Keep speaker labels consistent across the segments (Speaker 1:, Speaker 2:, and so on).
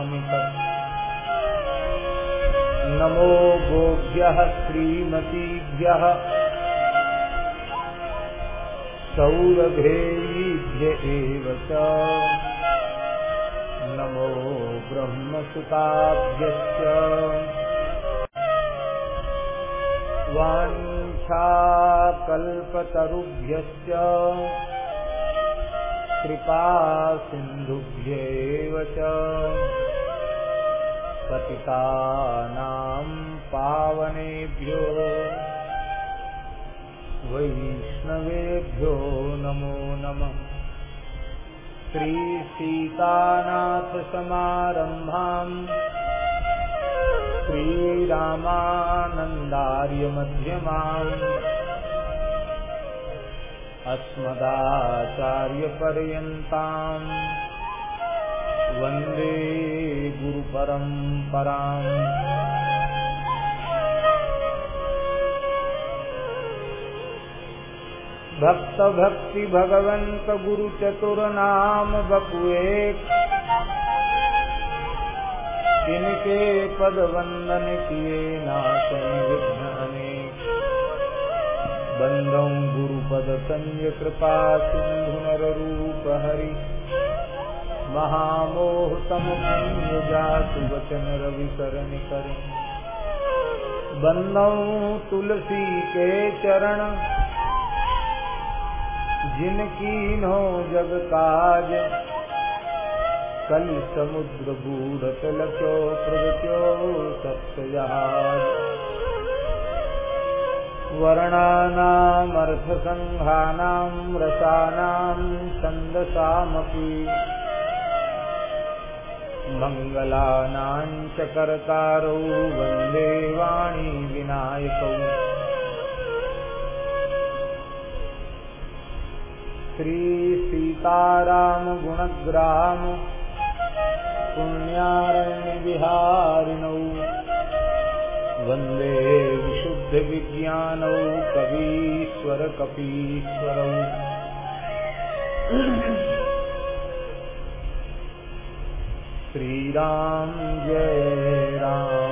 Speaker 1: नमामि तत् नमो गोभ्यः श्रीमतीभ्यः। सौरभेयीभ्य एव च। नमो ब्रह्मसुताभ्यश्च। वाञ्छाकल्पतरुभ्यश्च। कृपा सिन्धुभ्येव पतितानां पावनेभ्यो वैष्णवेभ्यो नमो नमः। श्रीसीतानाथसमारम्भाम् श्रीरामानन्दार्यमध्यमाम् अस्मदाचार्यपर्यन्ताम् वंदे गुरुपरम्पराम् भक्त भक्ति भगवंत गुरु चतुर नाम बपुए इनके पद वंदन किए नाशन विघ्न अनेक बंदौ गुरुपद संय कृपा सिंधु नर रूप हरि महामोह जासु वचन रवि करन करे तुलसी के चरण, जिनकी नो जग काज। कल समुद्र बूढ़ लख्यो प्रगत्यो सत्यजहाज वर्णानामर्थसङ्घानां रसानां, छन्दसामपि। मङ्गलानां च कर्तारौ वंदे वाणी विनायकौ। श्रीसीतारामगुणग्राम पुण्यारण्यविहारिणौ वंदे विशुद्धविज्ञानौ कवीश्वरकपीश्वरौ श्रीराम जय राम।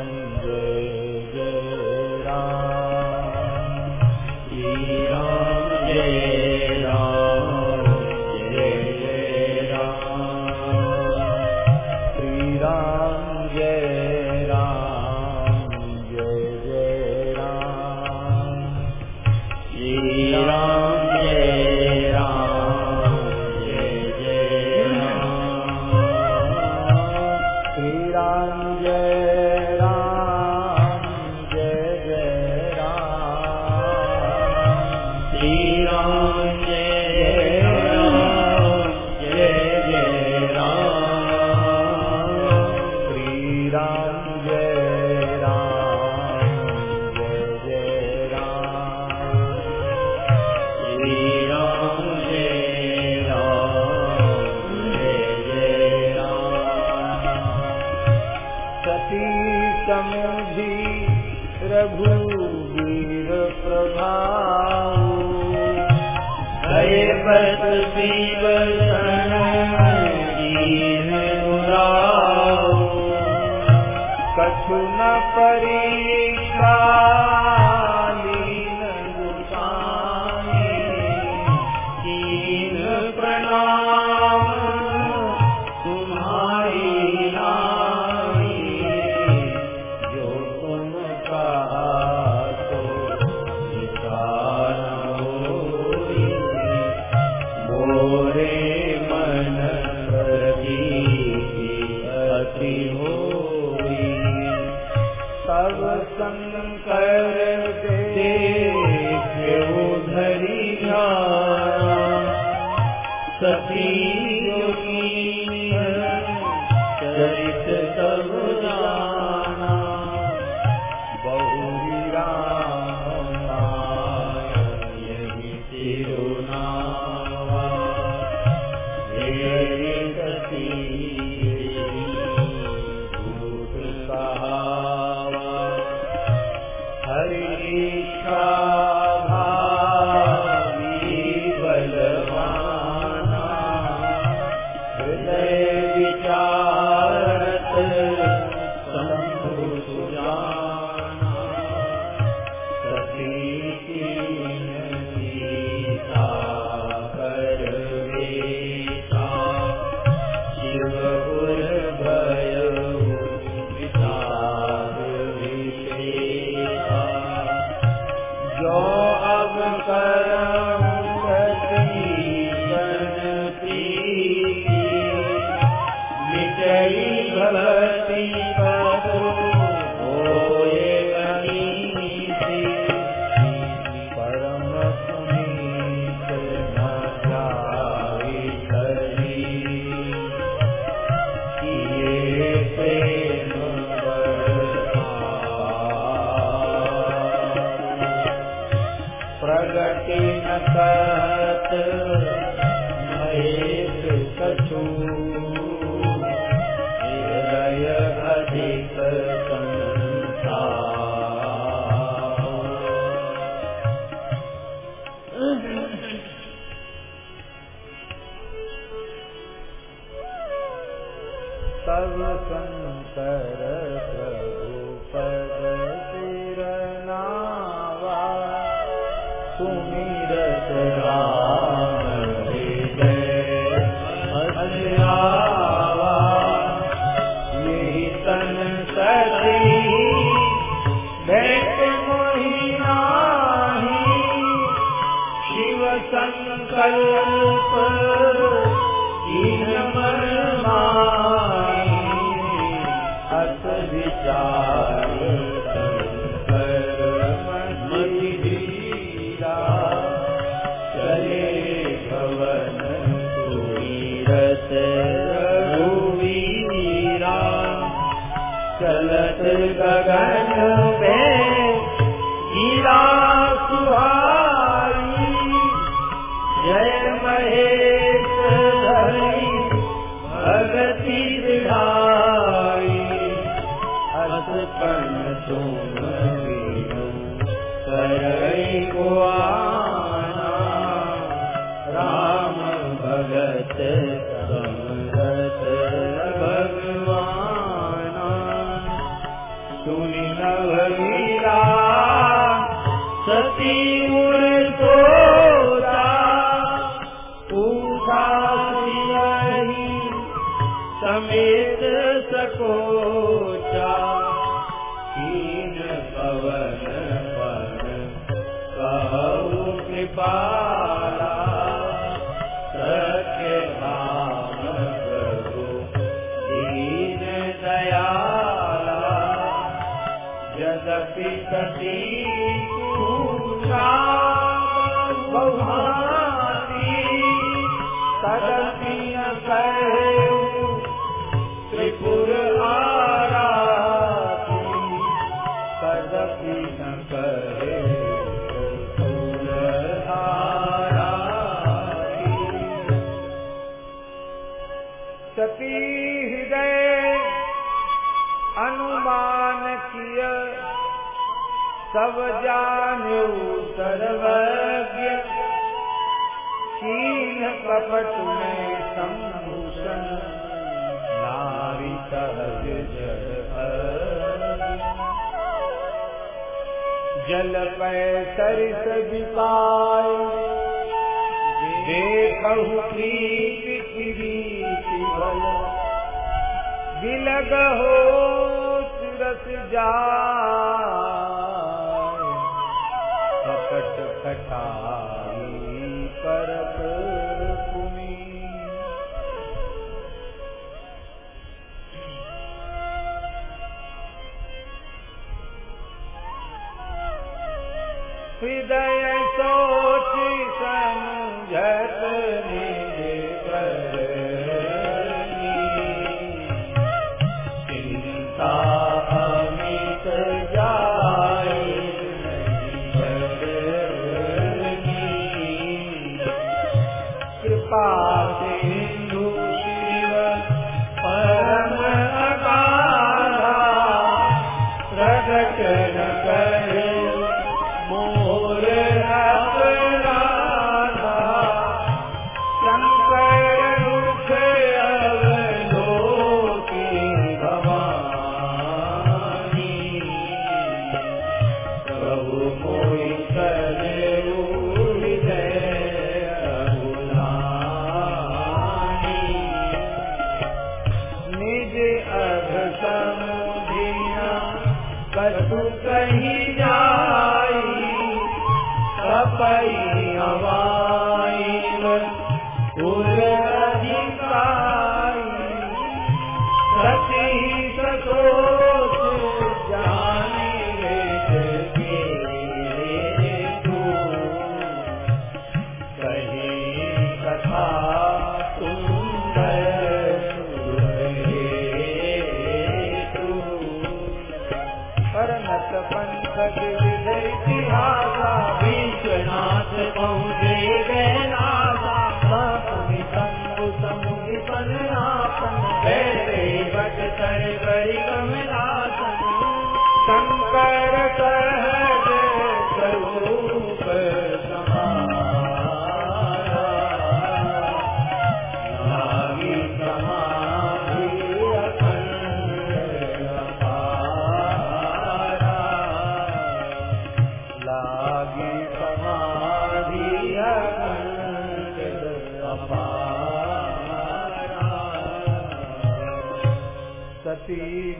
Speaker 1: सुनि नवमीरा सती उर कपट में संभूषण नारी सहज जल पै सरिस विपाय देखहु प्रीति किरीति हो
Speaker 2: सिरस
Speaker 1: जा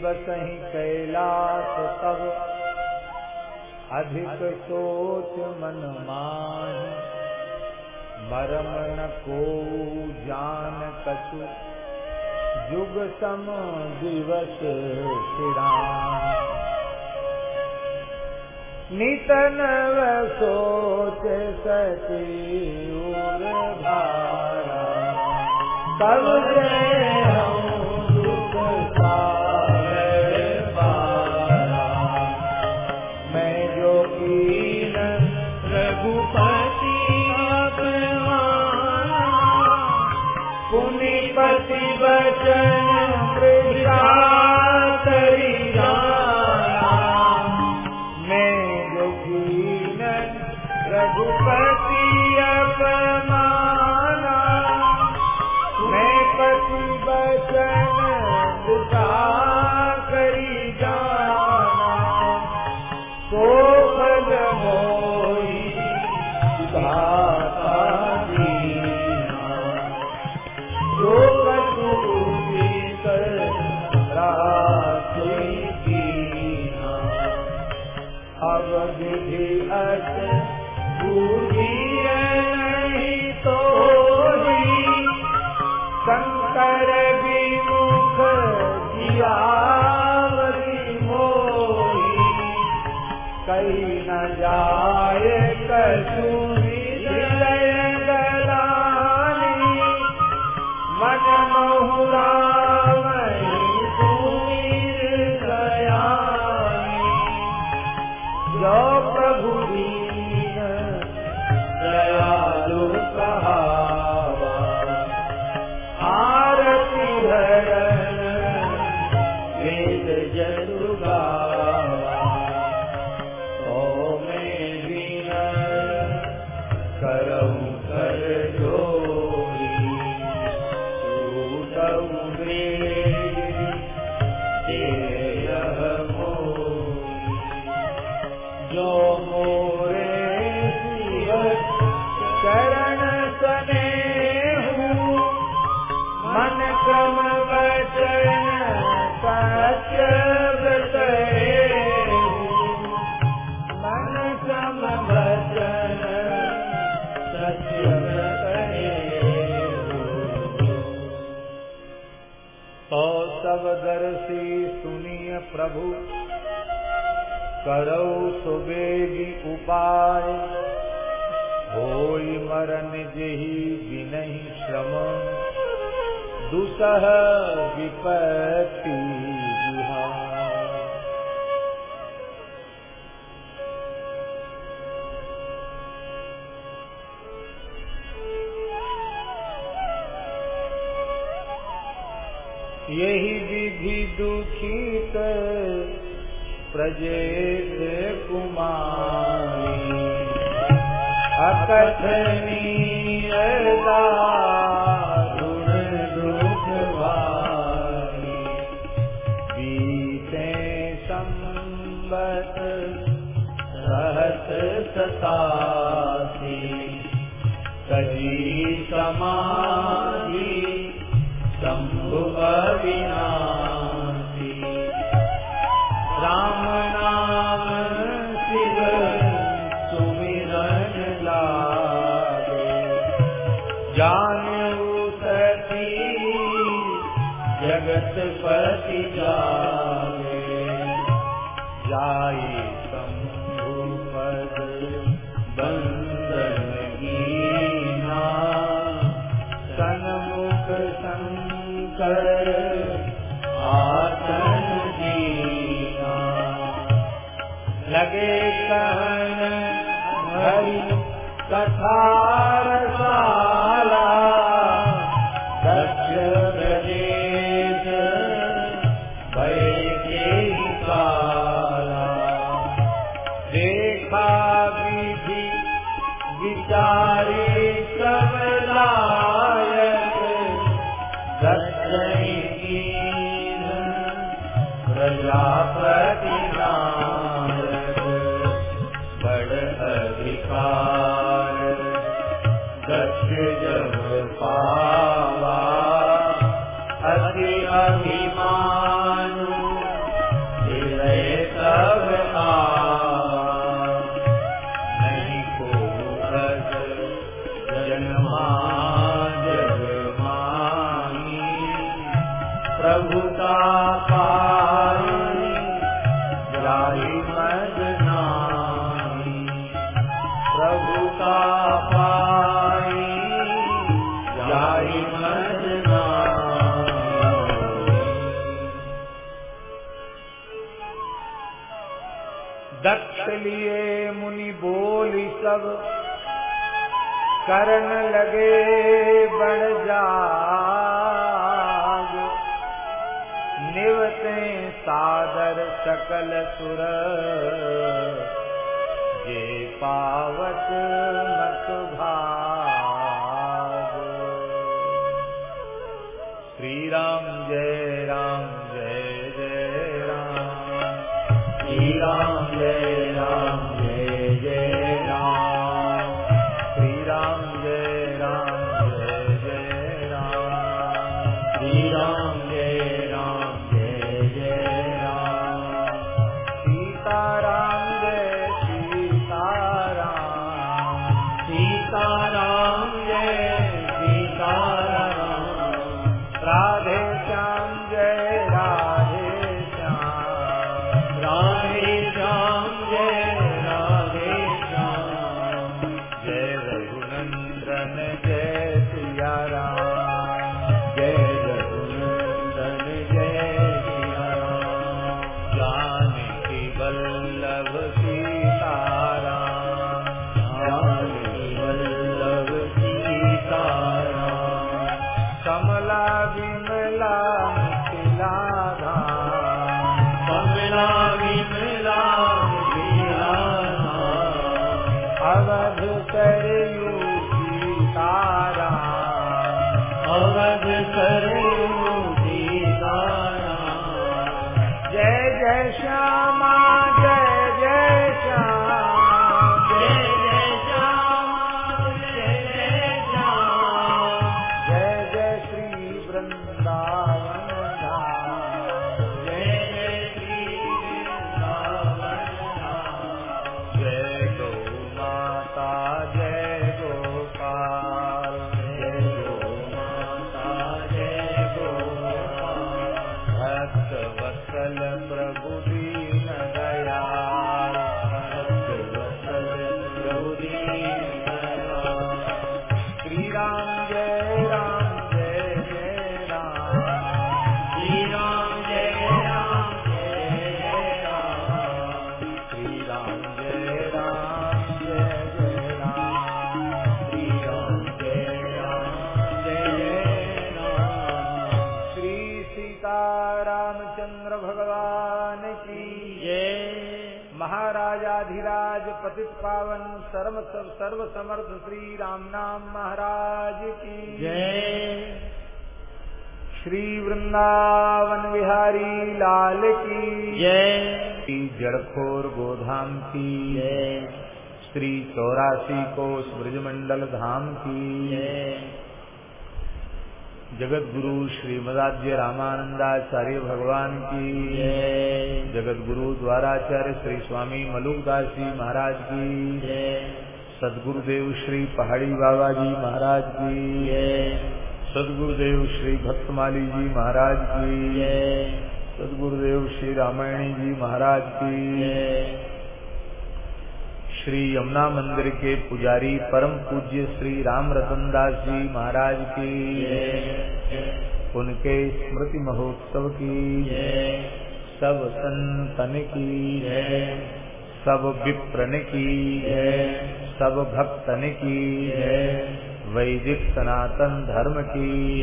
Speaker 1: बसहि कैलाश तब अधिक सोच मन मान, मरम न को जान कछु। युग सम दिवस श्रीराम नितन सोच सचिव उर भारा करौ सुबेगी उपाय। होई मरण जही विनहि श्रम। दुसह विपत्ति यही विधि दुखी कर ब्रजेश कुमारी। अकथनीय दारुण दुखवारी बीते संबत सहत
Speaker 2: लगन
Speaker 1: लगे
Speaker 2: बढ़ जाग।
Speaker 1: निवते सादर सकल सुर जे पावत पावन सर्व सर्व समर्थ श्री राम नाम महाराज की।
Speaker 2: जय
Speaker 1: श्री वृंदावन बिहारी लाल की।
Speaker 2: जय
Speaker 1: जड़खोर गोधाम की।
Speaker 2: जय
Speaker 1: श्री चौरासी कोष ब्रजमंडल धाम की। जगत गुरु श्रीमदाद्य रामानंदाचार्य भगवान की। जगत गुरु द्वाराचार्य श्री स्वामी मलुकदास जी महाराज की। सदगुरुदेव श्री पहाड़ी बाबा जी महाराज की। सदगुरुदेव श्री भक्तमाली जी महाराज की। सदगुरुदेव श्री रामायणी जी महाराज की। श्री यमुना मंदिर के पुजारी परम पूज्य श्री राम रतन दास जी महाराज की। उनके स्मृति महोत्सव की। सब संतन की। सब विप्रन की। सब भक्तन की। वैदिक सनातन धर्म की।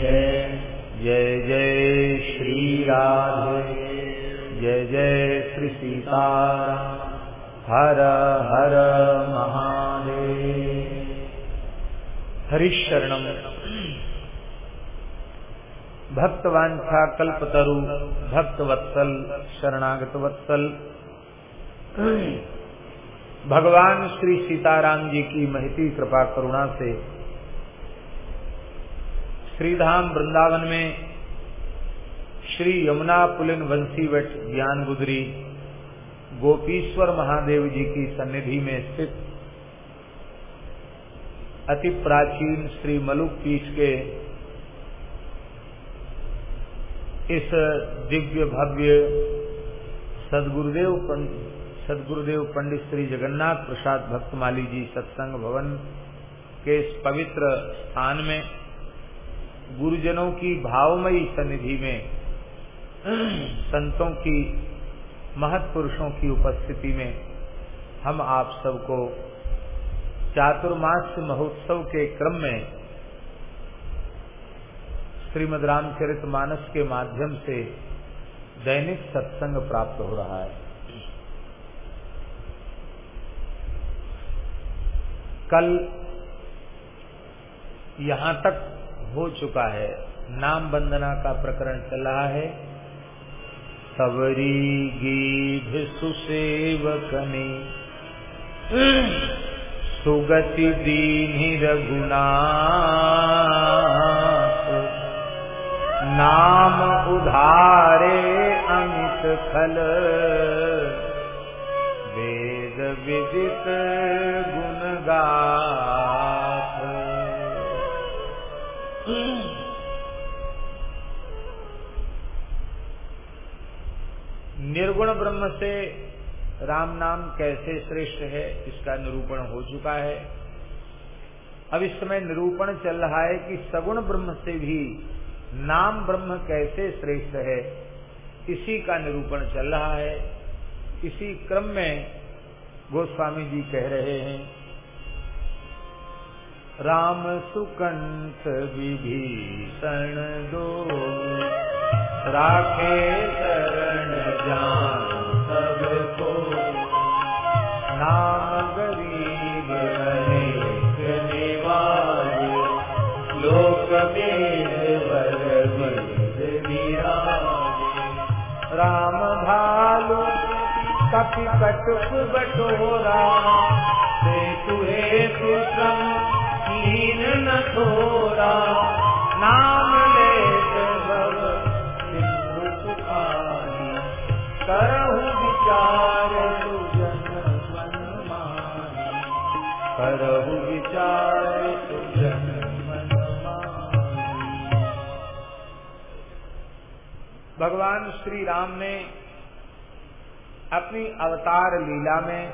Speaker 1: जय जय श्री राधे। जय जय श्री सीता हर हर महादेव। हरिशरणम भक्तवांछा कल्पतरु भक्त वत्सल शरणागत वत्सल भगवान श्री सीताराम जी की महती कृपा करुणा से श्रीधाम वृंदावन में श्री यमुना पुलिन वंशीवट ज्ञान गुदरी गोपीश्वर महादेव जी की सन्निधि में स्थित अति प्राचीन श्री मलुक पीठ के इस दिव्य भव्य सदगुरुदेव सदगुरुदेव पंडित श्री जगन्नाथ प्रसाद भक्तमाली जी सत्संग भवन के इस पवित्र स्थान में गुरुजनों की भावमयी सन्निधि में संतों की महत्पुरुषों की उपस्थिति में हम आप सबको चातुर्मास महोत्सव के क्रम में श्रीमद रामचरित मानस के माध्यम से दैनिक सत्संग प्राप्त हो रहा है। कल यहाँ तक हो चुका है। नाम वंदना का प्रकरण चल रहा है। सबरी गीध सुसेवकने। सुगति दीनि रघुनाथ। नाम उधारे अमित खल वेद विदित गुणगाथ निर्गुण ब्रह्म से राम नाम कैसे श्रेष्ठ है, इसका निरूपण हो चुका है। अब इस समय निरूपण चल रहा है कि सगुण ब्रह्म से भी नाम ब्रह्म कैसे श्रेष्ठ है, इसी का निरूपण चल रहा है। इसी क्रम में गोस्वामी जी कह रहे हैं, राम सुकंठ विभीषण दो, राखे शरण राम भालू कपि कटुक बटोरा से तुहे करहु विचार भगवान श्री राम ने अपनी अवतार लीला में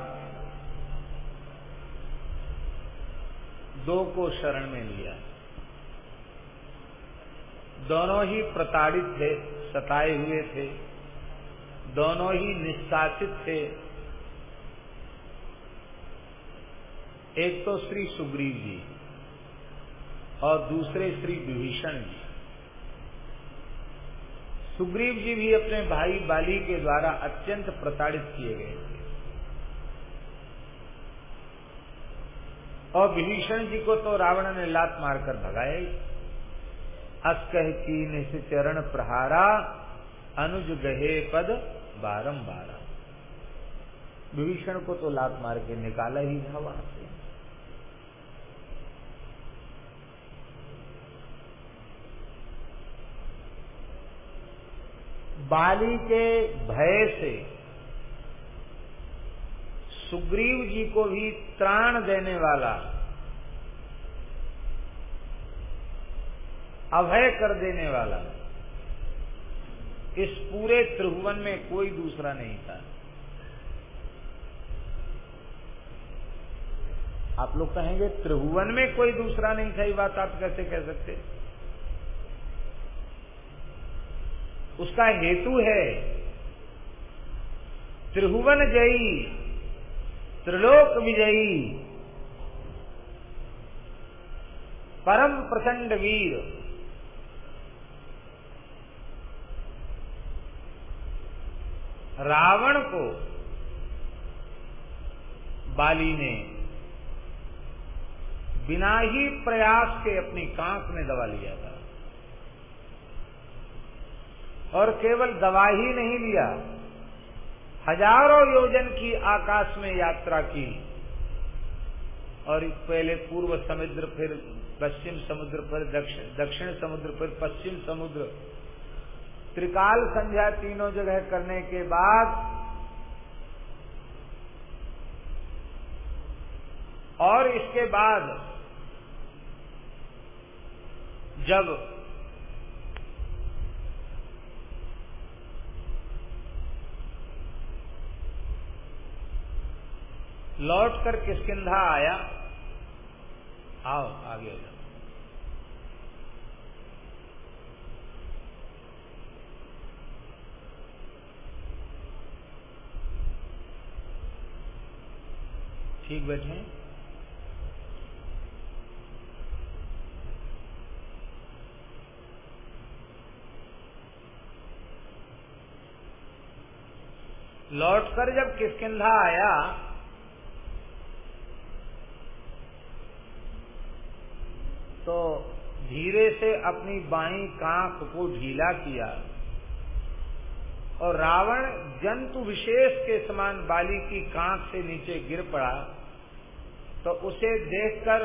Speaker 1: दो को शरण में लिया। दोनों ही प्रताड़ित थे, सताए हुए थे। दोनों ही निष्कासित थे। एक तो श्री सुग्रीव जी और दूसरे श्री विभीषण जी। सुग्रीव जी भी अपने भाई बाली के द्वारा अत्यंत प्रताड़ित किए गए थे। और विभीषण जी को तो रावण ने लात मारकर भगाया अस्कह की से चरण प्रहारा, अनुज गहे पद बारंबारा। विभीषण को तो लात मार के निकाला ही था वहाँ से। बाली के भय से सुग्रीव जी को भी त्राण देने वाला अभय कर देने वाला इस पूरे त्रिभुवन में कोई दूसरा नहीं था। आप लोग कहेंगे, त्रिभुवन में कोई दूसरा नहीं था, ये बात आप कैसे कह सकते? उसका हेतु है। त्रिभुवन जयी, त्रिलोक विजयी। परम प्रचंड वीर। रावण को बाली ने बिना ही प्रयास के अपनी कांख में दबा लिया था। और केवल दवा ही नहीं लिया। हज़ारों योजन की आकाश में यात्रा की। और पहले पूर्व समुद्र, फिर पश्चिम समुद्र, फिर दक्षिण समुद्र, फिर पश्चिम समुद्र। त्रिकाल संध्या तीनों जगह करने के बाद और इसके बाद जब लौट कर किसकिधा आया? आओ आगे हो जाओ। ठीक बैठे लौटकर जब किसकिधा आया तो धीरे से अपनी बाई कांख को ढीला किया। और रावण जंतु विशेष के समान बाली की कांख से नीचे गिर पड़ा तो उसे देखकर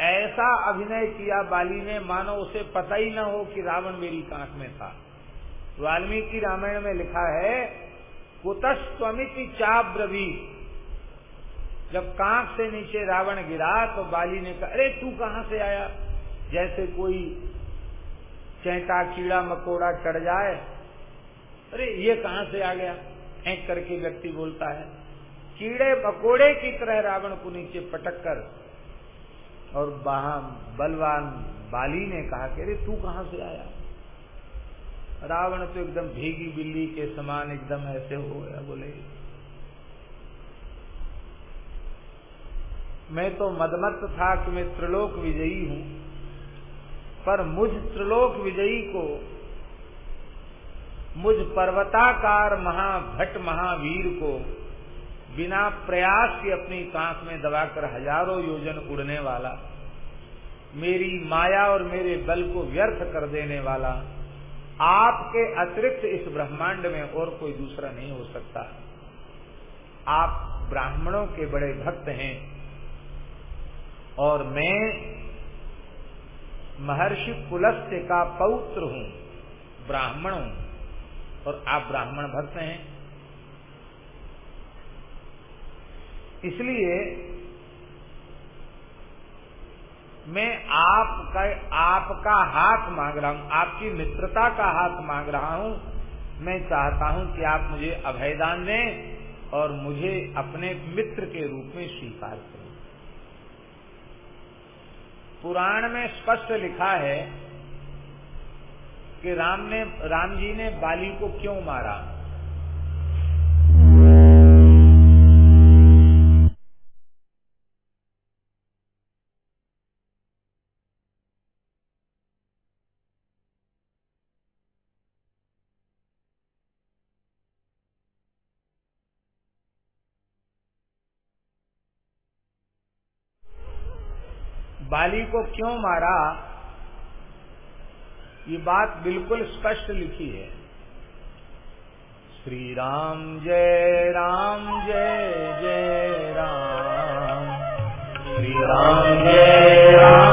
Speaker 1: ऐसा अभिनय किया बाली ने, मानो उसे पता ही न हो कि रावण मेरी कांख में था। वाल्मीकि रामायण में लिखा है कुतस्वमिति चाब्रवी जब कांख से नीचे रावण गिरा तो बाली ने कहा, अरे, तू कहाँ से आया? जैसे कोई चैटा कीड़ा, मकोड़ा चढ़ जाए, अरे, ये कहाँ से आ गया? फेंक करके व्यक्ति बोलता है, कीड़े, मकोड़े की तरह रावण को नीचे पटक कर। और बलवान बाली ने कहा कि, अरे, तू कहाँ से आया? रावण तो एकदम भीगी बिल्ली के समान एकदम ऐसे हो गया, बोले मैं तो मदमत था कि मैं त्रिलोक विजयी हूँ, पर मुझ त्रिलोक विजयी को मुझ पर्वताकार महाभट महावीर को बिना प्रयास के अपनी सांस में दबाकर हज़ारों योजन उड़ने वाला, मेरी माया और मेरे बल को व्यर्थ कर देने वाला, आपके अतिरिक्त इस ब्रह्मांड में और कोई दूसरा नहीं हो सकता। आप ब्राह्मणों के बड़े भक्त हैं। और मैं महर्षि पुलस्त्य का पौत्र हूँ, ब्राह्मण हूँ, और आप ब्राह्मण भक्त हैं। इसलिए मैं आपका आपका हाथ मांग रहा हूँ, आपकी मित्रता का हाथ मांग रहा हूँ। मैं चाहता हूँ कि आप मुझे अभयदान दें और मुझे अपने मित्र के रूप में स्वीकार करें। पुराण में स्पष्ट लिखा है कि राम ने, राम जी ने बाली को क्यों मारा? बाली को क्यों मारा? ये बात बिल्कुल स्पष्ट लिखी है। श्री राम जय राम जय जय राम। श्री राम जय राम।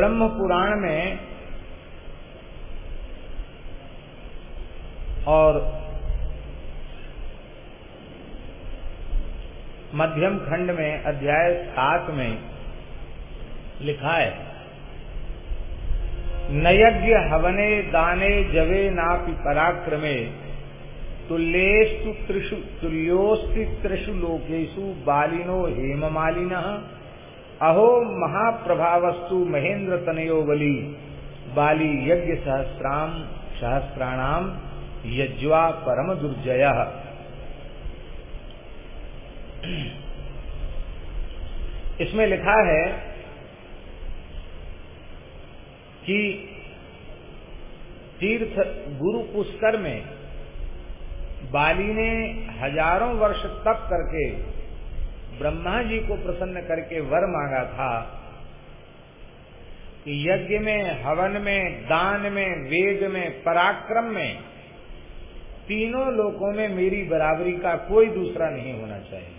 Speaker 1: ब्रह्म पुराण में और मध्यम खंड में, अध्याय सात में लिखा है, नयज्ञ हवने दाने जवे नापि पराक्रमे तुल्येस्तु तुल्योस्ति त्रिषु लोकेषु बालिनो हेममालिन। अहो महाप्रभावस्तु महेंद्र तनयो बलि, बाली यज्ञ सहस्राम सहस्राणाम यज्वा परम दुर्जय इसमें लिखा है कि तीर्थ गुरु पुष्कर में बाली ने हज़ारों वर्ष तप करके ब्रह्मा जी को प्रसन्न करके वर मांगा था कि यज्ञ में, हवन में, दान में, वेद में, पराक्रम में तीनों लोकों में मेरी बराबरी का कोई दूसरा नहीं होना चाहिए।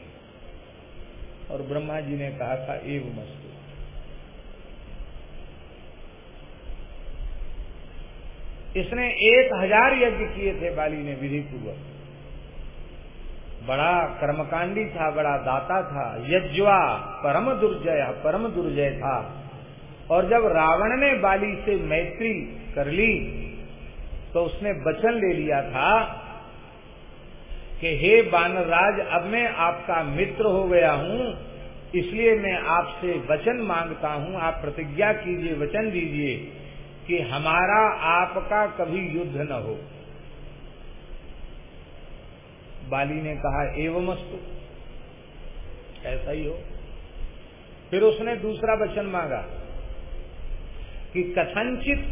Speaker 1: और ब्रह्मा जी ने कहा था, एव मस्तु। इसने एक हज़ार यज्ञ किए थे, बाली ने विधि पूर्वक बड़ा कर्मकांडी था, बड़ा दाता था, यज्वा, परम दुर्जय परम दुर्जय था। और जब रावण ने बाली से मैत्री कर ली तो उसने वचन ले लिया था कि, हे बानरराज अब मैं आपका मित्र हो गया हूँ, इसलिए मैं आपसे वचन माँगता हूँ। आप प्रतिज्ञा कीजिए, वचन दीजिए कि हमारा आपका कभी युद्ध न हो। बाली ने कहा एवमस्तु ऐसा ही हो। फिर उसने दूसरा वचन मांगा कि कथनचित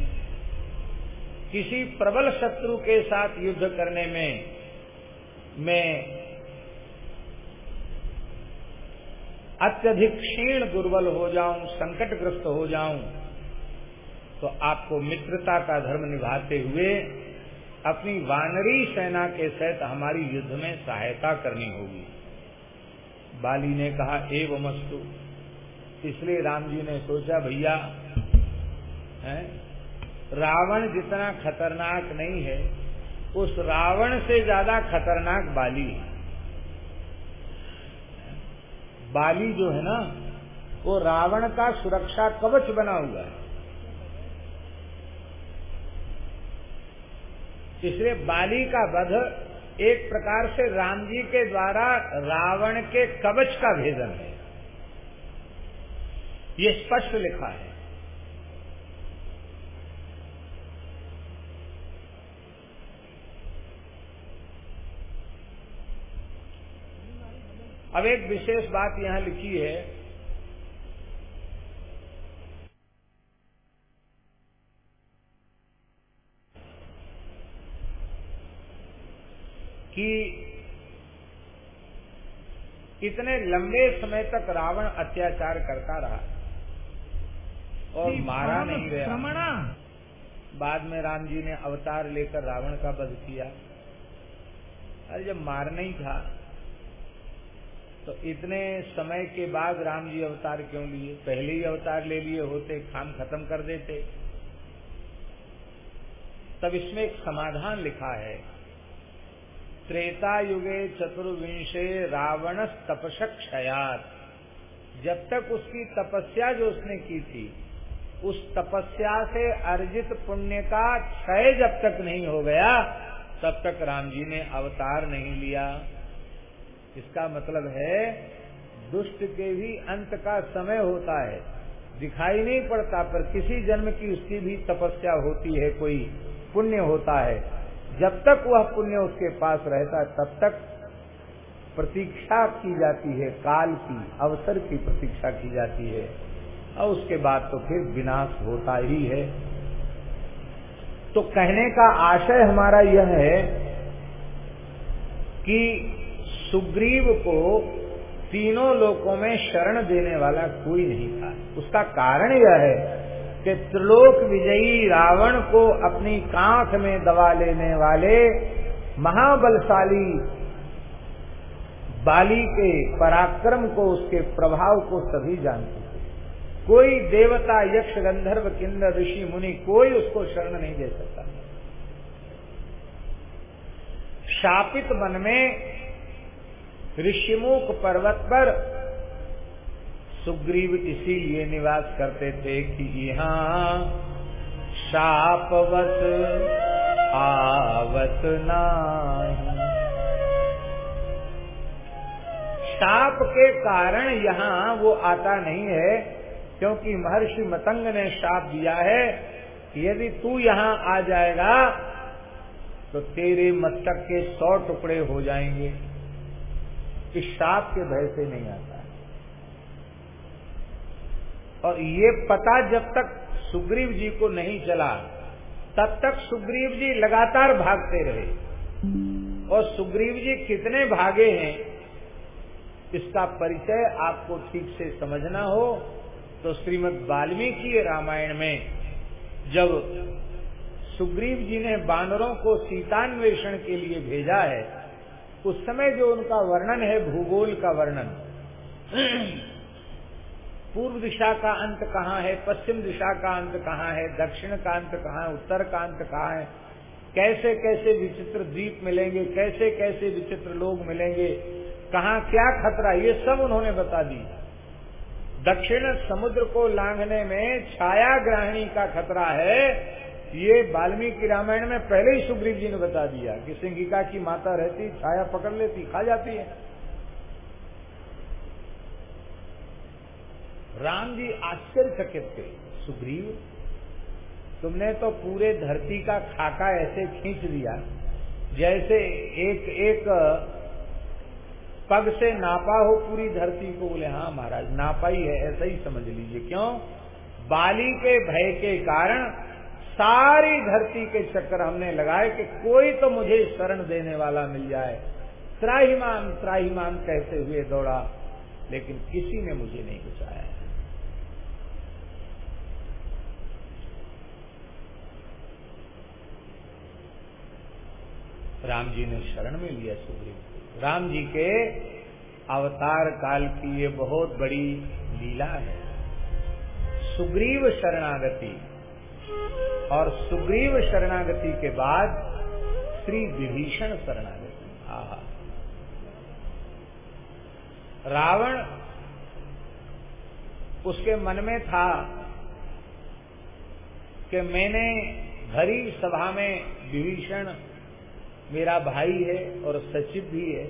Speaker 1: किसी प्रबल शत्रु के साथ युद्ध करने में मैं अत्यधिक क्षीण दुर्बल हो जाऊँ, संकटग्रस्त हो जाऊँ तो आपको मित्रता का धर्म निभाते हुए अपनी वानरी सेना के सहित हमारी युद्ध में सहायता करनी होगी। बाली ने कहा, एव मस्तु। इसलिए राम जी ने सोचा, भैया रावण जितना खतरनाक नहीं है, उस रावण से ज़्यादा खतरनाक बाली है। बाली जो है ना, वो रावण का सुरक्षा कवच बना हुआ है। इसलिए बाली का वध एक प्रकार से राम जी के द्वारा रावण के कवच का भेदन है। ये स्पष्ट लिखा है। अब एक विशेष बात यहाँ लिखी है। कि इतने लंबे समय तक रावण अत्याचार करता रहा और मारा नहीं गया। बाद में राम जी ने अवतार लेकर रावण का वध किया। अरे जब मारना ही था तो इतने समय के बाद राम जी अवतार क्यों लिए? पहले ही अवतार ले लिए होते काम खत्म कर देते। तब इसमें एक समाधान लिखा है। त्रेता युगे चतुर्विंशे रावण तपसक क्षयात जब तक उसकी तपस्या जो उसने की थी, उस तपस्या से अर्जित पुण्य का क्षय जब तक नहीं हो गया, तब तक राम जी ने अवतार नहीं लिया। इसका मतलब है, दुष्ट के भी अंत का समय होता है, दिखाई नहीं पड़ता, पर किसी जन्म की उसकी भी तपस्या होती है, कोई पुण्य होता है। जब तक वह पुण्य उसके पास रहता, तब तक प्रतीक्षा की जाती है, काल की, अवसर की प्रतीक्षा की जाती है। और उसके बाद तो फिर विनाश होता ही है। तो कहने का आशय हमारा यह है कि सुग्रीव को तीनों लोकों में शरण देने वाला कोई नहीं था। उसका कारण यह है कि त्रिलोक विजयी रावण को अपनी कांख में दबा लेने वाले महाबलशाली बाली के पराक्रम को, उसके प्रभाव को सभी जानते थे। कोई देवता, यक्ष, गंधर्व किन्नर ऋषि, मुनि, कोई उसको शरण नहीं दे सकता। शापित मन में ऋषिमुख पर्वत पर सुग्रीव इसीलिए निवास करते थे कि यहाँ शापवत आवत नाही। शाप के कारण यहाँ वो आता नहीं है, क्योंकि महर्षि मतंग ने शाप दिया है कि यदि तू यहाँ आ जाएगा तो तेरे मस्तक के सौ टुकड़े हो जाएँगे। इस शाप के भय से नहीं आता। और ये पता जब तक सुग्रीव जी को नहीं चला, तब तक सुग्रीव जी लगातार भागते रहे। और सुग्रीव जी कितने भागे हैं, इसका परिचय आपको ठीक से समझना हो तो श्रीमद वाल्मीकि रामायण में जब सुग्रीव जी ने बानरों को सीतान्वेषण के लिए भेजा है, उस समय जो उनका वर्णन है, भूगोल का वर्णन पूर्व दिशा का अंत कहाँ है, पश्चिम दिशा का अंत कहाँ है, दक्षिण का अंत कहाँ है, उत्तर का अंत कहाँ है, कैसे कैसे विचित्र द्वीप मिलेंगे, कैसे कैसे विचित्र लोग मिलेंगे, कहाँ क्या खतरा, ये सब उन्होंने बता दी। दक्षिण समुद्र को लांघने में छाया ग्रहणी का खतरा है, ये वाल्मीकि रामायण में पहले ही सुग्रीव जी ने बता दिया कि सिंगिका की माता रहती, छाया पकड़ लेती, खा जाती है। राम जी आश्चर्यचकित थे। सुग्रीव, तुमने तो पूरे धरती का खाका ऐसे खींच दिया जैसे एक एक पग से नापा हो पूरी धरती को। बोले हाँ महाराज नापा ही है ऐसा ही समझ लीजिए। क्यों? बाली के भय के कारण सारी धरती के चक्कर हमने लगाए कि कोई तो मुझे शरण देने वाला मिल जाए। त्राहीमान त्राहीमान कहते हुए दौड़ा, लेकिन किसी ने मुझे नहीं बचाया। राम जी ने शरण में लिया सुग्रीव। राम जी के अवतार काल की ये बहुत बड़ी लीला है। सुग्रीव शरणागति और सुग्रीव शरणागति के बाद श्री विभीषण शरणागति। आहा। रावण उसके मन में था कि मैंने भरी सभा में विभीषण मेरा भाई है और सचिव भी है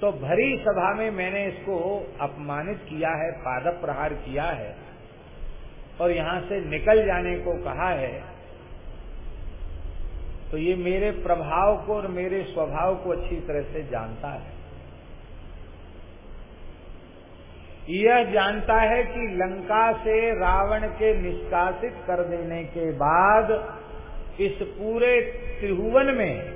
Speaker 1: तो भरी सभा में मैंने इसको अपमानित किया है पाद प्रहार किया है और यहाँ से निकल जाने को कहा है तो ये मेरे प्रभाव को और मेरे स्वभाव को अच्छी तरह से जानता है। यह जानता है कि लंका से रावण के निष्कासित कर देने के बाद इस पूरे त्रिभुवन में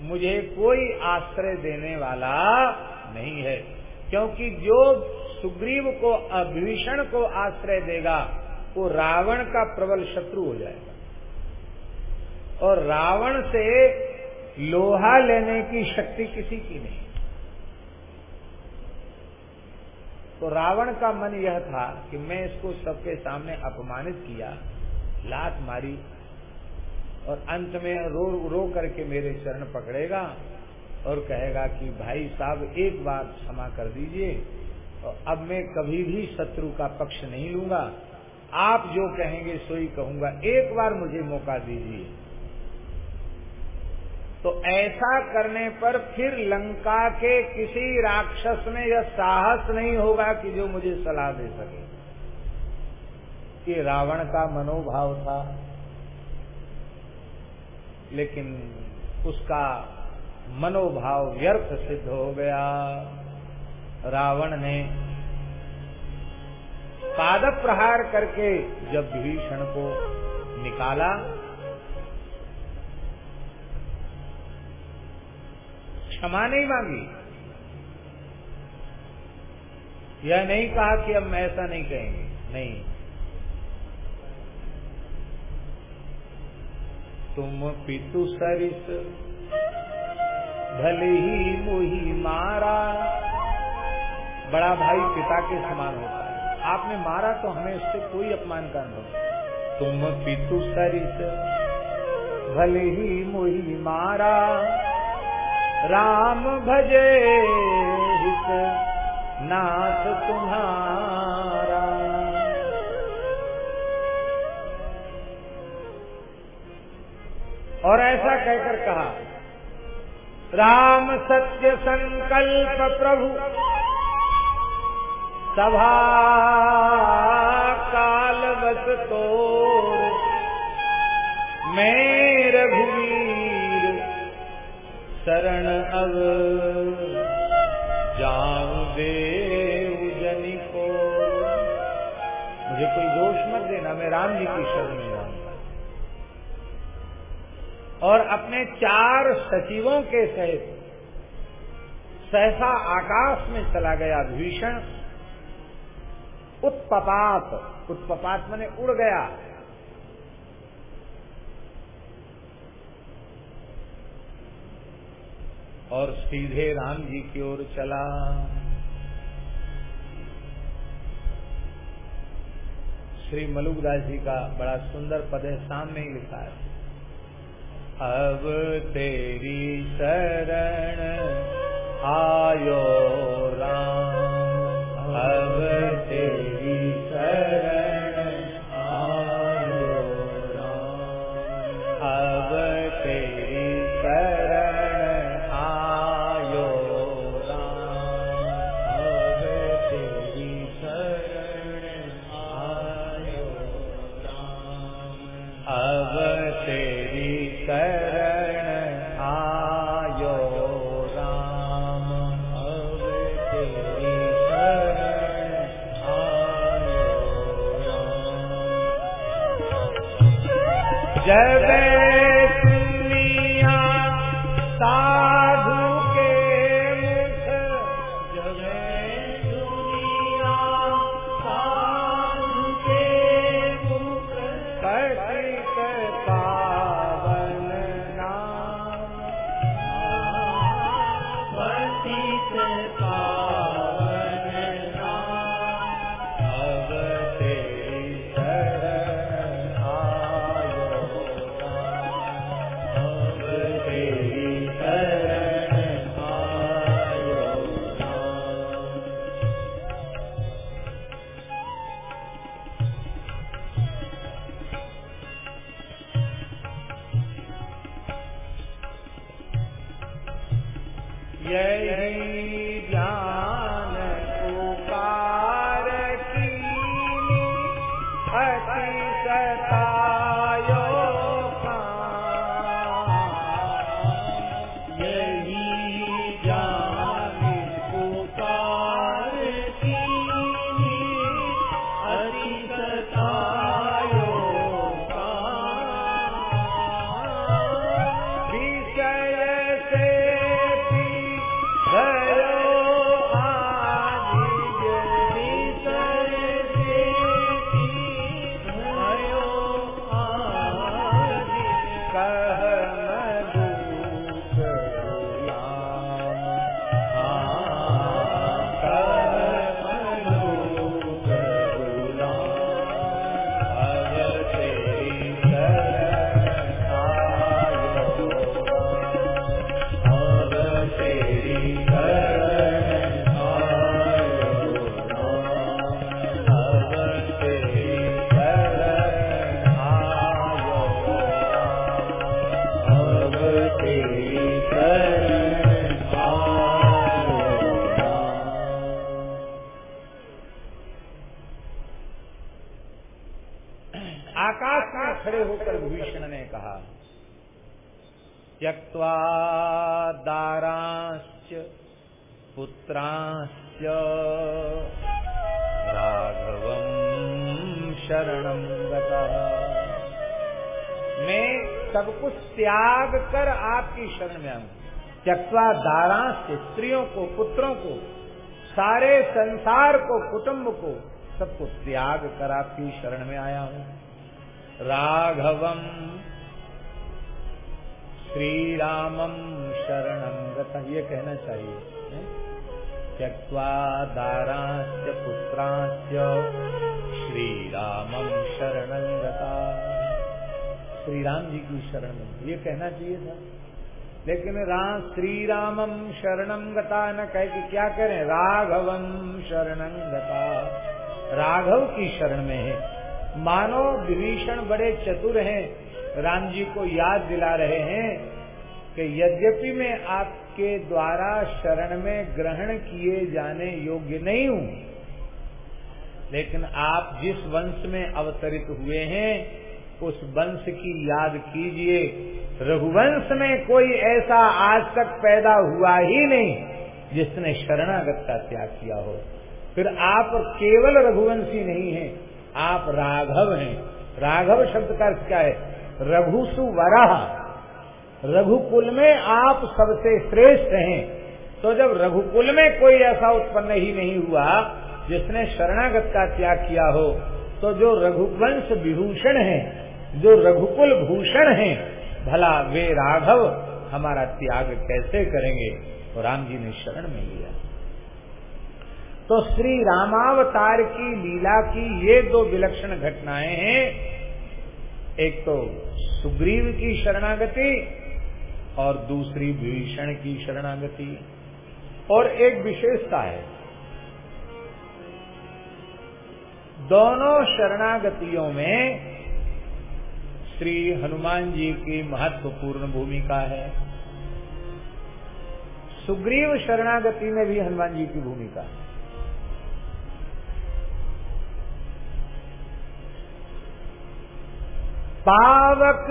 Speaker 1: मुझे कोई आश्रय देने वाला नहीं है। क्योंकि जो सुग्रीव को अभीषण को आश्रय देगा, वो रावण का प्रबल शत्रु हो जाएगा। और रावण से लोहा लेने की शक्ति किसी की नहीं। तो रावण का मन यह था कि मैं इसको सबके सामने अपमानित किया, लात मारी और अंत में रो रो करके मेरे चरण पकड़ेगा और कहेगा कि भाई साहब, एक बार क्षमा कर दीजिए। और अब मैं कभी भी शत्रु का पक्ष नहीं लूँगा। आप जो कहेंगे, सोई कहूँगा। एक बार मुझे मौका दीजिए। तो ऐसा करने पर फिर लंका के किसी राक्षस में यह साहस नहीं होगा कि जो मुझे सलाह दे सके। ये रावण का मनोभाव था। लेकिन उसका मनोभाव व्यर्थ सिद्ध हो गया। रावण ने पाद प्रहार करके जब भीषण को निकाला, क्षमा नहीं मांगी। यह नहीं कहा कि हम ऐसा नहीं कहेंगे। नहीं। तुम पितु सरिस, भले ही मोही मारा। बड़ा भाई पिता के समान होता है। आपने मारा तो हमें उससे कोई अपमान का अनुभव तुम पितु सरिस, भले ही मोही मारा। राम भजे हित, नाथ तुम्हारा। और ऐसा कहकर कहा, राम सत्य संकल्प प्रभु, सभा काल बस तोर मैं रघुवीर शरण अब जाऊँ देव जनी को मुझे कोई दोष मत देना, मैं राम जी की शरण में और अपने चार सचिवों के सहित सहसा आकाश में चला गया भीषण। उत्पपात उत्पपात मैंने उड़ गया। और सीधे राम जी की ओर चला। श्री मलुकदास जी का बड़ा सुंदर पद है, सामने ही लिखा है। अब तेरी शरण आयो राम। अब सब कुछ त्याग कर आपकी शरण में आऊँ। त्यक्वा दारांश स्त्रियों को, पुत्रों को, सारे संसार को, कुटुंब को सबको त्याग कर आपकी शरण में आया हूँ। राघवम श्री रामम शरणम गता। ये कहना चाहिए त्यक्वा दारांश पुत्रांश श्री रामम शरणं गता। श्री राम जी की शरण में ये कहना चाहिए था। लेकिन राम श्री रामम शरणम गता न कह के क्या करें? राघवम शरणं गता। राघव की शरण में है। मानो विभीषण बड़े चतुर हैं। राम जी को याद दिला रहे हैं कि यद्यपि मैं आपके द्वारा शरण में ग्रहण किए जाने योग्य नहीं हूँ, लेकिन आप जिस वंश में अवतरित हुए हैं उस वंश की याद कीजिए। रघुवंश में कोई ऐसा आज तक पैदा हुआ ही नहीं, जिसने शरणागत का त्याग किया हो। फिर आप केवल रघुवंशी नहीं हैं, आप राघव हैं। राघव शब्द का अर्थ क्या है? रघुसु वराह रघुकुल में आप सबसे श्रेष्ठ हैं। तो जब रघुकुल में कोई ऐसा उत्पन्न ही नहीं हुआ, जिसने शरणागत का त्याग किया हो तो जो रघुवंश विभूषण है जो रघुकुल भूषण है, भला वे राघव हमारा त्याग कैसे करेंगे? तो राम जी ने शरण में लिया। तो श्री रामावतार की लीला की ये दो विलक्षण घटनाएँ हैं। एक तो सुग्रीव की शरणागति और दूसरी भीषण की शरणागति। और एक विशेषता है, दोनों शरणागतियों में श्री हनुमान जी की महत्वपूर्ण भूमिका है। सुग्रीव शरणागति में भी हनुमान जी की भूमिका है। पावक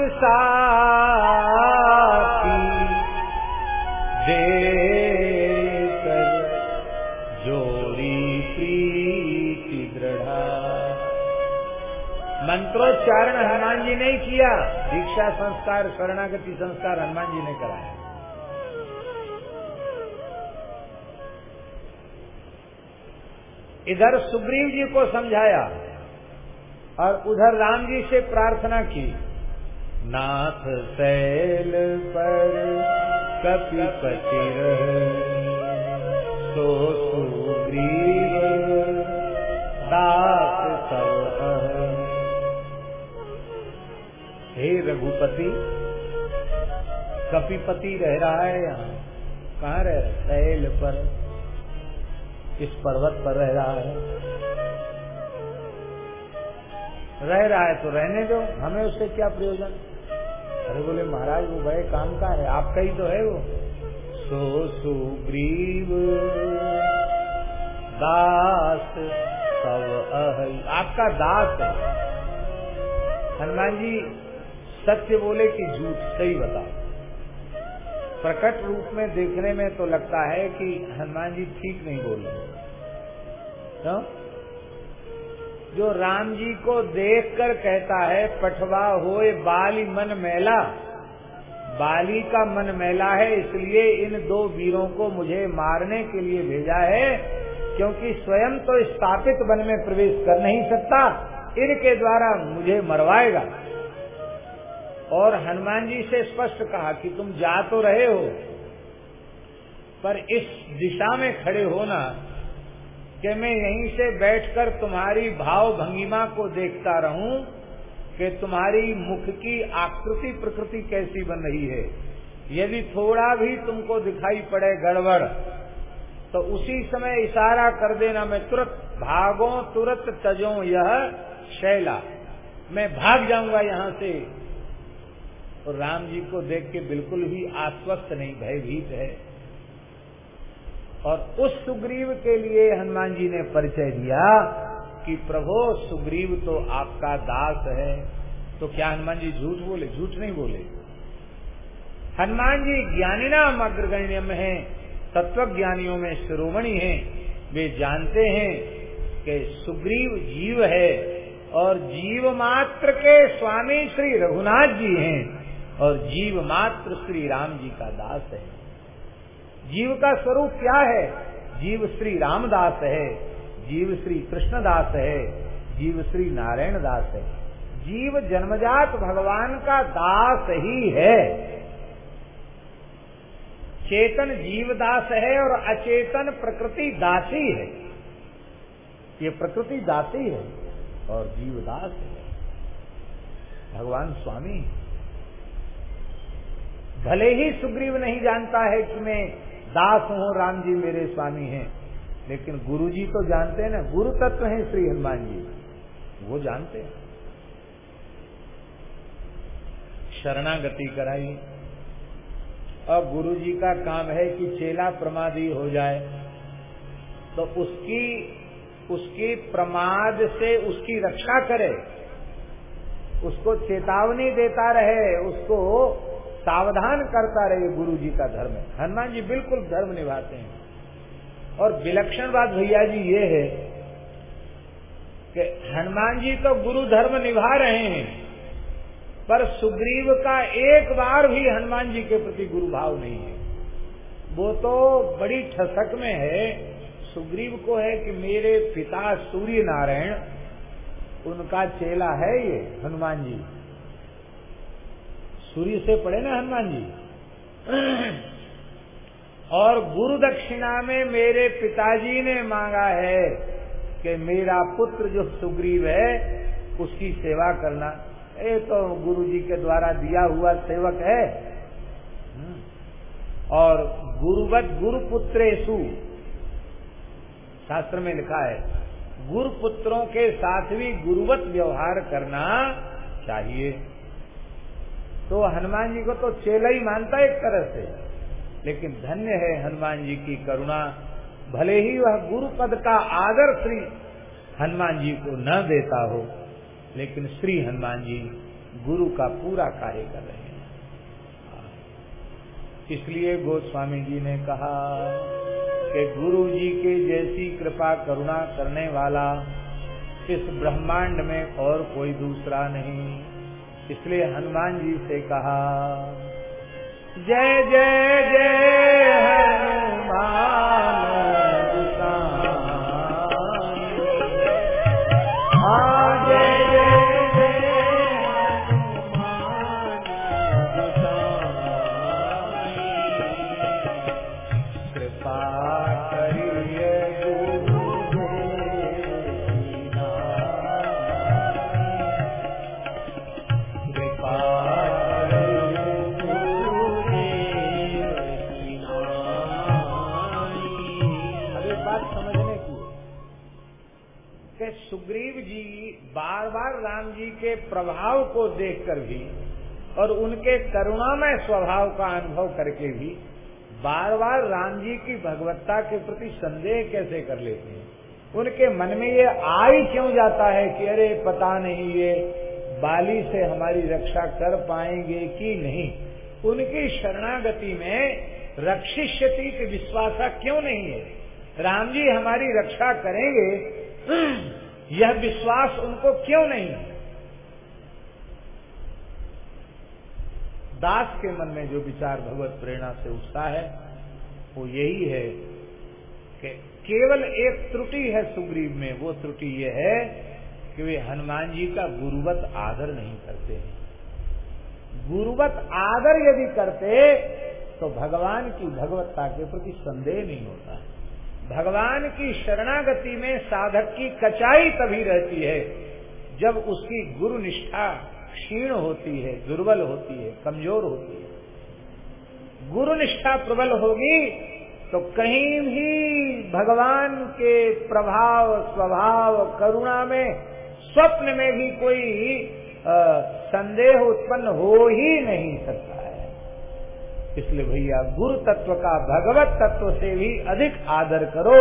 Speaker 1: दे मंत्रोच्चारण हनुमान जी ने किया। दीक्षा संस्कार, शरणागति संस्कार हनुमान जी ने कराया। इधर सुग्रीव जी को समझाया और उधर राम जी से प्रार्थना की। नाथ सैल पर कपि कपिपति सो सुग्रीव दास हे रघुपति, कपिपति रह रहा है यहाँ? कहाँ रह रहा है? पर, इस पर्वत पर रह रहा है। रह रहा है तो रहने दो, हमें उससे क्या प्रयोजन? अरे बोले, महाराज, वो बड़े काम का है? आपका ही तो है वो। सो सुग्रीव, दास सब आपका दास है। हनुमान जी सत्य बोले कि झूठ, सही बता प्रकट रूप में देखने में तो लगता है कि हनुमान जी ठीक नहीं बोल रहे क्यों? जो राम जी को देखकर कहता है, पठवा होए बाली मन मैला। बाली का मन मैला है, इसलिए इन दो वीरों को मुझे मारने के लिए भेजा है, क्योंकि स्वयं तो स्थापित वन में प्रवेश कर नहीं सकता। इनके द्वारा मुझे मरवाएगा। और हनुमान जी से स्पष्ट कहा कि तुम जा तो रहे हो, पर इस दिशा में खड़े होना कि मैं यहीं से बैठकर तुम्हारी भाव भंगिमा को देखता रहूँ कि तुम्हारी मुख की आकृति प्रकृति कैसी बन रही है। यदि थोड़ा भी तुमको दिखाई पड़े गड़बड़ तो उसी समय इशारा कर देना मैं तुरंत भागो, तुरंत तजो, यह शैला। मैं भाग जाऊँगा यहाँ से। और राम जी को देख के बिल्कुल भी आश्वस्त नहीं, भयभीत है। और उस सुग्रीव के लिए हनुमान जी ने परिचय दिया कि, प्रभो, सुग्रीव तो आपका दास है। तो क्या हनुमान जी झूठ बोले? झूठ नहीं बोले। हनुमान जी ज्ञानी नाम अग्रगण्यम है तत्व ज्ञानियों में शिरोमणि हैं। वे जानते हैं कि सुग्रीव जीव है और जीव मात्र के स्वामी श्री रघुनाथ जी हैं। और जीव मात्र श्री राम जी का दास है। जीव का स्वरूप क्या है? जीव श्री रामदास है। जीव श्री कृष्णदास है। जीव श्री नारायण दास है। जीव जन्मजात भगवान का दास ही है। चेतन जीव दास है और अचेतन प्रकृति दासी है। ये प्रकृति दासी है और जीव दास है। भगवान स्वामी भले ही सुग्रीव नहीं जानता है कि मैं दास हूँ, राम जी मेरे स्वामी हैं। लेकिन गुरु जी तो जानते हैं ना, गुरु तत्व हैं श्री हनुमान जी। वो जानते हैं। शरणागति कराई। और गुरु जी का काम है कि चेला प्रमादी हो जाए। तो उसकी उसकी प्रमाद से उसकी रक्षा करे। उसको चेतावनी देता रहे, उसको सावधान करता रहे गुरु जी का धर्म। है हनुमान जी बिल्कुल धर्म निभाते हैं। और विलक्षण बात भैया जी ये है कि हनुमान जी तो गुरु धर्म निभा रहे हैं, पर सुग्रीव का एक बार भी हनुमान जी के प्रति गुरु भाव नहीं है। वो तो बड़ी ठसक में है। सुग्रीव को है कि मेरे पिता सूर्य नारायण उनका चेला है ये हनुमान जी। सूर्य से पड़े ना हनुमान जी। और गुरु दक्षिणा में मेरे पिताजी ने मांगा है कि मेरा पुत्र जो सुग्रीव है, उसकी सेवा करना। ये तो गुरु जी के द्वारा दिया हुआ सेवक है। हम्म। और गुरुवत गुरु पुत्रेशु शास्त्र में लिखा है गुरु पुत्रों के साथ भी गुरुवत व्यवहार करना चाहिए। तो हनुमान जी को तो चेला ही मानता एक तरह से। लेकिन धन्य है हनुमान जी की करुणा। भले ही वह गुरु पद का आदर श्री हनुमान जी को न देता हो, लेकिन श्री हनुमान जी गुरु का पूरा कार्य कर रहे हैं। इसलिए गोस्वामी जी ने कहा कि गुरु जी के जैसी कृपा करुणा करने वाला इस ब्रह्मांड में और कोई दूसरा नहीं। इसलिए हनुमान जी से कहा जय जय जय हनुमान राम प्रभाव को देखकर भी और उनके करुणामय स्वभाव का अनुभव करके भी बार बार राम जी की भगवत्ता के प्रति संदेह कैसे कर लेते हैं? उनके मन में ये आ ही क्यों जाता है कि अरे पता नहीं ये बाली से हमारी रक्षा कर पाएँगे कि नहीं? उनकी शरणागति में रक्षिष्यति के विश्वासा क्यों नहीं है? राम जी हमारी रक्षा करेंगे, यह विश्वास उनको क्यों नहीं? दास के मन में जो विचार भगवत प्रेरणा से उठता है, वो यही है कि केवल एक त्रुटि है सुग्रीव में, वो त्रुटि ये है कि वे हनुमान जी का गुरुवत आदर नहीं करते हैं। गुरुवत आदर यदि करते तो भगवान की भगवत्ता के प्रति संदेह नहीं होता। भगवान की शरणागति में साधक की कचाई तभी रहती है जब उसकी गुरु निष्ठा क्षीण होती है, दुर्बल होती है, कमज़ोर होती है। गुरु निष्ठा प्रबल होगी तो कहीं भी भगवान के प्रभाव, स्वभाव, करुणा में, स्वप्न में भी कोई संदेह उत्पन्न हो ही नहीं सकता है। इसलिए भैया, गुरु तत्व का, भगवत तत्व से भी अधिक आदर करो,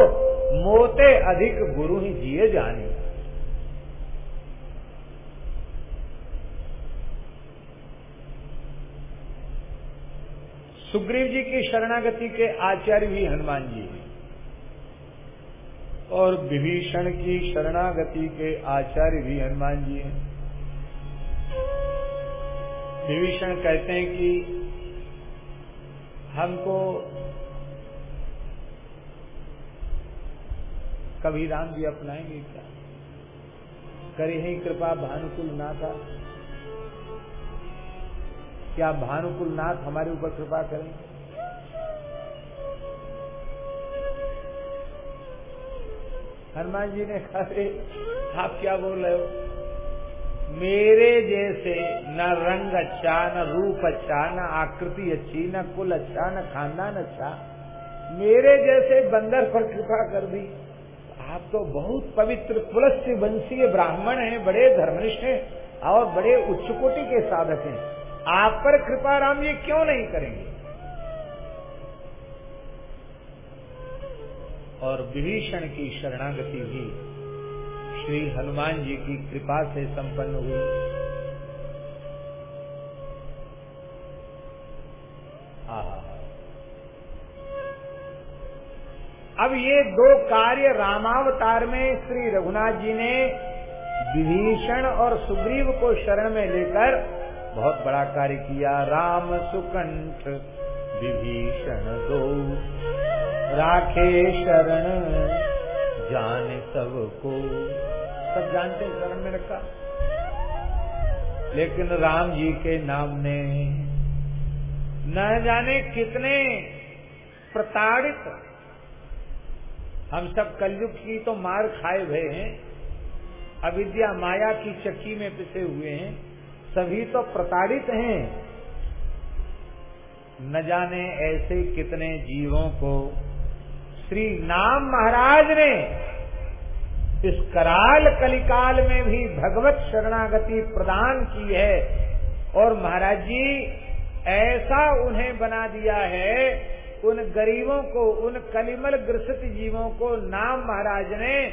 Speaker 1: मोते अधिक गुरु ही जिए जाने। सुग्रीव जी की शरणागति के आचार्य भी हनुमान जी हैं। और विभीषण की शरणागति के आचार्य भी हनुमान जी हैं। विभीषण कहते हैं कि हमको कभी राम जी अपनाएँगे क्या? करे ही कृपा भानुकुल नाथा। क्या भानुकुल नाथ हमारे ऊपर कृपा करें? हनुमान जी ने कहा आप क्या बोल रहे हो? मेरे जैसे न रंग अच्छा न रूप अच्छा न आकृति अच्छी, न कुल अच्छा न खानदान अच्छा मेरे जैसे बंदर पर कृपा कर दी। आप तो बहुत पवित्र पुलस्य वंशीय ब्राह्मण हैं, बड़े धर्मनिष्ठ हैं और बड़े उच्चकोटि के साधक हैं। आप पर कृपा राम जी क्यों नहीं करेंगे? और विभीषण की शरणागति भी श्री हनुमान जी की कृपा से संपन्न हुई। अब ये दो कार्य रामावतार में श्री रघुनाथ जी ने विभीषण और सुग्रीव को शरण में लेकर बहुत बड़ा कार्य किया। राम सुकंठ विभीषण दो। राखे शरण, जाने सबको सब जानते शरण में रखा। लेकिन राम जी के नाम ने न जाने कितने प्रताड़ित। हम सब कलयुग की तो मार खाए हुए हैं, अविद्या माया की चक्की में पिसे हुए हैं। सभी तो प्रताड़ित हैं। न जाने ऐसे कितने जीवों को श्री नाम महाराज ने इस कराल कलिकाल में भी भगवत शरणागति प्रदान की है और महाराज जी, ऐसा उन्हें बना दिया है, उन गरीबों को, उन कलिमल ग्रसित जीवों को नाम महाराज ने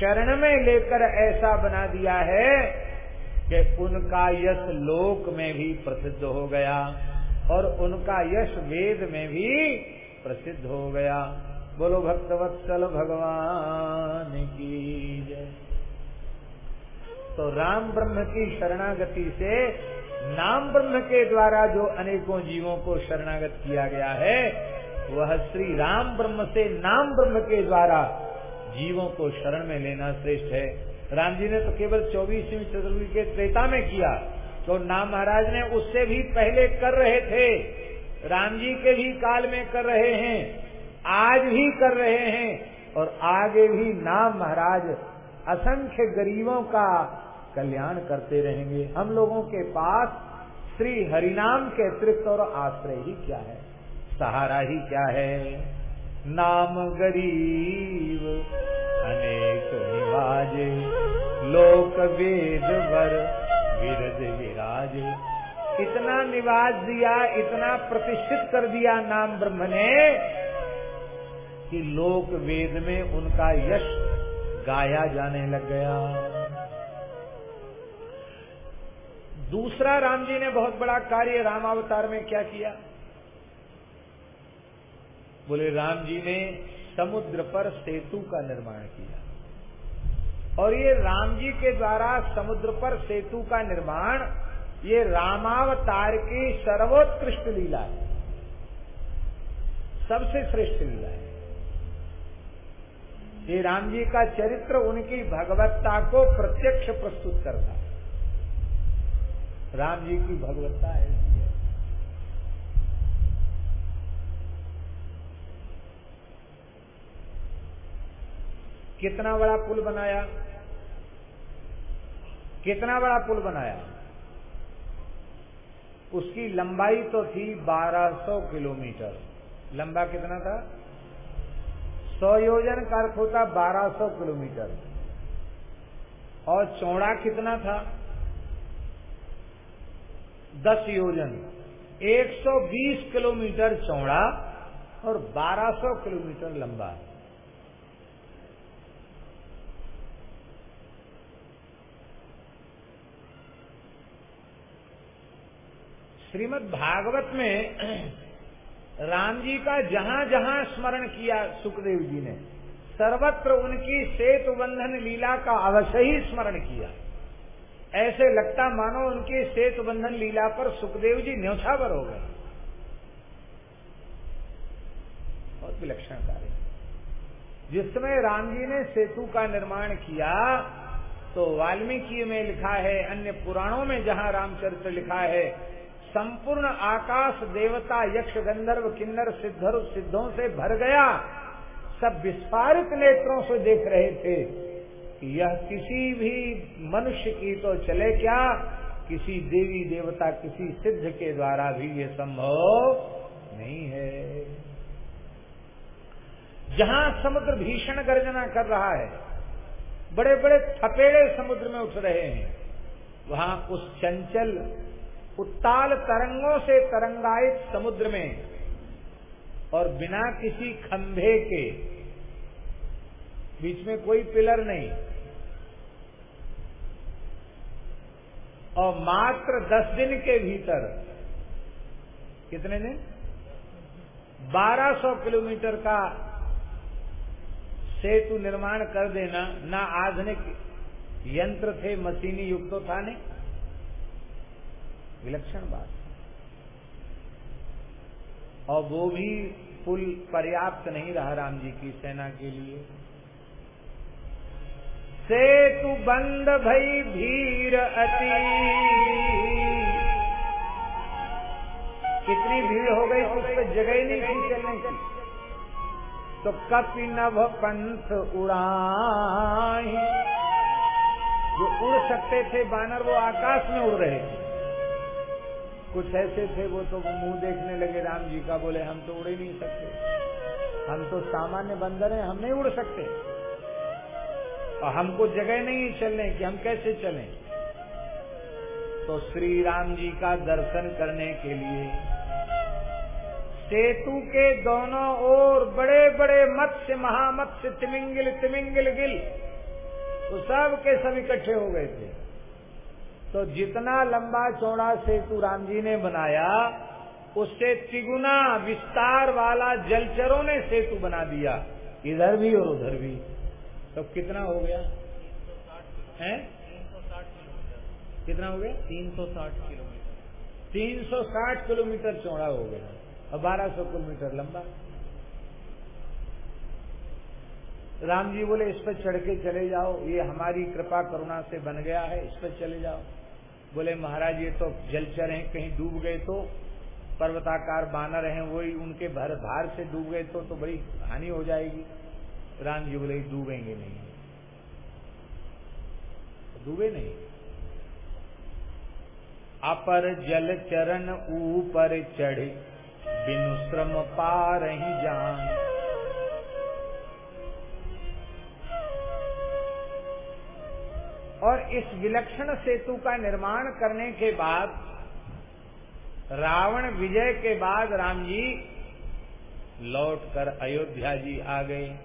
Speaker 1: शरण में लेकर ऐसा बना दिया है कि उनका यश लोक में भी प्रसिद्ध हो गया और उनका यश वेद में भी प्रसिद्ध हो गया। बोलो भक्तवत्सल भगवान की जय। तो राम ब्रह्म की शरणागति से नाम ब्रह्म के द्वारा जो अनेकों जीवों को शरणागत किया गया है, वह श्री राम ब्रह्म से नाम ब्रह्म के द्वारा जीवों को शरण में लेना श्रेष्ठ है। राम जी ने तो केवल चौबीसवीं चतुर्थी के त्रेता में किया। तो नाम महाराज ने उससे भी पहले कर रहे थे। राम जी के भी काल में कर रहे हैं। आज भी कर रहे हैं। और आगे भी नाम महाराज असंख्य गरीबों का कल्याण करते रहेंगे। हम लोगों के पास श्री हरिनाम के अतिरिक्त और आश्रय ही क्या है? सहारा ही क्या है? नाम गरीब अनेक निवाजे लोक वेद वर विरद विराज। इतना निवाज दिया, इतना प्रतिष्ठित कर दिया नाम ब्रह्म ने, कि लोक वेद में उनका यश गाया जाने लग गया। दूसरा राम जी ने बहुत बड़ा कार्य रामावतार में क्या किया? बोले, राम जी ने समुद्र पर सेतु का निर्माण किया। और ये राम जी के द्वारा समुद्र पर सेतु का निर्माण, ये रामावतार की सर्वोत्कृष्ट लीला है। सबसे श्रेष्ठ लीला है। ये राम जी का चरित्र उनकी भगवत्ता को प्रत्यक्ष प्रस्तुत करता है। राम जी की भगवत्ता है। कितना बड़ा पुल बनाया? कितना बड़ा पुल बनाया? उसकी लंबाई तो थी 1200 किलोमीटर। लंबा कितना था? सौ योजन होता 1200 किलोमीटर। और चौड़ा कितना था? 10 योजन। 120 किलोमीटर चौड़ा और 1200 किलोमीटर लंबा। है श्रीमद् भागवत में राम जी का जहाँ जहाँ स्मरण किया सुखदेव जी ने, सर्वत्र उनकी सेतु बंधन लीला का अवश्य ही स्मरण किया। ऐसे लगता मानो उनकी सेतु बंधन लीला पर सुखदेव जी न्यौछावर हो गए। बहुत विलक्षण कार्य जिस समय राम जी ने सेतु का निर्माण किया तो वाल्मीकि में लिखा है, अन्य पुराणों में जहाँ रामचरित्र लिखा है संपूर्ण आकाश देवता, यक्ष, गंधर्व, किन्नर, सिद्धर, सिद्धों से भर गया। सब विस्फारित नेत्रों से देख रहे थे। यह किसी भी मनुष्य की तो चले क्या? किसी देवी देवता, किसी सिद्ध के द्वारा भी ये संभव नहीं है। जहाँ समुद्र भीषण गर्जना कर रहा है बड़े बड़े थपेड़े समुद्र में उठ रहे हैं, वहाँ उस चंचल उत्ताल तरंगों से तरंगायित समुद्र में और बिना किसी खंभे के बीच में कोई पिलर नहीं। और मात्र दस दिन के भीतर, कितने दिन? 1200 किलोमीटर का सेतु निर्माण कर देना, ना आधुनिक यंत्र थे, मशीनी युग तो था नहीं। विलक्षण बात और वो भी पुल पर्याप्त नहीं रहा राम जी की सेना के लिए। सेतु बंद भई भीड़ अति। कितनी भीड़ हो गई उस पर जगह ही नहीं थी चलने की। तो कपि नभ पंथ उड़ाई जो उड़ सकते थे, बानर वो आकाश में उड़ रहे थे। कुछ ऐसे थे वो तो मुँह देखने लगे, राम जी का बोले, हम तो उड़ ही नहीं सकते। हम तो सामान्य बंदर हैं, हम नहीं उड़ सकते। और हमको जगह नहीं चलने की, हम कैसे चलें? तो श्री राम जी का दर्शन करने के लिए सेतु के दोनों ओर बड़े बड़े मत्स्य, महामत्स्य, तिमिंगिल तिमिंगिल गिल तो सब के सब इकट्ठे हो गए थे। तो जितना लंबा चौड़ा सेतु राम जी ने बनाया उससे तिगुना विस्तार वाला जलचरों ने सेतु बना दिया। इधर भी और उधर भी। तो कितना हो गया? है? कितना हो गया?
Speaker 2: 360 किलोमीटर।
Speaker 1: 360 किलोमीटर चौड़ा हो गया। और 1200 किलोमीटर लंबा। राम जी बोले इस पर चढ़ के चले जाओ। ये हमारी कृपा करुणा से बन गया है। इस पर चले जाओ। बोले, महाराज, ये तो जलचर हैं, कहीं डूब गए तो पर्वताकार बानर हैं वही उनके भर भार से डूब गए तो तो बड़ी हानि हो जाएगी। राम जी बोले, डूबेंगे नहीं। डूबे नहीं। अपर जल चरण ऊपर चढ़े, बिनु श्रम पार ही जान। और इस विलक्षण सेतु का निर्माण करने के बाद, रावण विजय के बाद राम जी लौटकर अयोध्या जी आ गए।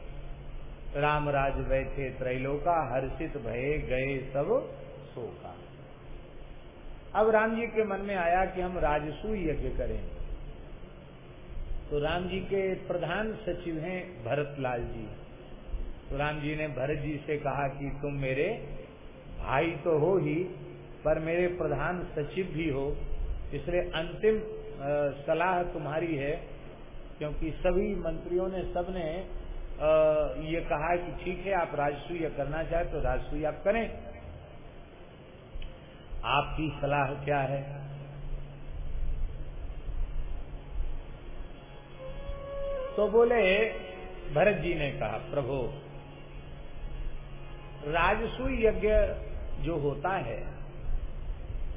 Speaker 1: रामराज बैठे त्रैलोका, हर्षित भये, गए सब शोका। अब राम जी के मन में आया कि हम राजसू यज्ञ करें। तो राम जी के प्रधान सचिव हैं भरतलाल जी। तो राम जी ने भरत जी से कहा कि तुम मेरे भाई तो हो ही, पर मेरे प्रधान सचिव भी हो, इसलिए अंतिम सलाह तुम्हारी है, क्योंकि सभी मंत्रियों ने, सबने ये कहा कि ठीक है, आप राजसूय करना चाहे तो राजसूय आप करें। आपकी सलाह क्या है? तो बोले, भरत जी ने कहा, प्रभु, राजसूय यज्ञ जो होता है,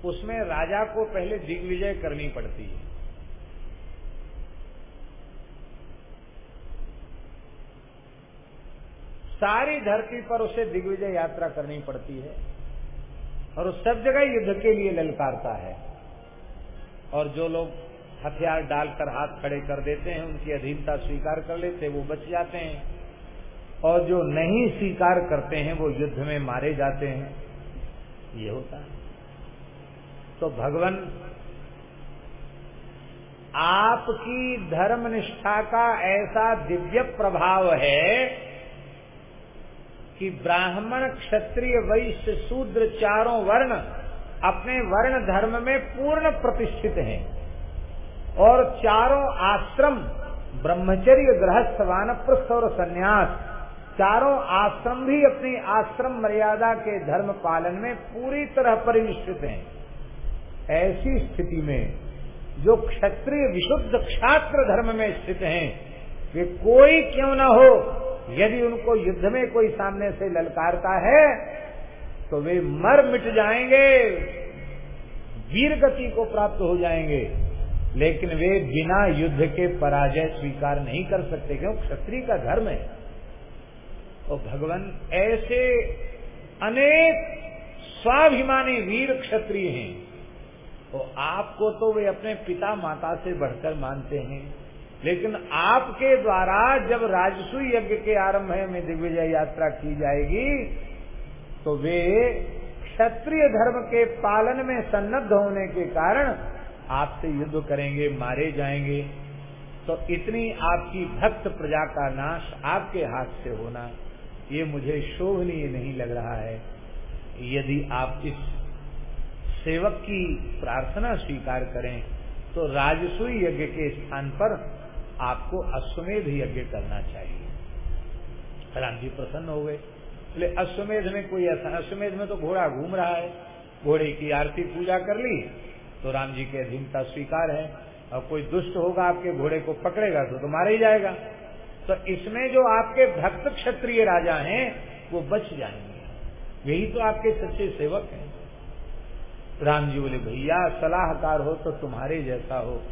Speaker 1: उसमें राजा को पहले दिग्विजय करनी पड़ती है। सारी धरती पर उसे दिग्विजय यात्रा करनी पड़ती है और उस सब जगह युद्ध के लिए ललकारता है। और जो लोग हथियार डालकर हाथ खड़े कर देते हैं, उनकी अधीनता स्वीकार कर लेते हैं, वो बच जाते हैं। और जो नहीं स्वीकार करते हैं, वो युद्ध में मारे जाते हैं। ये होता है। तो भगवान, आपकी धर्म निष्ठा का ऐसा दिव्य प्रभाव है कि ब्राह्मण क्षत्रिय वैश्य शूद्र चारों वर्ण अपने वर्ण धर्म में पूर्ण प्रतिष्ठित हैं और चारों आश्रम ब्रह्मचर्य गृहस्थ वानप्रस्थ और संन्यास चारों आश्रम भी अपनी आश्रम मर्यादा के धर्म पालन में पूरी तरह परिनिष्ठित हैं। ऐसी स्थिति में जो क्षत्रिय विशुद्ध क्षात्र धर्म में स्थित हैं, वे कोई क्यों न हो? यदि उनको युद्ध में कोई सामने से ललकारता है तो वे मर मिट जाएँगे वीर गति को प्राप्त हो जाएँगे। लेकिन वे बिना युद्ध के पराजय स्वीकार नहीं कर सकते, क्यों? क्षत्रिय का धर्म है। तो भगवान ऐसे अनेक स्वाभिमानी वीर क्षत्रिय हैं। तो आपको तो वे अपने पिता माता से बढ़कर मानते हैं। लेकिन आपके द्वारा जब राजसु यज्ञ के आरंभ में दिग्विजय यात्रा की जाएगी तो वे क्षत्रिय धर्म के पालन में सन्नद्ध होने के कारण आपसे युद्ध करेंगे, मारे जाएँगे। तो इतनी आपकी भक्त प्रजा का नाश आपके हाथ से होना। ये मुझे शोभनीय नहीं लग रहा है। यदि आप इस सेवक की प्रार्थना स्वीकार करें तो राजसुई यज्ञ के स्थान पर आपको अश्वमेध यज्ञ करना चाहिए। राम जी प्रसन्न हो गए। बोले अश्वमेध में कोई ऐसा अश्वमेध में तो घोड़ा घूम रहा है। घोड़े की आरती पूजा कर ली तो राम जी के अधीनता स्वीकार है। और कोई दुष्ट होगा आपके घोड़े को पकड़ेगा तो, तो मारा ही जाएगा। तो इसमें जो आपके भक्त क्षत्रिय राजा हैं, वो बच जाएँगे। यही तो आपके सच्चे सेवक हैं। राम जी बोले, भैया, सलाहकार हो तो तुम्हारे जैसा हो।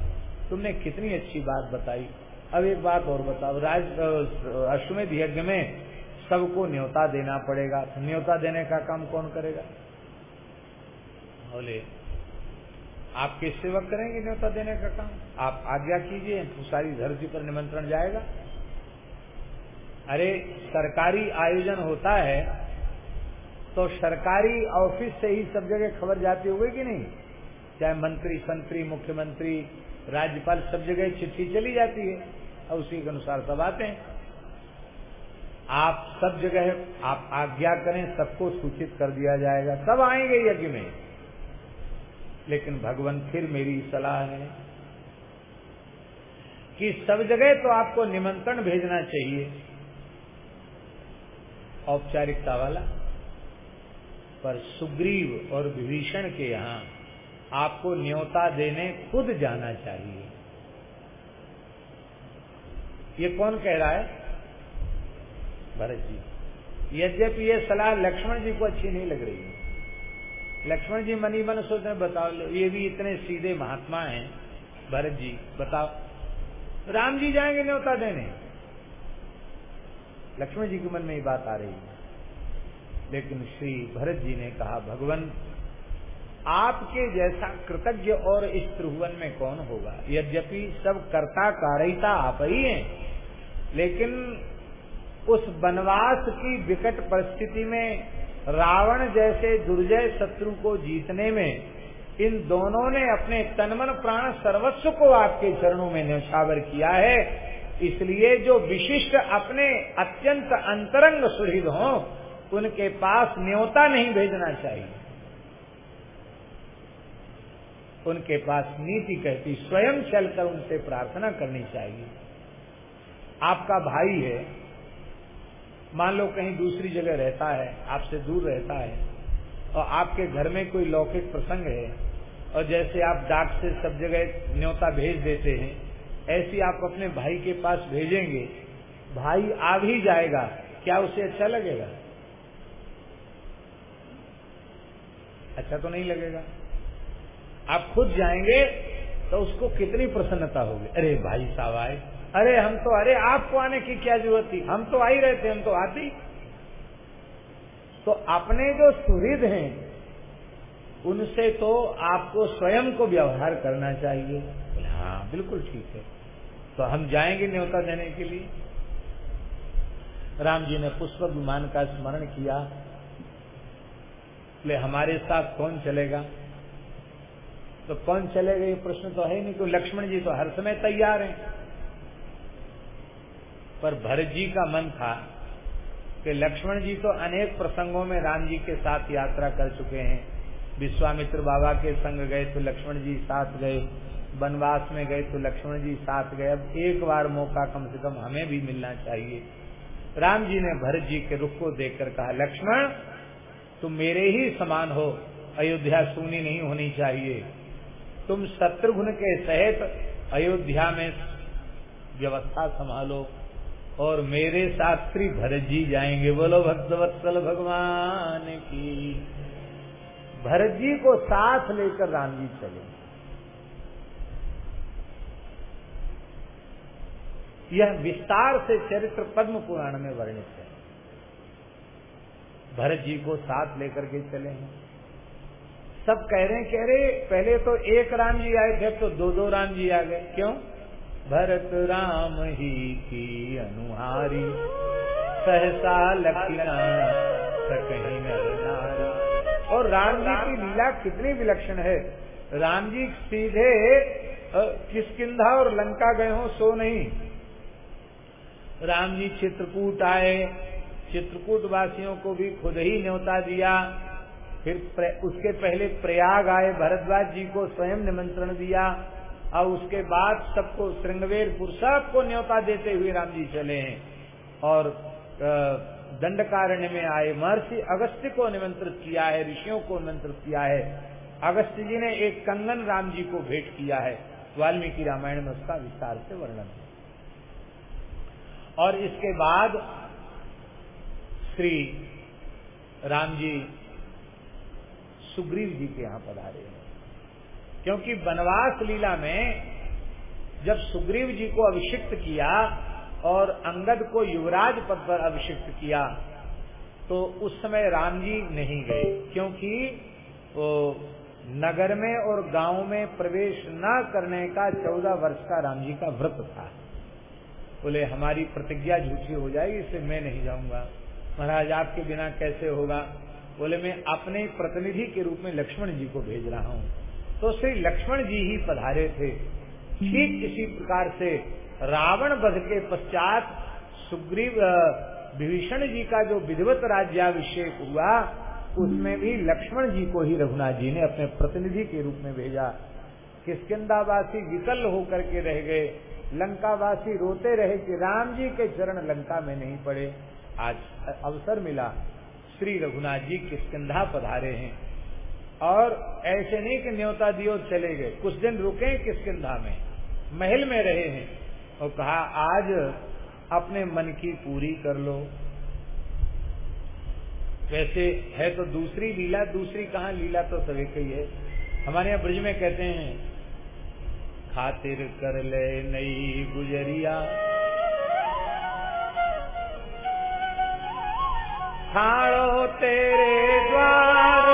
Speaker 1: तुमने कितनी अच्छी बात बताई। अब एक बात और बताओ। राज, अश्वमेध यज्ञ में सबको न्योता देना पड़ेगा। न्योता देने का काम कौन करेगा? बोले, आपके सेवक करेंगे न्योता देने का काम। आप आज्ञा कीजिए सारी धरती पर निमंत्रण जाएगा। अरे, सरकारी आयोजन होता है तो सरकारी ऑफ़िस से ही सब जगह खबर जाती होगी कि नहीं? चाहे मंत्री, संतरी, मुख्यमंत्री, राज्यपाल, सब जगह चिट्ठी चली जाती है, और उसी के अनुसार सब आते हैं। आप सब जगह, आप आज्ञा करें, सबको सूचित कर दिया जाएगा। सब आएँगे यज्ञ में। लेकिन भगवान फिर मेरी सलाह है कि सब जगह तो आपको निमंत्रण भेजना चाहिए। औपचारिकता वाला, पर सुग्रीव और विभीषण के यहाँ आपको न्योता देने खुद जाना चाहिए। ये कौन कह रहा है? भरत जी। यद्यपि ये सलाह लक्ष्मण जी को अच्छी नहीं लग रही है। लक्ष्मण जी मनी मन सोचते बताओ, ये भी इतने सीधे महात्मा हैं। भरत जी, बताओ। राम जी जाएँगे न्योता देने? लक्ष्मण जी के मन में ये बात आ रही है। लेकिन श्री भरत जी ने कहा, भगवान, आपके जैसा कृतज्ञ और इस त्रिभुवन में कौन होगा? यद्यपि सब कर्ता कारिता आप ही हैं, लेकिन उस वनवास की विकट परिस्थिति में रावण जैसे दुर्जय शत्रु को जीतने में इन दोनों ने अपने तनमन प्राण सर्वस्व को आपके चरणों में न्यौछावर किया है। इसलिए जो विशिष्ट अपने अत्यंत अंतरंग सुहृद हों, उनके पास न्योता नहीं भेजना चाहिए। उनके पास नीति कहती, स्वयं चलकर उनसे प्रार्थना करनी चाहिए। आपका भाई है, मान लो कहीं दूसरी जगह रहता है, आपसे दूर रहता है, और आपके घर में कोई लौकिक प्रसंग है, और जैसे आप डाक से सब जगह न्योता भेज देते हैं ऐसी आप अपने भाई के पास भेजेंगे, भाई आ भी जाएगा, क्या उसे अच्छा लगेगा? अच्छा तो नहीं लगेगा। आप खुद जाएँगे तो उसको कितनी प्रसन्नता होगी? अरे भाई साहब आए। अरे हम तो अरे आपको आने की क्या ज़रूरत थी? हम तो आ ही रहे थे, हम तो आते। तो अपने जो सुहृद हैं, उनसे तो आपको स्वयं को व्यवहार करना चाहिए। हाँ बिल्कुल ठीक है। तो हम जाएँगे न्योता देने के लिए। राम जी ने पुष्प विमान का स्मरण किया। ले हमारे साथ कौन चलेगा? तो कौन चलेगा, ये प्रश्न तो है नहीं तो लक्ष्मण जी तो हर समय तैयार हैं। पर भरत जी का मन था कि लक्ष्मण जी तो अनेक प्रसंगों में राम जी के साथ यात्रा कर चुके हैं। विश्वामित्र बाबा के संग गए तो लक्ष्मण जी साथ गए। वनवास में गए तो लक्ष्मण जी साथ गए। अब एक बार मौका कम से कम हमें भी मिलना चाहिए। राम जी ने भरत जी के रुख को देखकर कहा, लक्ष्मण, तुम मेरे ही समान हो, अयोध्या सुनी नहीं होनी चाहिए। तुम शत्रुघ्न के सहित अयोध्या में व्यवस्था संभालो और मेरे साथ श्री भरत जी जाएँगे। बोलो, भक्तवत्सल भगवान की। भरत जी को साथ लेकर राम जी चले। यह विस्तार से चरित्र पद्म पुराण में वर्णित है। भरत जी को साथ लेकर के चले हैं। सब कह रहे कह रहे पहले तो एक राम जी आए थे तो दो दो राम जी आ गए। क्यों? भरत राम ही की अनुहारी, सहसा लखना और राम जी की लीला कितनी विलक्षण है। राम जी सीधे किसकिधा और लंका गए हो, सो नहीं। राम जी चित्रकूट आए। चित्रकूट वासियों को भी खुद ही न्योता दिया। फिर उसके पहले प्रयाग आए, भरद्वाज जी को स्वयं निमंत्रण दिया। और उसके बाद सबको श्रृंगवेरपुर सबको न्योता देते हुए राम जी चले हैं। और दंडकारण्य में आए। महर्षि अगस्त्य को निमंत्रित किया है, ऋषियों को निमंत्रित किया है। अगस्त्य जी ने एक कंगन राम जी को भेंट किया है। वाल्मीकि रामायण में उसका विस्तार से वर्णन है और इसके बाद श्री राम जी सुग्रीव जी के यहाँ पधारे हैं। क्योंकि वनवास लीला में जब सुग्रीव जी को अभिषिक्त किया और अंगद को युवराज पद पर अभिषिक्त किया तो उस समय राम जी नहीं गए, क्योंकि वो नगर में और गाँव में प्रवेश न करने का चौदह वर्ष का राम जी का व्रत था। बोले, हमारी प्रतिज्ञा झूठी हो जाएगी, इससे मैं नहीं जाऊँगा। महाराज, आपके बिना कैसे होगा? बोले, मैं अपने प्रतिनिधि के रूप में लक्ष्मण जी को भेज रहा हूँ। तो श्री लक्ष्मण जी ही पधारे थे। ठीक इसी प्रकार से रावण वध के पश्चात सुग्रीव विभीषण जी का जो विधिवत राज्याभिषेक हुआ, उसमें भी लक्ष्मण जी को ही रघुनाथ जी ने अपने प्रतिनिधि के रूप में भेजा। किसकिदावासी विकल होकर के रह गए। लंकावासी रोते रहे कि राम जी के चरण लंका में नहीं पड़े। आज अवसर मिला। श्री रघुनाथ जी किसकिधा पधारे हैं। और ऐसे नहीं कि न्योता दियो चले गए। कुछ दिन रुके किसकिधा में। महल में रहे हैं। और कहा, आज अपने मन की पूरी कर लो। वैसे है तो दूसरी लीला। दूसरी कहा लीला तो सभी कही है हमारे यहाँ ब्रज में कहते हैं खातिर कर ले नई गुजरिया। छाड़ो तेरे द्वार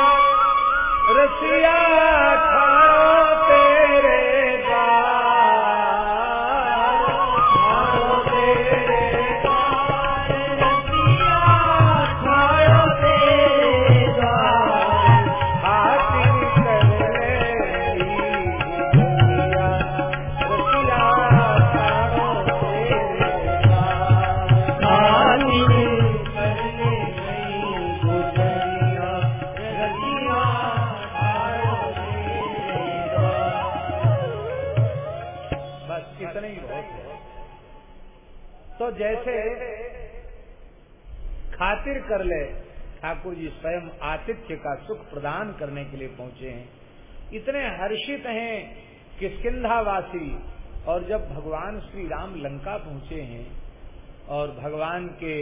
Speaker 1: रसिया खातिर कर ले। ठाकुर जी स्वयं आतिथ्य का सुख प्रदान करने के लिए पहुँचे हैं। इतने हर्षित हैं कि किसकिधावासी और जब भगवान श्री राम लंका पहुँचे हैं और भगवान के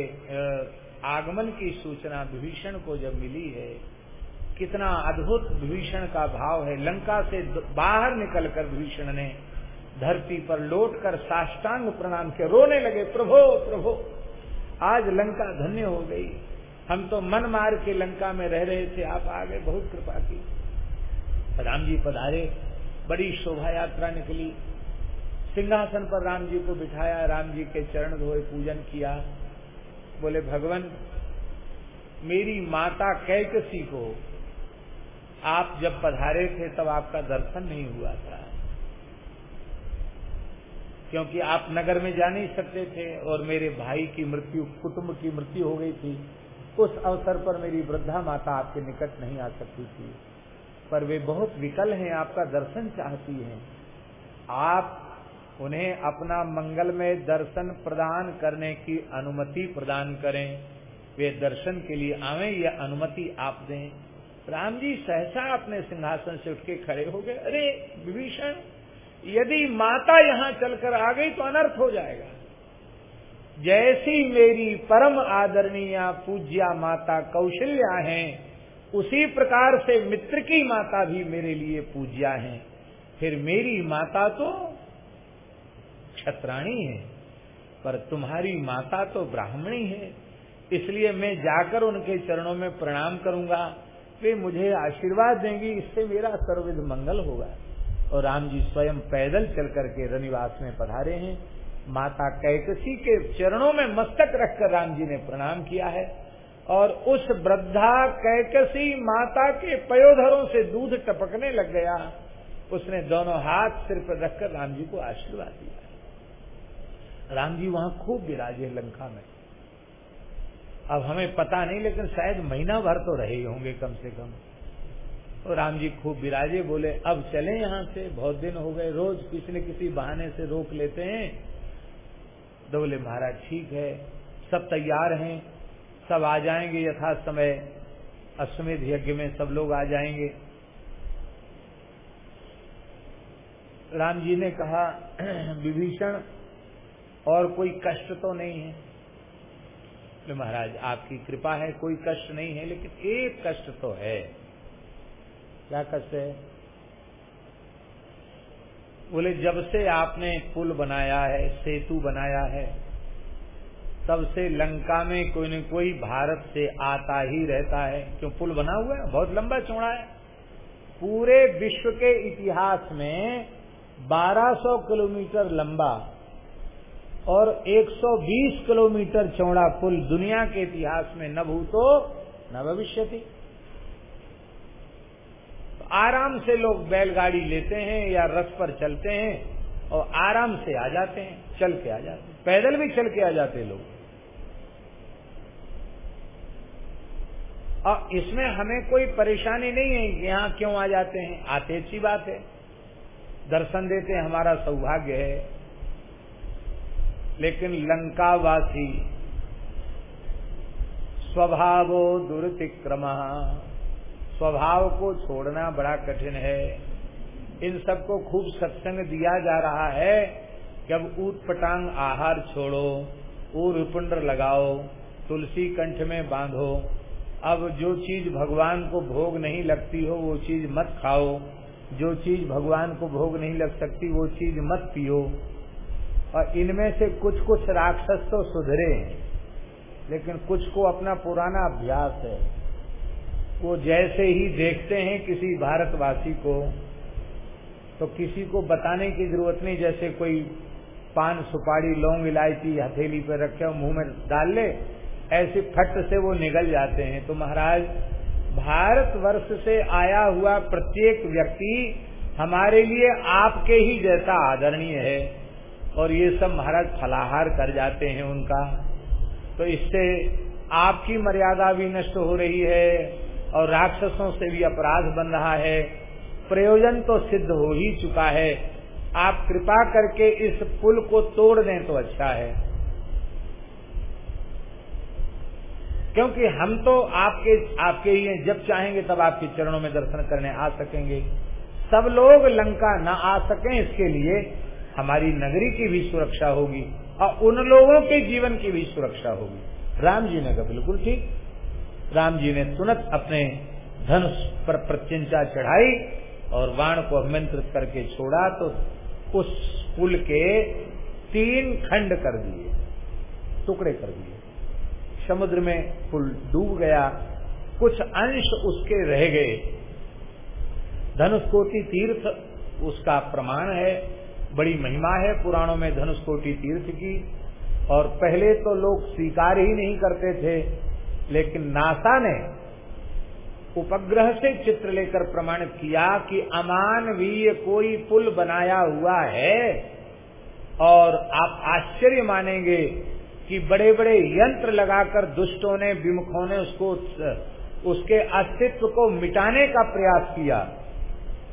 Speaker 1: आगमन की सूचना विभीषण को जब मिली है, कितना अद्भुत विभीषण का भाव है। लंका से बाहर निकलकर विभीषण ने धरती पर लौटकर साष्टांग प्रणाम के रोने लगे, प्रभो प्रभो। आज लंका धन्य हो गई। हम तो मन मार के लंका में रह रहे थे, आप आ गए, बहुत कृपा की। राम जी पधारे, बड़ी शोभा यात्रा निकली। सिंहासन पर राम जी को बिठाया, राम जी के चरण धोए, पूजन किया। बोले, भगवान, मेरी माता कैकसी को आप जब पधारे थे, तब आपका दर्शन नहीं हुआ था। क्योंकि आप नगर में जा नहीं सकते थे और मेरे भाई की मृत्यु, कुटुंब की मृत्यु हो गई थी, उस अवसर पर मेरी वृद्धा माता आपके निकट नहीं आ सकती थी। पर वे बहुत विकल हैं, आपका दर्शन चाहती हैं। आप उन्हें अपना मंगलमय दर्शन प्रदान करने की अनुमति प्रदान करें। वे दर्शन के लिए आवे यह अनुमति आप दें। राम जी सहसा अपने सिंहासन से उठ के खड़े हो गए। अरे, विभीषण यदि माता यहाँ चलकर आ गई तो अनर्थ हो जाएगा। जैसी मेरी परम आदरणीय पूज्या माता कौशल्या हैं, उसी प्रकार से मित्र की माता भी मेरे लिए पूज्या हैं। फिर मेरी माता तो क्षत्राणी है, पर तुम्हारी माता तो ब्राह्मणी है। इसलिए मैं जाकर उनके चरणों में प्रणाम करूँगा। वे मुझे आशीर्वाद देंगी, इससे मेरा सर्वविध मंगल होगा। और राम जी स्वयं पैदल चल करके रनिवास में पधारे हैं। माता कैकसी के चरणों में मस्तक रखकर राम जी ने प्रणाम किया है और उस वृद्धा कैकसी माता के पयोधरों से दूध टपकने लग गया। उसने दोनों हाथ सिर पर रखकर राम जी को आशीर्वाद दिया। राम जी वहाँ खूब विराजे लंका में। अब हमें पता नहीं, लेकिन शायद महीना भर तो रहे होंगे कम से कम। तो राम जी खूब विराजे बोले, अब चले यहाँ से, बहुत दिन हो गए, रोज किसी न किसी बहाने से रोक लेते हैं। तो बोले, महाराज, ठीक है, सब तैयार हैं, सब आ जाएँगे यथा समय, अश्वमेध यज्ञ में सब लोग आ जाएँगे। राम जी ने कहा, विभीषण, और कोई कष्ट तो नहीं है? महाराज, आपकी कृपा है, कोई कष्ट नहीं है, लेकिन एक कष्ट तो है। क्या कष्ट है? बोले, जब से आपने पुल बनाया है, सेतु बनाया है, तब से लंका में कोई न कोई भारत से आता ही रहता है। क्यों? पुल बना हुआ है, बहुत लंबा चौड़ा है। पूरे विश्व के इतिहास में 1200 किलोमीटर लंबा और 120 किलोमीटर चौड़ा पुल दुनिया के इतिहास में न भूतो, न भविष्य थी आराम से लोग बैलगाड़ी लेते हैं या रथ पर चलते हैं और आराम से आ जाते हैं, चल के आ जाते हैं। पैदल भी चल के आ जाते हैं लोग। और इसमें हमें कोई परेशानी नहीं है कि यहाँ क्यों आ जाते हैं। आते अच्छी बात है। दर्शन देते हमारा सौभाग्य है। लेकिन लंकावासी, स्वभावो दुर्तिक्रम। स्वभाव को छोड़ना बड़ा कठिन है। इन सबको खूब सत्संग दिया जा रहा है। कि अब ऊट पटांग आहार छोड़ो ऊर पुंड्र लगाओ, तुलसी कंठ में बांधो, अब जो चीज़ भगवान को भोग नहीं लगती हो, वो चीज़ मत खाओ। जो चीज़ भगवान को भोग नहीं लग सकती, वो चीज़ मत पियो। और इनमें से कुछ कुछ राक्षस तो सुधरे हैं, लेकिन कुछ को अपना पुराना अभ्यास है। वो जैसे ही देखते हैं किसी भारतवासी को तो किसी को बताने की ज़रूरत नहीं, जैसे कोई पान, सुपारी, लौंग, इलायची, हथेली पर रखे और मुँह में डाल ले, ऐसे फट से वो निगल जाते हैं। तो महाराज भारत वर्ष से आया हुआ प्रत्येक व्यक्ति हमारे लिए आपके ही जैसा आदरणीय है, और ये सब महाराज फलाहार कर जाते हैं उनका। तो इससे आपकी मर्यादा भी नष्ट हो रही है और राक्षसों से भी अपराध बन रहा है। प्रयोजन तो सिद्ध हो ही चुका है। आप कृपा करके इस पुल को तोड़ दें तो अच्छा है। क्योंकि हम तो आपके आपके ही हैं। जब चाहेंगे तब आपके चरणों में दर्शन करने आ सकेंगे। सब लोग लंका न आ सकें, इसके लिए हमारी नगरी की भी सुरक्षा होगी और उन लोगों के जीवन की भी सुरक्षा होगी। राम जी ने कहा, बिल्कुल ठीक। राम जी ने तुरंत अपने धनुष पर प्रत्यंचा चढ़ाई और बाण को अभिमंत्रित करके छोड़ा तो उस पुल के तीन खंड कर दिए, टुकड़े कर दिए। समुद्र में पुल डूब गया, कुछ अंश उसके रह गए। धनुषकोटि तीर्थ उसका प्रमाण है, बड़ी महिमा है पुराणों में धनुषकोटि तीर्थ की, और पहले तो लोग स्वीकार ही नहीं करते थे लेकिन नासा ने उपग्रह से चित्र लेकर प्रमाणित किया कि अमानवीय कोई पुल बनाया हुआ है और आप आश्चर्य मानेंगे कि बड़े बड़े यंत्र लगाकर दुष्टों ने, विमुखों ने उसको, उसके अस्तित्व को मिटाने का प्रयास किया।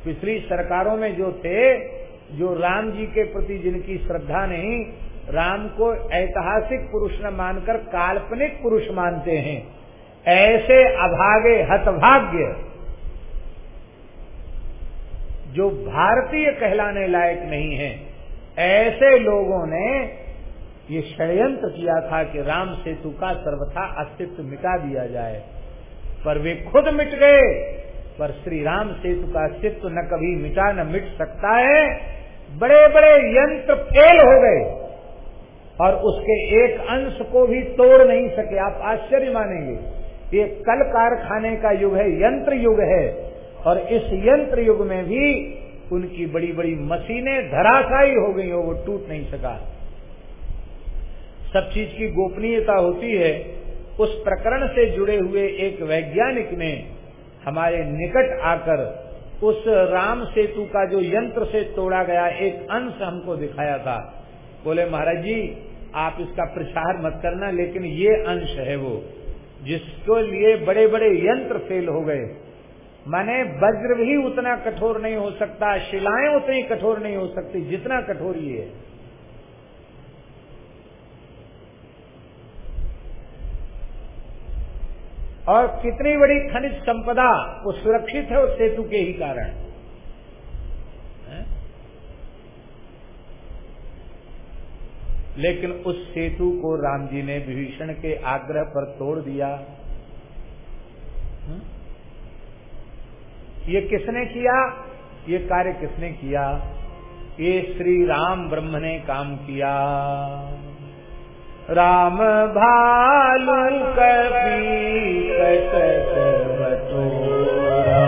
Speaker 1: पिछली सरकारों में जो थे, जो राम जी के प्रति जिनकी श्रद्धा नहीं राम को ऐतिहासिक पुरुष न मानकर काल्पनिक पुरुष मानते हैं। ऐसे अभागे हतभाग्य जो भारतीय कहलाने लायक नहीं है। ऐसे लोगों ने ये षडयंत्र किया था कि राम सेतु का सर्वथा अस्तित्व मिटा दिया जाए। पर वे खुद मिट गए, पर श्री राम सेतु का अस्तित्व न कभी मिटा न मिट सकता है। बड़े बड़े यंत्र फेल हो गए। और उसके एक अंश को भी तोड़ नहीं सके। आप आश्चर्य मानेंगे। ये कल कारखाने का युग है, यंत्र युग है। और इस यंत्र युग में भी उनकी बड़ी बड़ी मशीनें धराशायी हो गई हो वो टूट नहीं सका। सब चीज़ की गोपनीयता होती है। उस प्रकरण से जुड़े हुए एक वैज्ञानिक ने हमारे निकट आकर उस राम सेतु का जो यंत्र से तोड़ा गया, एक अंश हमको दिखाया था। बोले, महाराज जी आप इसका प्रचार मत करना, लेकिन ये अंश है वो, जिसको लिए बड़े बड़े यंत्र फेल हो गए। माने वज्र भी उतना कठोर नहीं हो सकता, शिलाएँ उतनी कठोर नहीं हो सकती, जितना कठोर ये है। और कितनी बड़ी खनिज संपदा, वो सुरक्षित है उस सेतु के ही कारण। लेकिन उस सेतु को राम जी ने विभीषण के आग्रह पर तोड़ दिया? ये किसने किया? ये कार्य किसने किया? ये श्री राम ब्रह्म ने काम किया। राम भालू कपी बटोरा।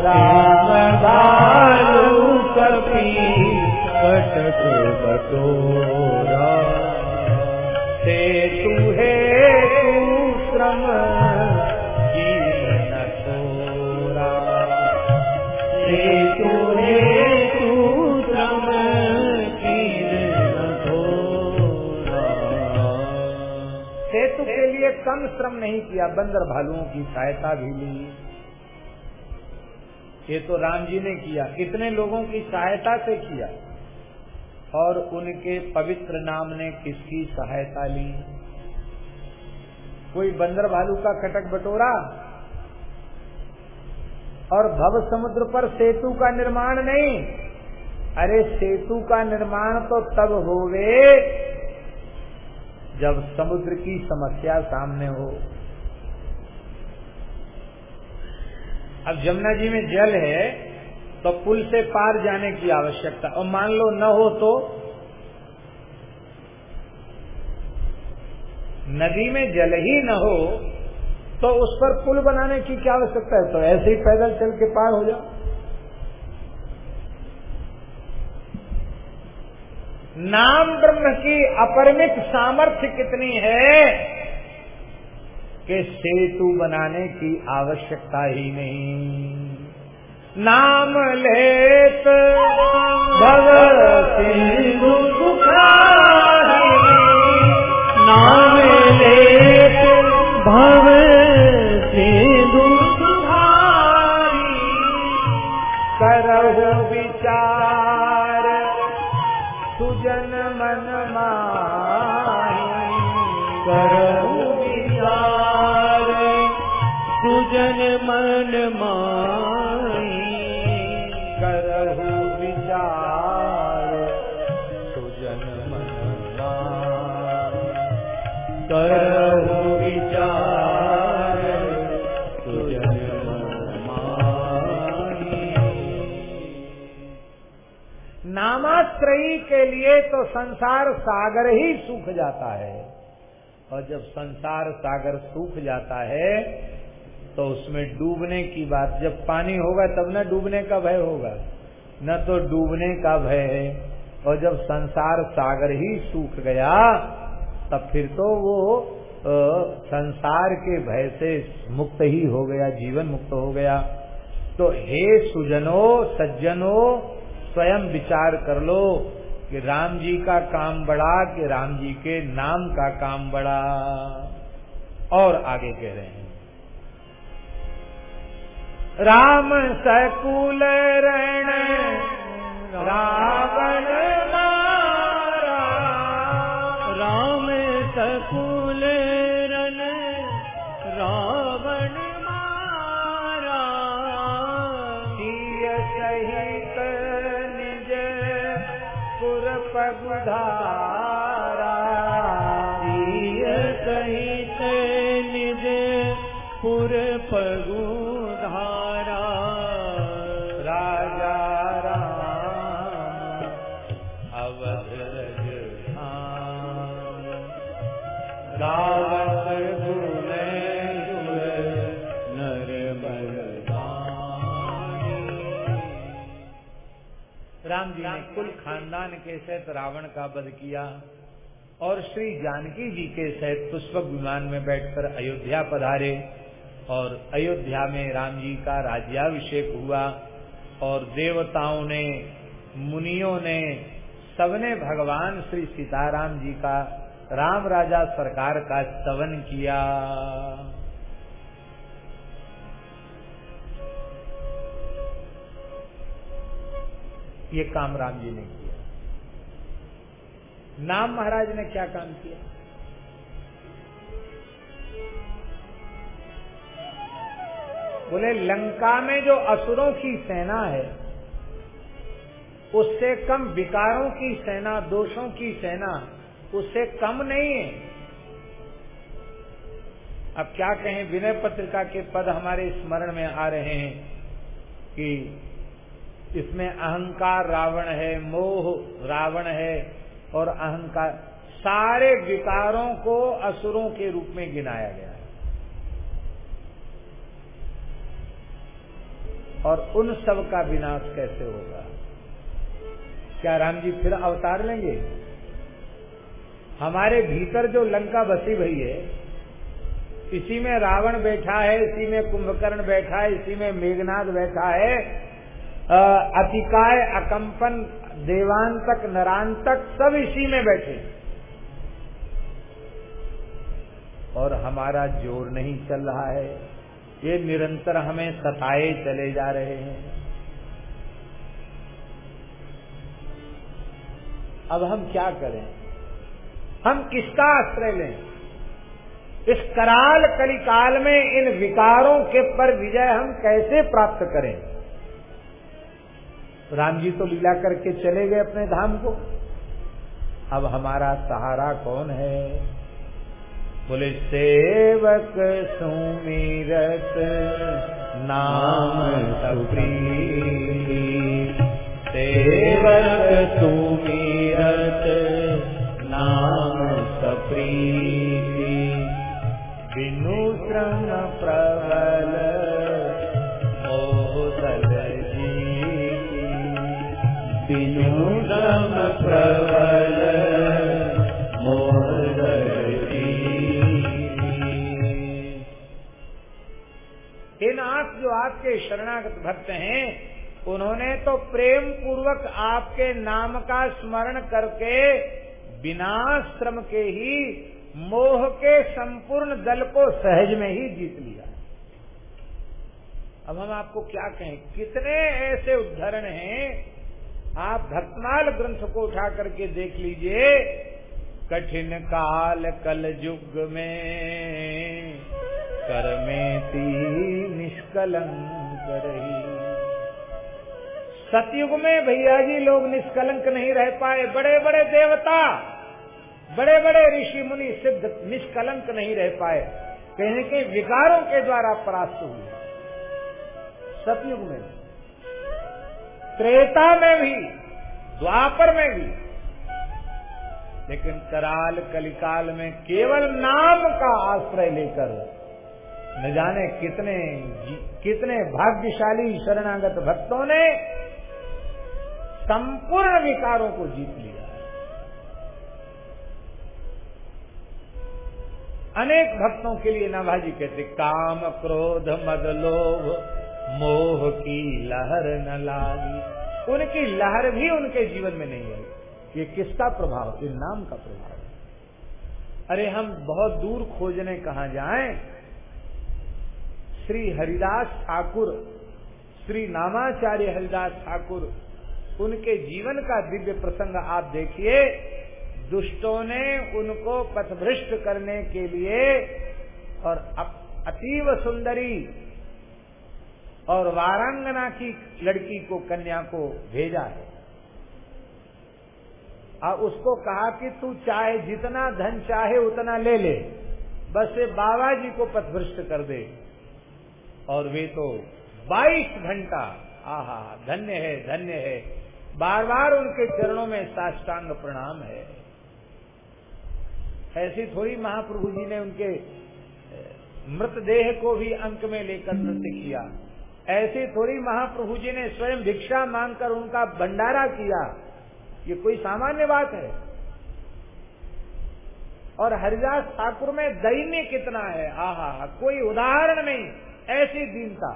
Speaker 1: राम भालू कपी कटक बटोरा। से तू है तू श्रम तू तू श्रम सेतु के लिए कम श्रम नहीं किया, बंदर भालुओं की सहायता भी ली। ये तो राम जी ने किया कितने लोगों की सहायता से किया। और उनके पवित्र नाम ने किसकी सहायता ली? कोई बंदर भालू का कटक बटोरा? और भव समुद्र पर सेतु का निर्माण नहीं? अरे सेतु का निर्माण तो तब होवे जब समुद्र की समस्या सामने हो। अब जमुना जी में जल है तो पुल से पार जाने की आवश्यकता। और मान लो न हो तो नदी में जल ही न हो तो उस पर पुल बनाने की क्या आवश्यकता है? तो ऐसे ही पैदल चल के पार हो जाओ। नाम ब्रह्म की अपरिमित सामर्थ्य कितनी है कि सेतु बनाने की आवश्यकता ही नहीं। नाम लेत। भव सिंधु
Speaker 2: नाम
Speaker 1: नामात्रयी के लिए तो संसार सागर ही सूख जाता है। और जब संसार सागर सूख जाता है तो उसमें डूबने की बात, जब पानी होगा तब न डूबने का भय होगा। न तो डूबने का भय है। और जब संसार सागर ही सूख गया, तब फिर तो वो संसार के भय से मुक्त ही हो गया, जीवन मुक्त हो गया। तो हे सुजनो, सज्जनो स्वयं विचार कर लो कि राम जी का काम बड़ा कि राम जी के नाम का काम बड़ा और आगे कह रहे हैं। राम सकुल रण, रावण पगुधारा राम जी ने कुल खानदान के सहित रावण का वध किया और श्री जानकी जी के सहित पुष्पक विमान में बैठकर अयोध्या पधारे और अयोध्या में राम जी का राज्याभिषेक हुआ और देवताओं ने, मुनियों ने, सबने भगवान श्री सीताराम जी का राम राजा सरकार का स्तवन किया। ये काम राम जी ने किया। नाम महाराज ने क्या काम किया? बोले, लंका में जो असुरों की सेना है, उससे कम विकारों की सेना, दोषों की सेना, उससे कम नहीं है। अब क्या कहें, विनय पत्रिका के पद हमारे स्मरण में आ रहे हैं कि इसमें अहंकार रावण है, मोह रावण है और अहंकार, सारे विकारों को असुरों के रूप में गिनाया गया है। और उन सब का विनाश कैसे होगा? क्या राम जी फिर अवतार लेंगे? हमारे भीतर जो लंका बसी भई है, इसी में रावण बैठा है, इसी में कुंभकर्ण बैठा है, इसी में मेघनाथ बैठा है अतिकाय अकंपन देवांतक नरांतक सब इसी में बैठे। और हमारा ज़ोर नहीं चल रहा है। ये निरंतर हमें सताए चले जा रहे हैं। अब हम क्या करें? हम किसका आश्रय लें? इस कराल कलिकाल में इन विकारों के पर विजय हम कैसे प्राप्त करें? राम जी तो लीला करके चले गए अपने धाम को। अब हमारा सहारा कौन है? बोले, सेवक सुमीरत, नाम सेवक सुमीरत आपके शरणागत भक्त हैं उन्होंने तो प्रेम पूर्वक आपके नाम का स्मरण करके बिना श्रम के ही मोह के संपूर्ण दल को सहज में ही जीत लिया अब हम आपको क्या कहें कितने ऐसे उदाहरण हैं आप भक्तमाल ग्रंथ को उठा करके देख लीजिए। कठिन काल कल युग में कर निष्कलंक रही। सतयुग में भैया जी लोग निष्कलंक नहीं रह पाए। बड़े बड़े देवता बड़े बड़े ऋषि मुनि सिद्ध निष्कलंक नहीं रह पाए। कहीं के विकारों के द्वारा परास्त हुए। सतयुग में त्रेता में भी, द्वापर में भी। लेकिन कराल कलिकाल में केवल नाम का आश्रय लेकर, न जाने कितने कितने भाग्यशाली शरणागत भक्तों ने संपूर्ण विकारों को जीत लिया अनेक भक्तों के लिए नाभाजी कहते, काम, क्रोध, मद, लोभ मोह की लहर न लागी। उनकी लहर भी उनके जीवन में नहीं आई। ये किसका प्रभाव? ये नाम का प्रभाव अरे, हम बहुत दूर खोजने कहा जाएँ? श्री हरिदास ठाकुर, श्री नामाचार्य हरिदास ठाकुर, उनके जीवन का दिव्य प्रसंग आप देखिए। दुष्टों ने उनको पथभ्रष्ट करने के लिए और अतीव सुंदरी और वारांगना की लड़की को, कन्या को भेजा है। और उसको कहा कि तू चाहे जितना धन चाहे उतना ले ले, बस बाबा जी को पथभ्रष्ट कर दे। और वे तो 22 घंटा, आहा, धन्य है धन्य है बार बार उनके चरणों में साष्टांग प्रणाम है। ऐसी थोड़ी महाप्रभु जी ने उनके मृतदेह को भी अंक में लेकर नृत्य किया। ऐसी थोड़ी महाप्रभु जी ने स्वयं भिक्षा मांगकर उनका भंडारा किया, ये कोई सामान्य बात है? और हरिदास ठाकुर में दैन्य कितना है? हा हा हा कोई उदाहरण नहीं, ऐसी दीनता।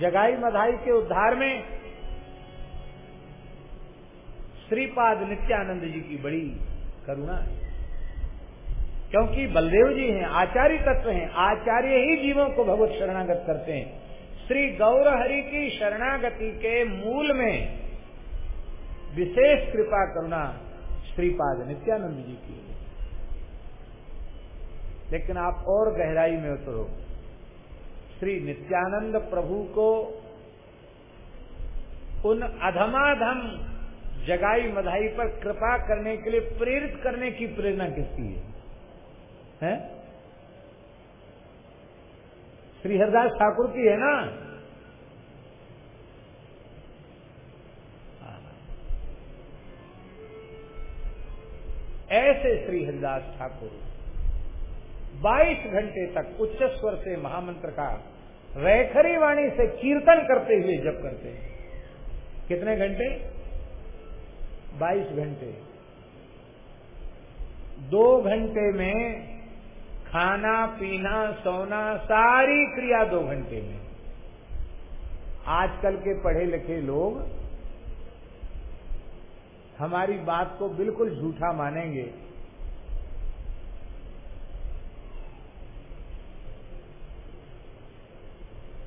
Speaker 1: जगाई मधाई के उद्धार में श्रीपाद नित्यानंद जी की बड़ी करुणा है। क्योंकि बलदेव जी हैं आचार्य तत्व हैं आचार्य ही जीवों को भगवत शरणागत करते हैं। श्री गौर हरि की शरणागति के मूल में विशेष कृपा करुणा श्रीपाद नित्यानंद जी की लेकिन आप और गहराई में उतरो। श्री नित्यानंद प्रभु को उन अधमाधम जगाई मधाई पर कृपा करने के लिए प्रेरित करने की प्रेरणा किसकी है, है? श्री हरदास ठाकुर की है ना? ऐसे श्री हरिदास ठाकुर 22 घंटे तक उच्च स्वर से महामंत्र का वैखरी वाणी से कीर्तन करते हुए जब करते हैं। कितने घंटे? 22 घंटे। दो घंटे में खाना, पीना, सोना, सारी क्रिया दो घंटे में। आजकल के पढ़े लिखे लोग हमारी बात को बिल्कुल झूठा मानेंगे।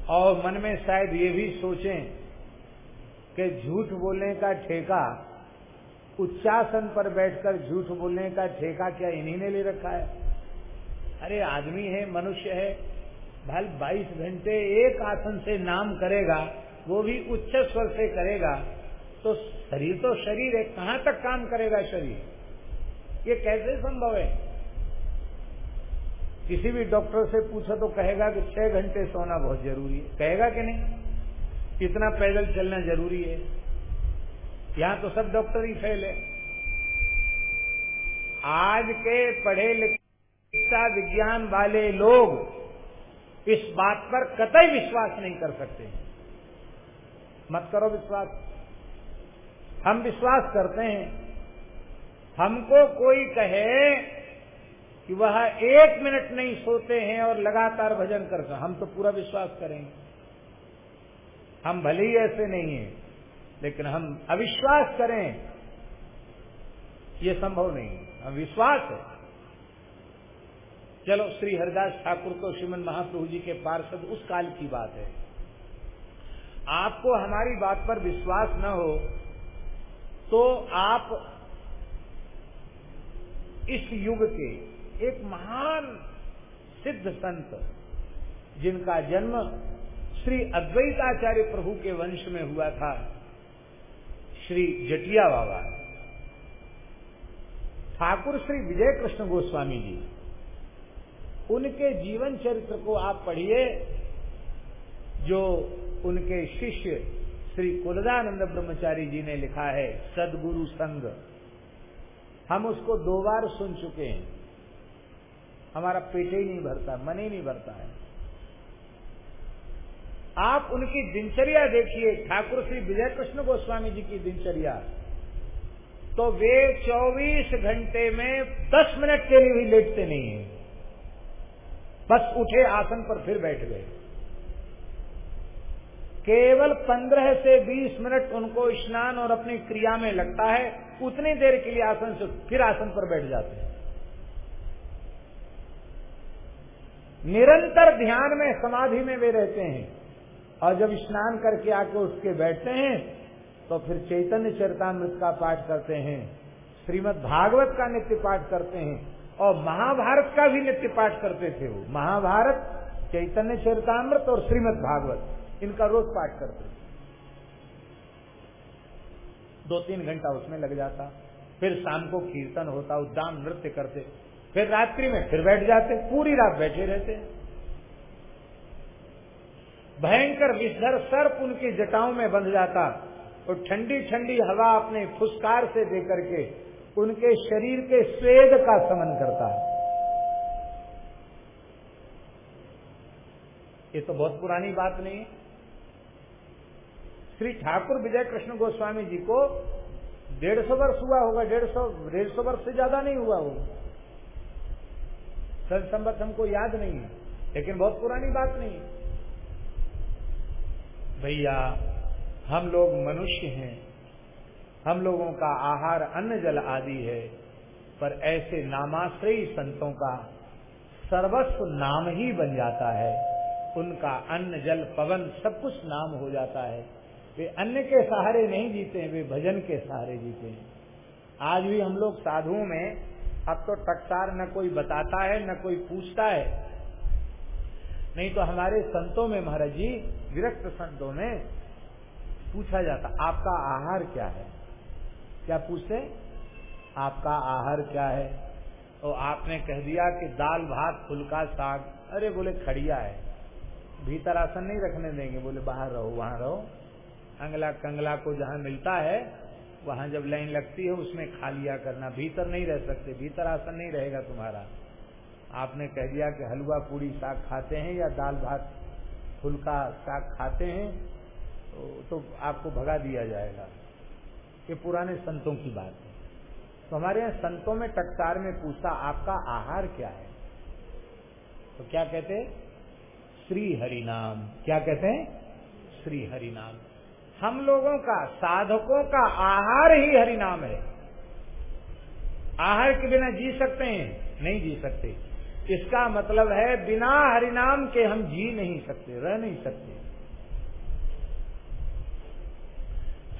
Speaker 1: और मन में शायद ये भी सोचें कि झूठ बोलने का ठेका, उच्चासन पर बैठकर झूठ बोलने का ठेका क्या इन्हीं ने ले रखा है? अरे आदमी है, मनुष्य है भाई बाईस घंटे एक आसन से नाम करेगा, वो भी उच्च स्वर से करेगा तो शरीर तो शरीर है, कहाँ तक काम करेगा शरीर? ये कैसे संभव है? किसी भी डॉक्टर से पूछो तो कहेगा कि छह घंटे सोना बहुत ज़रूरी है। कहेगा कि नहीं? इतना पैदल चलना ज़रूरी है। यहाँ तो सब डॉक्टर ही फेल है। आज के पढ़े लिखे शिक्षा विज्ञान वाले लोग इस बात पर कतई विश्वास नहीं कर सकते। मत करो विश्वास। हम विश्वास करते हैं। हमको कोई कहे कि वह एक मिनट नहीं सोते हैं और लगातार भजन करते हम तो पूरा विश्वास करेंगे। हम भले ही ऐसे नहीं हैं, लेकिन हम अविश्वास करें। ये संभव नहीं है। हम विश्वास है। चलो, श्री हरिदास ठाकुर तो श्रीमन महाप्रभु जी के पार्षद, उस काल की बात है। आपको हमारी बात पर विश्वास न हो तो आप इस युग के एक महान सिद्ध संत, जिनका जन्म श्री अद्वैताचार्य प्रभु के वंश में हुआ था, श्री जटिया बाबा। ठाकुर श्री विजय कृष्ण गोस्वामी जी। उनके जीवन चरित्र को आप पढ़िए, जो उनके शिष्य श्री कुलदानंद ब्रह्मचारी जी ने लिखा है, सदगुरु संग हम उसको दो बार सुन चुके हैं। हमारा पेट ही नहीं भरता, मन ही नहीं भरता है। आप उनकी दिनचर्या देखिए, ठाकुर श्री विजय कृष्ण गोस्वामी जी की दिनचर्या। तो वे 24 घंटे में 10 मिनट के लिए भी लेटते नहीं है। बस उठे आसन पर फिर बैठ गए। केवल 15 से 20 मिनट उनको स्नान और अपनी क्रिया में लगता है, उतनी देर के लिए आसन से फिर आसन पर बैठ जाते हैं। निरंतर ध्यान में, समाधि में वे रहते हैं और जब स्नान करके आके उसके बैठते हैं तो फिर चैतन्य चरितमृत का पाठ करते हैं श्रीमद भागवत का नित्य पाठ करते हैं और महाभारत का भी नित्य पाठ करते थे वो। महाभारत, चैतन्य चरितमृत और श्रीमद भागवत, इनका रोज पाठ करते थे। दो तीन घंटा उसमें लग जाता, फिर शाम को कीर्तन होता, उद्दाम नृत्य करते, फिर रात्रि में फिर बैठ जाते, पूरी रात बैठे रहते। भयंकर विषधर सर्प उनकी जटाओं में बंध जाता, और ठंडी ठंडी हवा अपने फुसकार से देकर के उनके शरीर के स्वेद का समन करता है। ये तो बहुत पुरानी बात नहीं श्री ठाकुर विजय कृष्ण गोस्वामी जी को डेढ़ सौ वर्ष हुआ होगा, डेढ़ सौ डेढ़ सौ वर्ष से ज़्यादा नहीं हुआ होगा। सन संबत हमको याद नहीं है, लेकिन बहुत पुरानी बात नहीं है। भैया, हम लोग मनुष्य हैं। हम लोगों का आहार अन्न जल आदि है, पर ऐसे नामाश्रयी संतों का सर्वस्व नाम ही बन जाता है। उनका अन्न, जल, पवन सब कुछ नाम हो जाता है। वे अन्न के सहारे नहीं जीते हैं, वे भजन के सहारे जीते हैं। आज भी हम लोग साधुओं में, अब तो टकसार न कोई बताता है, न कोई पूछता है। नहीं तो हमारे संतों में, महाराज जी, विरक्त संतों में पूछा जाता, आपका आहार क्या है? क्या पूछते आपका आहार क्या है? तो आपने कह दिया कि दाल, भात, फुलका, साग। अरे बोले, खड़िया है। भीतर आसन नहीं रखने देंगे। बोले, बाहर रहो, वहाँ रहो। अंगला कंगला को जहाँ मिलता है, वहाँ जब लाइन लगती है, उसमें खा लिया करना। भीतर नहीं रह सकते। भीतर आसन नहीं रहेगा तुम्हारा। आपने कह दिया कि हलवा पूरी साग खाते हैं या दाल, भात, फुलका, साग खाते हैं तो आपको भगा दिया जाएगा। ये पुराने संतों की बात है। तो हमारे यहाँ संतों में टकसार में पूछा आपका आहार क्या है? तो क्या कहते श्री हरिनाम क्या कहते हैं? श्री हरिनाम हम लोगों का, साधकों का आहार ही हरिनाम है। आहार के बिना जी सकते हैं? नहीं जी सकते। इसका मतलब है, बिना हरिनाम के हम जी नहीं सकते, रह नहीं सकते।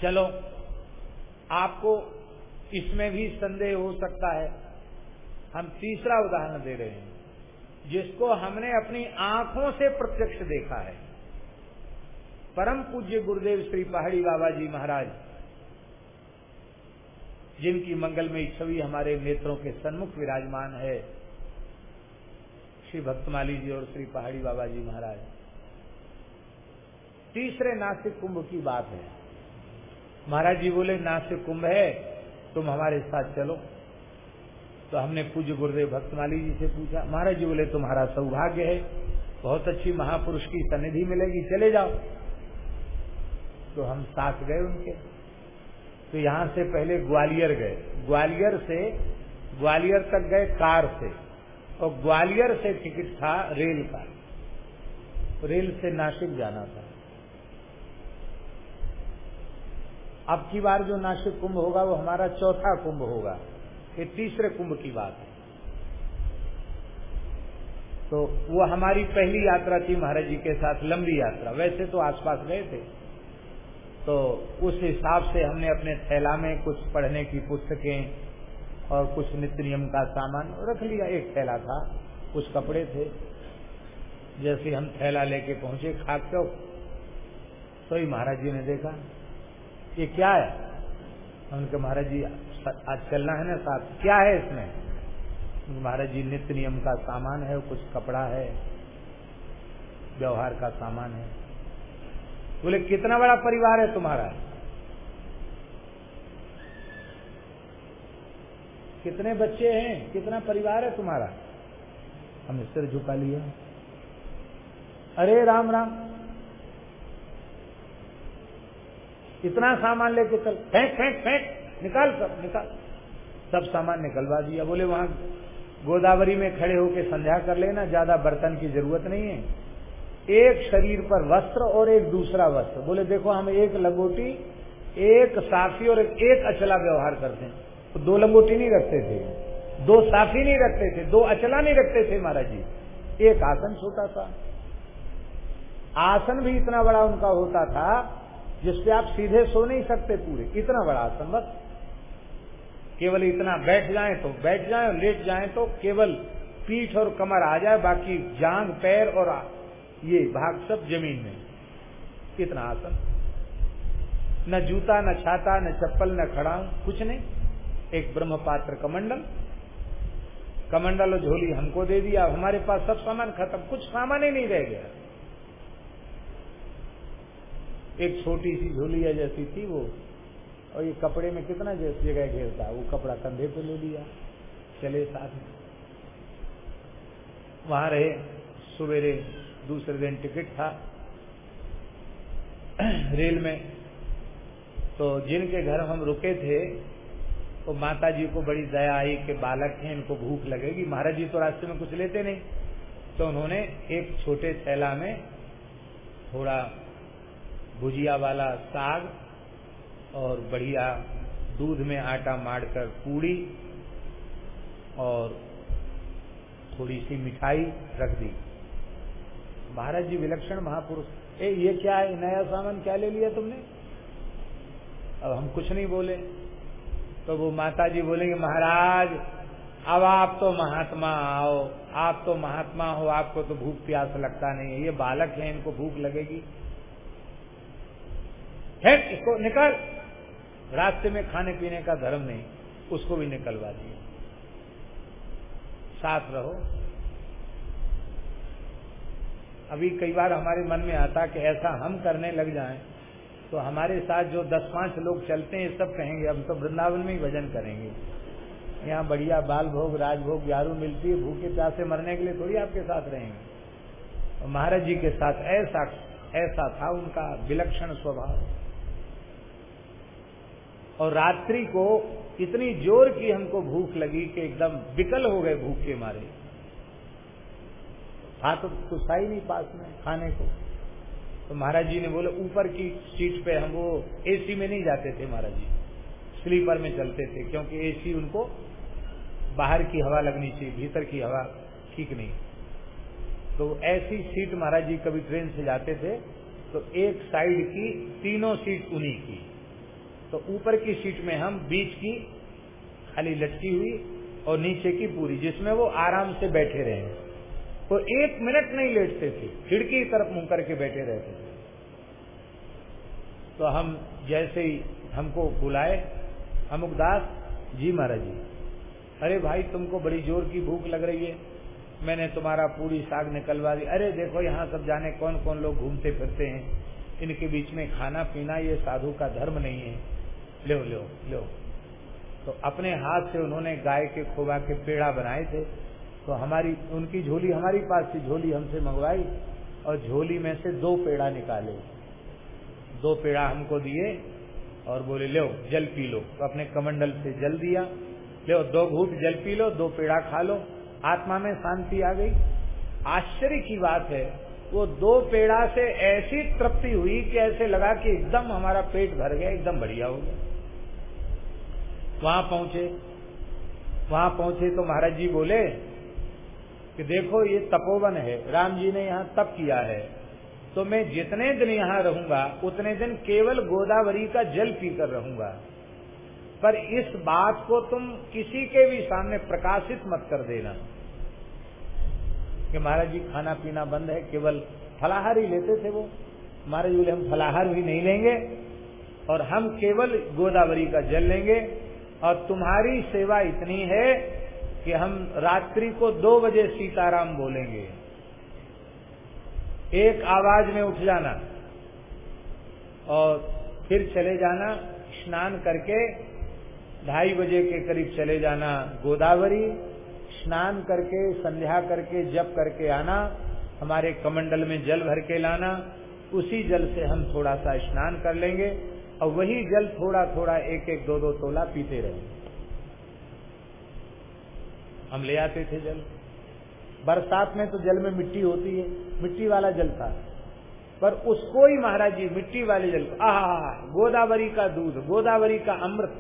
Speaker 1: चलो आपको इसमें भी संदेह हो सकता है। हम तीसरा उदाहरण दे रहे हैं, जिसको हमने अपनी आँखों से प्रत्यक्ष देखा है। परम पूज्य गुरुदेव श्री पहाड़ी बाबा जी महाराज, जिनकी मंगलमयी छवि हमारे नेत्रों के सन्मुख विराजमान है, श्री भक्तमाली जी और श्री पहाड़ी बाबा जी महाराज। तीसरे नासिक कुंभ की बात है। महाराज जी बोले नासिक कुंभ है, तुम हमारे साथ चलो। तो हमने पूज्य गुरुदेव भक्तमाली जी से पूछा, महाराज जी बोले, तुम्हारा सौभाग्य है, बहुत अच्छी महापुरुष की सनिधि मिलेगी, चले जाओ। तो हम साथ गए उनके। तो यहाँ से पहले ग्वालियर गए। ग्वालियर से, ग्वालियर तक गए कार से, और ग्वालियर से टिकट था रेल का। रेल से नासिक जाना था। अब की बार जो नासिक कुंभ होगा, वो हमारा चौथा कुंभ होगा। ये तीसरे कुंभ की बात है। तो वो हमारी पहली यात्रा थी महाराज जी के साथ, लंबी यात्रा। वैसे तो आसपास गए थे। तो उस हिसाब से हमने अपने थैला में कुछ पढ़ने की पुस्तकें और कुछ नित्य नियम का सामान रख लिया। एक थैला था, कुछ कपड़े थे। जैसे हम थैला लेके पहुँचे, खाक चौक तो ही महाराज जी ने देखा ये क्या है? उनके महाराज जी, आज चलना है ना साथ। क्या है इसमें? महाराज जी, नित्य नियम का सामान है, कुछ कपड़ा है, व्यवहार का सामान है। बोले, कितना बड़ा परिवार है तुम्हारा? कितने बच्चे हैं? कितना परिवार है तुम्हारा? हमने सिर झुका लिया। अरे, राम राम। इतना सामान लेके चल, फेंक फेंक फेंक, निकाल सब निकाल। सब सामान निकलवा दिया, बोले वहाँ गोदावरी में खड़े होकर संध्या कर लेना, ज़्यादा बर्तन की ज़रूरत नहीं है। एक शरीर पर वस्त्र और एक दूसरा वस्त्र। बोले, देखो, हम एक लंगोटी, एक साफी और एक अचला व्यवहार करते हैं। तो दो लंगोटी नहीं रखते थे। दो साफी नहीं रखते थे, दो अचला नहीं रखते थे महाराज जी। एक आसन छोटा था। आसन भी इतना बड़ा उनका होता था जिसपे आप सीधे सो नहीं सकते पूरे। इतना बड़ा आसन बस केवल इतना बैठ जाए तो बैठ जाए और लेट जाए तो केवल पीठ और कमर आ जाए, बाकी जांग, पैर और ये भाग सब ज़मीन में। इतना आसन। न जूता, न छाता, न चप्पल, न खड़ा कुछ नहीं। एक ब्रह्म पात्र कमंडल। कमंडल और झोली हमको दे दिया हमारे पास सब सामान खत्म। कुछ सामान ही नहीं रह गया। एक छोटी सी झोलिया जैसी थी वो, और ये कपड़े में कितना जैसी जगह घेरता वो कपड़ा कंधे पे ले लिया, चले साथ में। वहाँ रहे, सवेरे दूसरे दिन टिकट था, रेल में। तो जिनके घर हम रुके थे तो माता जी को बड़ी दया आई कि बालक हैं, इनको भूख लगेगी। महाराज जी तो रास्ते में कुछ लेते नहीं। तो उन्होंने एक छोटे थैला में थोड़ा भुजिया वाला साग और बढ़िया दूध में आटा मारकर पूड़ी और थोड़ी सी मिठाई रख दी। महाराज जी विलक्षण महापुरुष। ए, ये क्या है? नया सामान क्या ले लिया तुमने? अब हम कुछ नहीं बोले। तो वो माता जी बोलेंगे, महाराज, अब आप तो महात्मा आओ। आप तो महात्मा हो, आपको तो भूख प्यास लगता नहीं है। ये बालक है, इनको भूख लगेगी। है, इसको निकल। रास्ते में खाने पीने का धर्म नहीं, उसको भी निकलवा दिए। साथ रहो। अभी कई बार हमारे मन में आता कि ऐसा हम करने लग जाएँ तो हमारे साथ जो दस पाँच लोग चलते हैं, सब कहेंगे हम तो वृंदावन में ही भजन करेंगे। यहाँ बढ़िया बाल भोग राजभोग, यारू मिलती है, भूखे प्यासे मरने के लिए थोड़ी आपके साथ रहेंगे। महाराज जी के साथ ऐसा ऐसा था उनका विलक्षण स्वभाव। और रात्रि को इतनी ज़ोर की हमको भूख लगी कि एकदम विकल हो गए भूख के मारे। हाथ तो कुछ ही नहीं पास में खाने को। तो महाराज जी ने बोले, ऊपर की सीट पे हम वो एसी में नहीं जाते थे महाराज जी। स्लीपर में चलते थे, क्योंकि एसी उनको बाहर की हवा लगनी चाहिए, भीतर की हवा ठीक नहीं। तो ऐसी सीट महाराज जी कभी ट्रेन से जाते थे तो एक साइड की तीनों सीट उन्हीं की। तो ऊपर की सीट में हम बीच की खाली लटकी हुई और नीचे की पूरी, जिसमें वो आराम से बैठे रहे वो तो एक मिनट नहीं लेटते थे, खिड़की की तरफ़ मुँह करके बैठे रहते थे। तो हम जैसे ही हमको बुलाए अमुकदास जी महाराज जी, अरे भाई तुमको बड़ी ज़ोर की भूख लग रही है। मैंने तुम्हारा पूरी साग निकलवा दी। अरे देखो यहाँ सब जाने कौन कौन लोग घूमते फिरते हैं। इनके बीच में खाना पीना ये साधु का धर्म नहीं है। लो लो लो। तो अपने हाथ से उन्होंने गाय के खोबा के पेड़ा बनाए थे। तो हमारी, उनकी झोली, हमारी पास थी झोली हमसे मंगवाई और झोली में से दो पेड़ा निकाले। दो पेड़ा हमको दिए और बोले, लो, जल पी लो। तो अपने कमंडल से जल दिया। लो, दो घूट जल पी लो, दो पेड़ा खा लो। आत्मा में शांति आ गई। आश्चर्य की बात है, वो दो पेड़ा से ऐसी तृप्ति हुई कि ऐसे लगा कि एकदम हमारा पेट भर गया, एकदम बढ़िया हो गया। वहाँ पहुँचे। वहाँ पहुँचे तो महाराज जी बोले कि देखो ये तपोवन है, राम जी ने यहाँ तप किया है। तो मैं जितने दिन यहाँ रहूँगा, उतने दिन केवल गोदावरी का जल पीकर रहूँगा। पर इस बात को तुम किसी के भी सामने प्रकाशित मत कर देना कि महाराज जी, खाना पीना बंद है, केवल फलाहार ही लेते थे वो। महाराज बोले, हम फलाहार भी नहीं लेंगे और हम केवल गोदावरी का जल लेंगे। और तुम्हारी सेवा इतनी है कि हम रात्रि को दो बजे सीताराम बोलेंगे। एक आवाज़ में उठ जाना और फिर चले जाना, स्नान करके ढाई बजे के करीब चले जाना गोदावरी, स्नान करके, संध्या करके, जप करके आना, हमारे कमंडल में जल भर के लाना, उसी जल से हम थोड़ा सा स्नान कर लेंगे। और वही जल थोड़ा थोड़ा एक एक दो दो तोला पीते रहे। हम ले आते थे जल। बरसात में तो जल में मिट्टी होती है, मिट्टी वाला जल था। पर उसको ही महाराज जी, मिट्टी वाले जल को, आहा गोदावरी का दूध, गोदावरी का अमृत,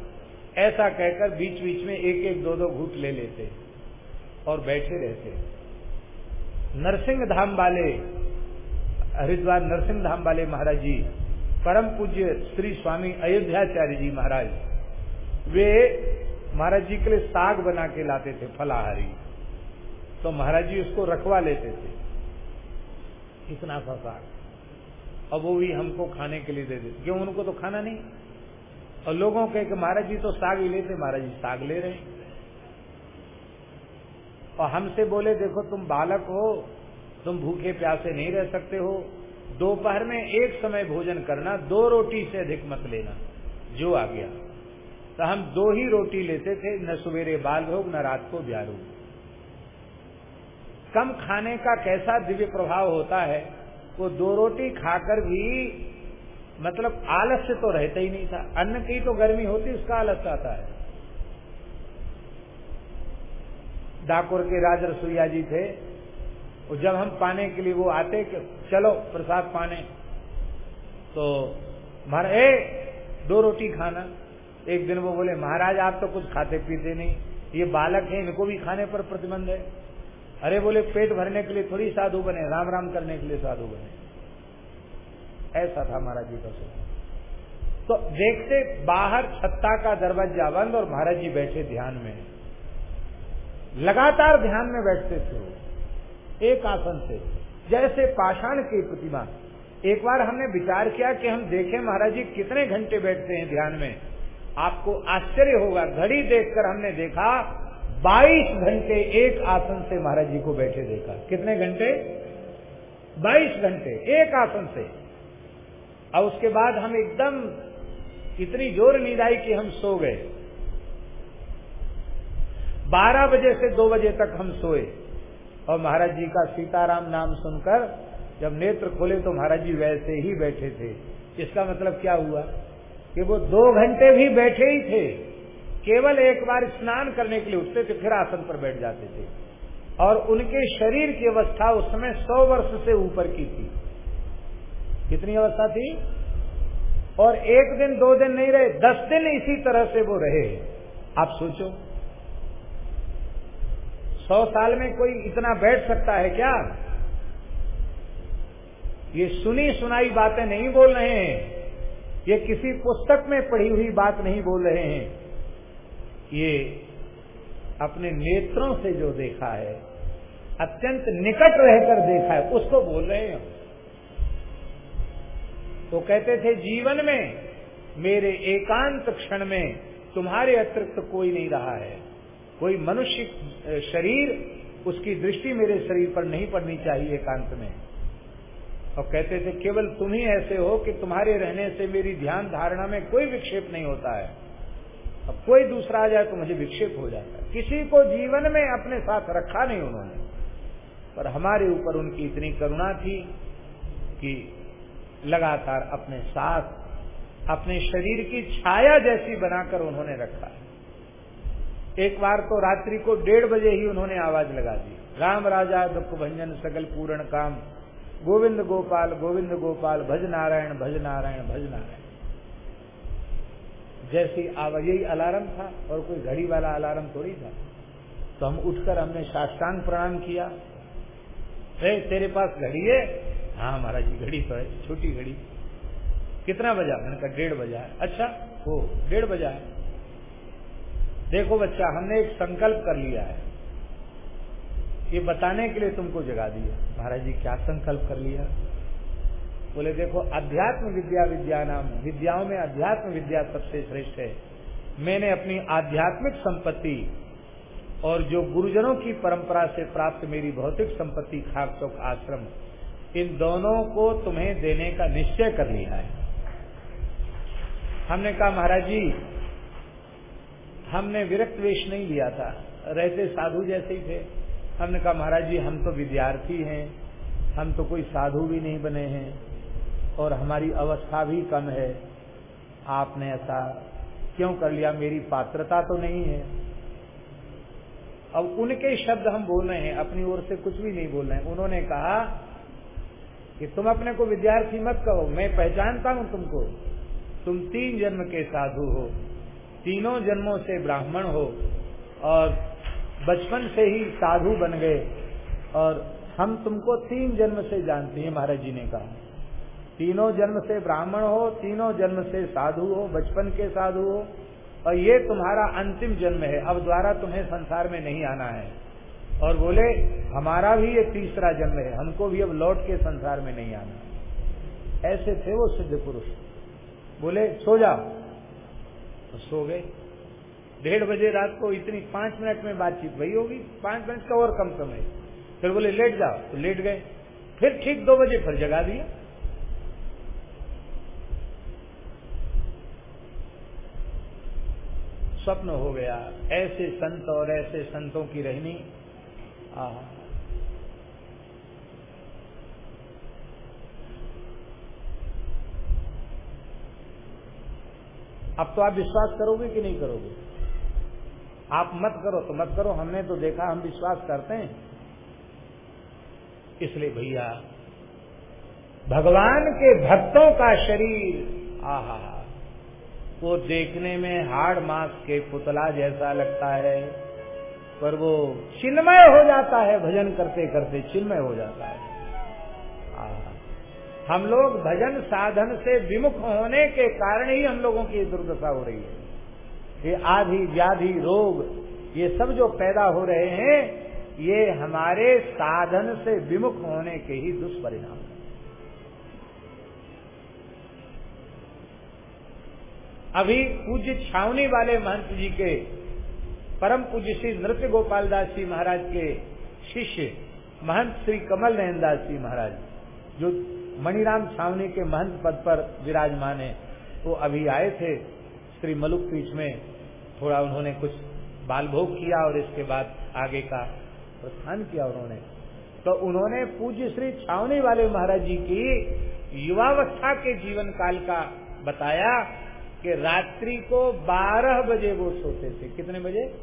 Speaker 1: ऐसा कहकर बीच बीच में एक एक दो दो घूट ले लेते और बैठे रहते। नरसिंह धाम वाले, हरिद्वार नरसिंह धाम वाले महाराज जी परम पूज्य श्री स्वामी अयोध्याचार्य जी महाराज, वे महाराज जी के लिए साग बना के लाते थे, फलाहारी। तो महाराज जी उसको रखवा लेते थे। इतना सा साग। अब वो भी हमको खाने के लिए दे देते। क्यों उनको तो खाना नहीं? और लोगों के महाराज जी तो साग ही लेते, महाराज जी साग ले रहे और हमसे बोले, देखो, तुम बालक हो, तुम भूखे प्यासे नहीं रह सकते हो। दोपहर में एक समय भोजन करना, दो रोटी से अधिक मत लेना, जो आ गया। तो हम दो ही रोटी लेते थे, न सवेरे बाल भोग, न रात को ब्यारू कम खाने का कैसा दिव्य प्रभाव होता है, वो दो रोटी खाकर भी मतलब आलस्य तो रहता ही नहीं था। अन्न की तो गर्मी होती, उसका आलस आता है। डाकुर के राज रसोईया जी थे, और जब हम पाने के लिए वो आते चलो, प्रसाद पाने। तो महाराज, ए, दो रोटी खाना। एक दिन वो बोले, महाराज, आप तो कुछ खाते पीते नहीं। ये बालक है, इनको भी खाने पर प्रतिबंध है। अरे बोले, पेट भरने के लिए थोड़ी साधु बने राम राम करने के लिए साधु बने। ऐसा था महाराज जी का सोच तो देखते बाहर छत्ता का दरवाज़ा बंद और महाराज जी बैठे ध्यान में। लगातार ध्यान में बैठते थे एक आसन से जैसे पाषाण की प्रतिमा। एक बार हमने विचार किया कि हम देखें, महाराज जी, कितने घंटे बैठते हैं ध्यान में। आपको आश्चर्य होगा, घड़ी देखकर हमने देखा 22 घंटे एक आसन से महाराज जी को बैठे देखा। कितने घंटे? 22 घंटे एक आसन से। और उसके बाद हम एकदम इतनी ज़ोर नींद आई कि हम सो गए। 12 बजे से 2 बजे तक हम सोए। और महाराज जी का सीताराम नाम सुनकर जब नेत्र खोले तो महाराज जी वैसे ही बैठे थे। इसका मतलब क्या हुआ? कि वो दो घंटे भी बैठे ही थे। केवल एक बार स्नान करने के लिए उठते थे, फिर आसन पर बैठ जाते थे। और उनके शरीर की अवस्था उस समय सौ वर्ष से ऊपर की थी। कितनी अवस्था थी? और एक दिन, दो दिन नहीं रहे, दस दिन इसी तरह से वो रहे। आप सोचो सौ साल में कोई इतना बैठ सकता है क्या? ये सुनी सुनाई बातें नहीं बोल रहे हैं। ये किसी पुस्तक में पढ़ी हुई बात नहीं बोल रहे हैं। ये अपने नेत्रों से जो देखा है, अत्यंत निकट रहकर देखा है, उसको बोल रहे हैं। तो कहते थे, जीवन में मेरे एकांत क्षण में तुम्हारे अतिरिक्त कोई नहीं रहा है। कोई मनुष्य शरीर उसकी दृष्टि मेरे शरीर पर नहीं पड़नी चाहिए एकांत में। और कहते थे, केवल तुम ही ऐसे हो कि तुम्हारे रहने से मेरी ध्यान धारणा में कोई विक्षेप नहीं होता है। अब कोई दूसरा आ जाए तो मुझे विक्षेप हो जाता है। किसी को जीवन में अपने साथ रखा नहीं उन्होंने। पर हमारे ऊपर उनकी इतनी करुणा थी कि लगातार अपने साथ, अपने शरीर की छाया जैसी बनाकर उन्होंने रखा। एक बार तो रात्रि को डेढ़ बजे ही उन्होंने आवाज़ लगा दी। राम राजा दुख भंजन सकल पूर्ण काम। गोविंद गोपाल गोविंद गोपाल भज नारायण भज नारायण भज नारायण। जैसी आवाज़ यही अलार्म था और कोई घड़ी वाला अलार्म थोड़ी था। तो हम उठकर हमने साष्टांग प्रणाम किया। ए, तेरे पास घड़ी है? हाँ महाराज जी घड़ी तो है छोटी घड़ी। कितना बजा? मैंने कहा डेढ़ बजा है। अच्छा हो डेढ़ बजा है। देखो बच्चा, हमने एक संकल्प कर लिया है। ये बताने के लिए तुमको जगा दिया। महाराज जी, क्या संकल्प कर लिया? बोले, देखो, अध्यात्म विद्या विद्या नाम। विद्याओं में अध्यात्म विद्या सबसे श्रेष्ठ है। मैंने अपनी आध्यात्मिक संपत्ति और जो गुरुजनों की परंपरा से प्राप्त मेरी भौतिक संपत्ति, खाक चौक आश्रम, इन दोनों को तुम्हें देने का निश्चय कर लिया है। हमने कहा, महाराज जी हमने विरक्त वेश नहीं लिया था। रहते साधु जैसे ही थे। हमने कहा, महाराज जी, हम तो विद्यार्थी हैं। हम तो कोई साधु भी नहीं बने हैं। और हमारी अवस्था भी कम है। आपने ऐसा क्यों कर लिया? मेरी पात्रता तो नहीं है। अब उनके शब्द हम बोल रहे हैं। अपनी ओर से कुछ भी नहीं बोल रहे हैं। उन्होंने कहा कि, तुम अपने को विद्यार्थी मत कहो। मैं पहचानता हूँ तुमको। तुम तीन जन्म के साधु हो। तीनों जन्मों से ब्राह्मण हो और बचपन से ही साधु बन गए और हम तुमको तीन जन्म से जानते हैं महाराज जी ने कहा। तीनों जन्म से ब्राह्मण हो, तीनों जन्म से साधु हो, बचपन के साधु हो और ये तुम्हारा अंतिम जन्म है। अब द्वारा तुम्हें संसार में नहीं आना है। और बोले, हमारा भी ये तीसरा जन्म है। हमको भी अब लौट के संसार में नहीं आना ऐसे थे वो सिद्ध पुरुष। बोले, सो जाओ। तो सो गए। डेढ़ बजे रात को इतनी पाँच मिनट में बातचीत वही होगी। पाँच मिनट का और कम समय। फिर बोले, लेट जाओ। तो लेट गए। फिर ठीक दो बजे फिर जगा दिया। स्वप्न हो गया। ऐसे संत और ऐसे संतों की रहनी। अब तो आप विश्वास करोगे कि नहीं करोगे? आप मत करो तो मत करो। हमने तो देखा, हम विश्वास करते हैं। इसलिए भैया, भगवान के भक्तों का शरीर, आहा, वो देखने में हाड़ मास के पुतला जैसा लगता है, पर वो चिन्मय हो जाता है, भजन करते करते चिन्मय हो जाता है। हम लोग भजन साधन से विमुख होने के कारण ही हम लोगों की दुर्दशा हो रही है। ये आधी व्याधि रोग, ये सब जो पैदा हो रहे हैं, ये हमारे साधन से विमुख होने के ही दुष्परिणाम है। अभी पूज्य छावनी वाले महंत जी के, परम पूज्य श्री नृत्य गोपाल दास जी महाराज के शिष्य, महंत श्री कमल नयन दास जी महाराज, जो मणिराम छावनी के महंत पद पर विराजमान है। वो अभी आए थे, श्री मलुक पीठ में थोड़ा उन्होंने कुछ बाल भोग किया और इसके बाद आगे का प्रस्थान किया उन्होंने। तो उन्होंने पूज्य श्री छावनी वाले महाराज जी की युवावस्था के जीवन काल का बताया कि रात्रि को 12 बजे वो सोते थे। कितने बजे?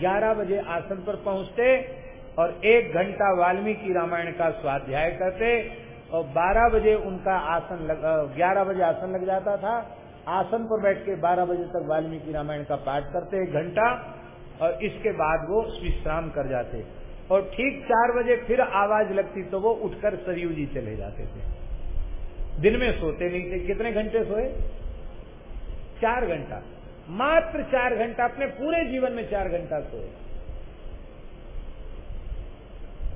Speaker 1: 11 बजे आसन पर पहुँचते और एक घंटा वाल्मीकि रामायण का स्वाध्याय करते और 12 बजे उनका आसन लग, 11 बजे आसन लग जाता था। आसन पर बैठ के 12 बजे तक वाल्मीकि रामायण का पाठ करते एक घंटा और इसके बाद वो विश्राम कर जाते। और ठीक चार बजे फिर आवाज़ लगती तो वो उठकर सरयू जी चले जाते थे। दिन में सोते नहीं थे। कितने घंटे सोए? चार घंटा। मात्र चार घंटा। अपने पूरे जीवन में चार घंटा सोए।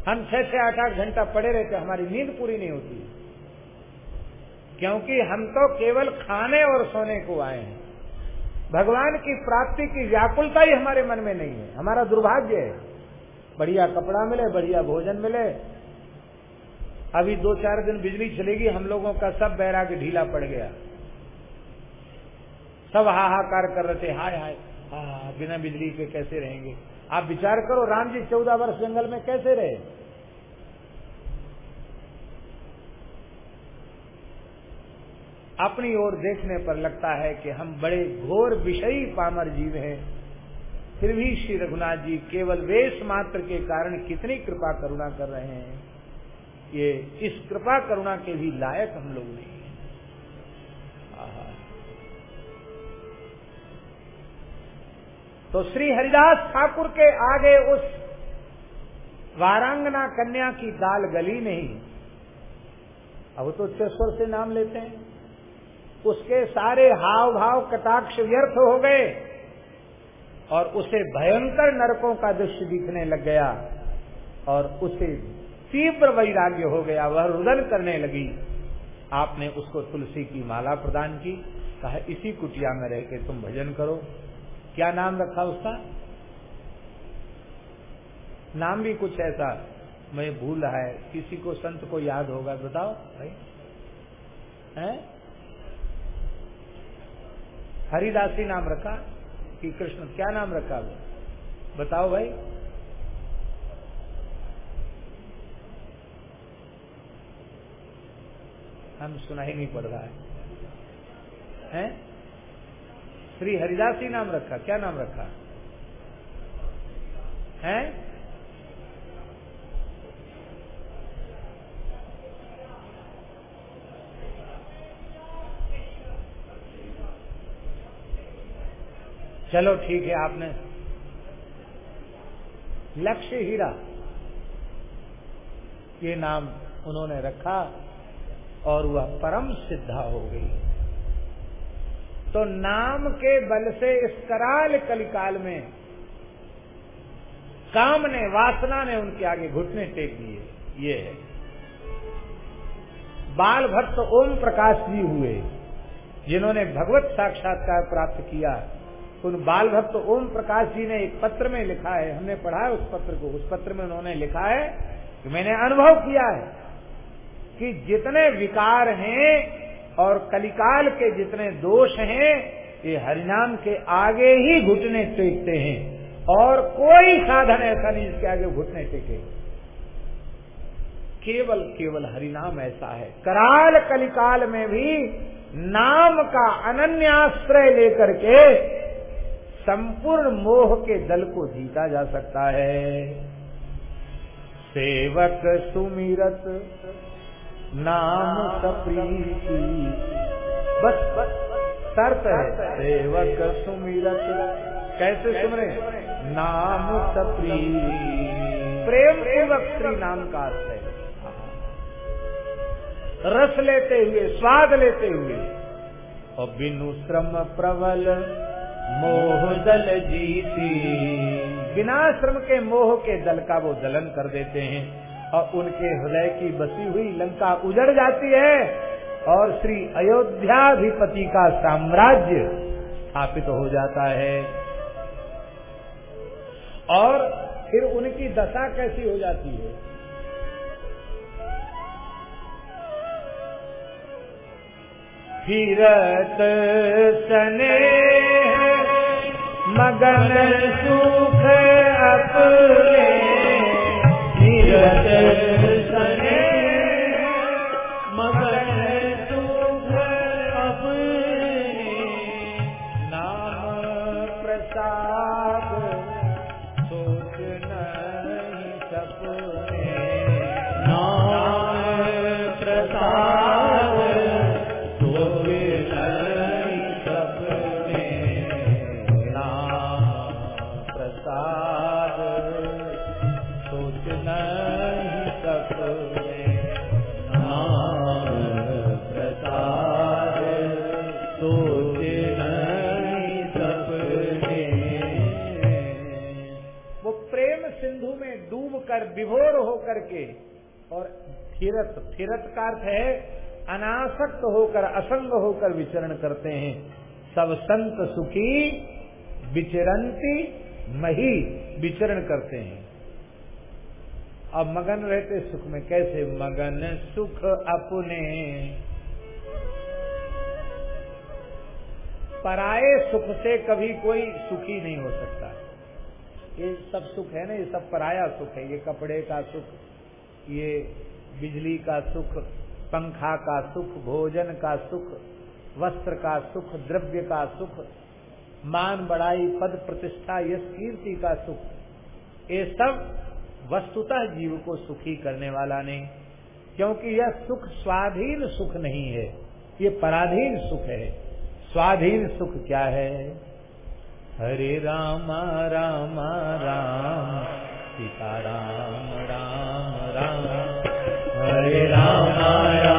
Speaker 1: हम छह छह आठ आठ घंटा पड़े रहते हमारी नींद पूरी नहीं होती। क्योंकि हम तो केवल खाने और सोने को आए हैं। भगवान की प्राप्ति की व्याकुलता ही हमारे मन में नहीं है। हमारा दुर्भाग्य है। बढ़िया कपड़ा मिले, बढ़िया भोजन मिले। अभी दो चार दिन बिजली चलेगी, हम लोगों का सब बैराग ढीला पड़ गया। सब हाहाकार कर रहे थे, हाय हाय हा बिना बिजली के कैसे रहेंगे? आप विचार करो, राम जी चौदह वर्ष जंगल में कैसे रहे? अपनी ओर देखने पर लगता है कि हम बड़े घोर विषयी पामर जीव हैं। फिर भी श्री रघुनाथ जी केवल वेश मात्र के कारण कितनी कृपा करुणा कर रहे हैं। ये इस कृपा करुणा के भी लायक हम लोग नहीं तो श्री हरिदास ठाकुर के आगे उस वारांगना कन्या की दाल गली नहीं। अब तो चेश्वर से नाम लेते हैं। उसके सारे हाव भाव कटाक्ष व्यर्थ हो गए और उसे भयंकर नरकों का दृश्य दिखने लग गया और उसे तीव्र वैराग्य हो गया। वह रुदन करने लगी। आपने उसको तुलसी की माला प्रदान की। कहा, इसी कुटिया में रह के तुम भजन करो। क्या नाम रखा उसका? नाम भी कुछ ऐसा मैं भूल रहा है। किसी को, संत को याद होगा, बताओ भाई। है? हरिदासी नाम रखा कि कृष्ण, क्या नाम रखा वो? बताओ भाई। हम सुना ही नहीं पड़ रहा है। हैं? श्री हरिदास ही नाम रखा, क्या नाम रखा? है? चलो ठीक है, आपने लक्ष्य हीरा, ये नाम उन्होंने रखा और वह परम सिद्धा हो गई। तो नाम के बल से इस कराल कलिकाल में काम ने, वासना ने उनके आगे घुटने टेक दिए। ये है। बाल भक्त ओम प्रकाश जी हुए, जिन्होंने भगवत साक्षात्कार प्राप्त किया। उन बाल भक्त ओम प्रकाश जी ने एक पत्र में लिखा है, हमने पढ़ा है उस पत्र को। उस पत्र में उन्होंने लिखा है कि मैंने अनुभव किया है कि जितने विकार हैं और कलिकाल के जितने दोष हैं, ये हरिनाम के आगे ही घुटने टेकते हैं। और कोई साधन ऐसा नहीं जिसके आगे घुटने टेके। केवल केवल हरिनाम ऐसा है। कराल कलिकाल में भी नाम का अनन्याश्रय लेकर के संपूर्ण मोह के दल को जीता जा सकता है। सेवक सुमिरत नाम सप्रीति बस शर्त है। सेवक सुमिरत। कैसे सुमरे? नाम सप्री प्रेम पूर्वक श्री नाम का अर्थ है। रस लेते हुए, स्वाद लेते हुए। और बिनु श्रम प्रबल, मोह दल जीती। बिना श्रम के मोह के दल का वो दलन कर देते हैं। और उनके हृदय की बसी हुई लंका उजड़ जाती है और श्री अयोध्याधिपति का साम्राज्य स्थापित तो हो जाता है। और फिर उनकी दशा कैसी हो जाती है? फिरत सने मगन सुख अपने विभोर होकर के, और फिरत फिरत का अर्थ है, अनासक्त होकर, असंग होकर विचरण करते हैं। सब संत सुखी, विचरंती, मही विचरण करते हैं। अब मगन रहते सुख में कैसे? मगन सुख अपने। पराए सुख से कभी कोई सुखी नहीं हो सकता। ये सब सुख है ना, ये सब पराया सुख है। ये कपड़े का सुख, ये बिजली का सुख, पंखा का सुख, भोजन का सुख, वस्त्र का सुख, द्रव्य का सुख, मान बढ़ाई, पद प्रतिष्ठा यश कीर्ति का सुख, ये सब वस्तुतः जीव को सुखी करने वाला नहीं। क्योंकि यह सुख स्वाधीन सुख नहीं है, ये पराधीन सुख है। स्वाधीन सुख क्या है? हरे राम राम राम सीता राम राम राम।
Speaker 2: हरे राम राम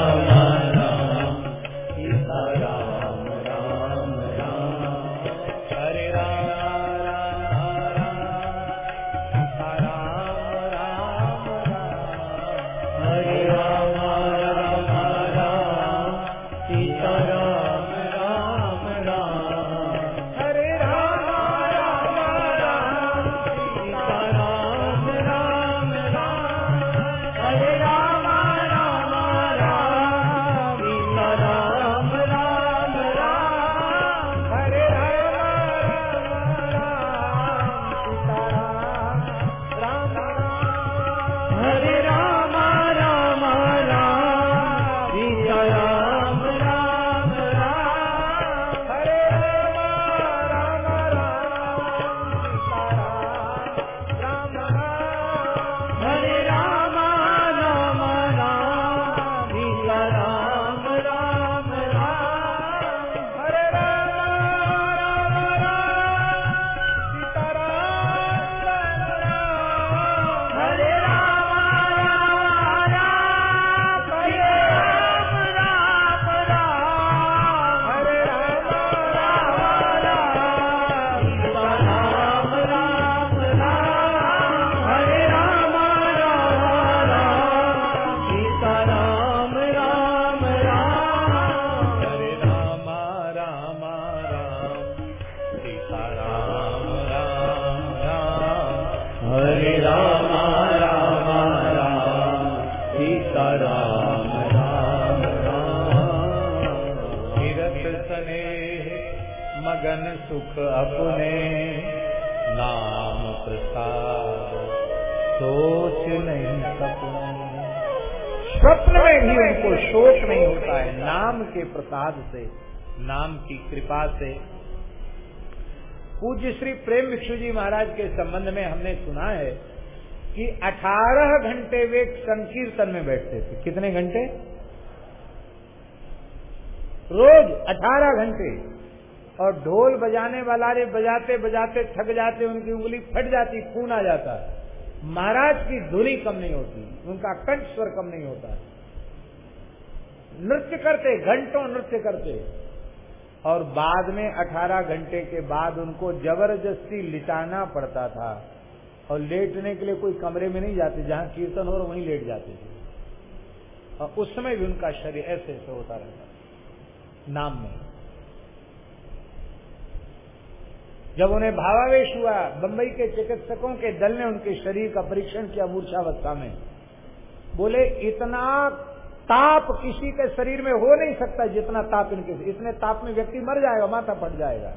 Speaker 2: मगन
Speaker 1: सुख अपने। नाम प्रसाद सोच नहीं सपने। स्वप्न में भी उनको शोक नहीं होता है। नाम के प्रसाद से नाम की कृपा से पूज्य श्री प्रेम भिक्षु जी महाराज के संबंध में हमने सुना है कि 18 घंटे वे संकीर्तन में बैठते थे। कितने घंटे? रोज 18 घंटे। और ढोल बजाने वाला रे बजाते बजाते थक जाते, उनकी उंगली फट जाती, खून आ जाता। महाराज की धुनी कम नहीं होती, उनका कंठ स्वर कम नहीं होता। नृत्य करते, घंटों नृत्य करते। और बाद में 18 घंटे के बाद उनको ज़बरदस्ती लिटाना पड़ता था। और लेटने के लिए कोई कमरे में नहीं जाते, जहाँ कीर्तन हो रहा, वहीं लेट जाते थे। और उस समय भी उनका शरीर ऐसे ऐसे होता रहता नाम में। जब उन्हें भावावेश हुआ, बंबई के चिकित्सकों के दल ने उनके शरीर का परीक्षण किया मूर्छावस्था में। बोले, इतना ताप किसी के शरीर में हो नहीं सकता जितना ताप इनके इतने ताप में व्यक्ति मर जाएगा, माथा फट जाएगा।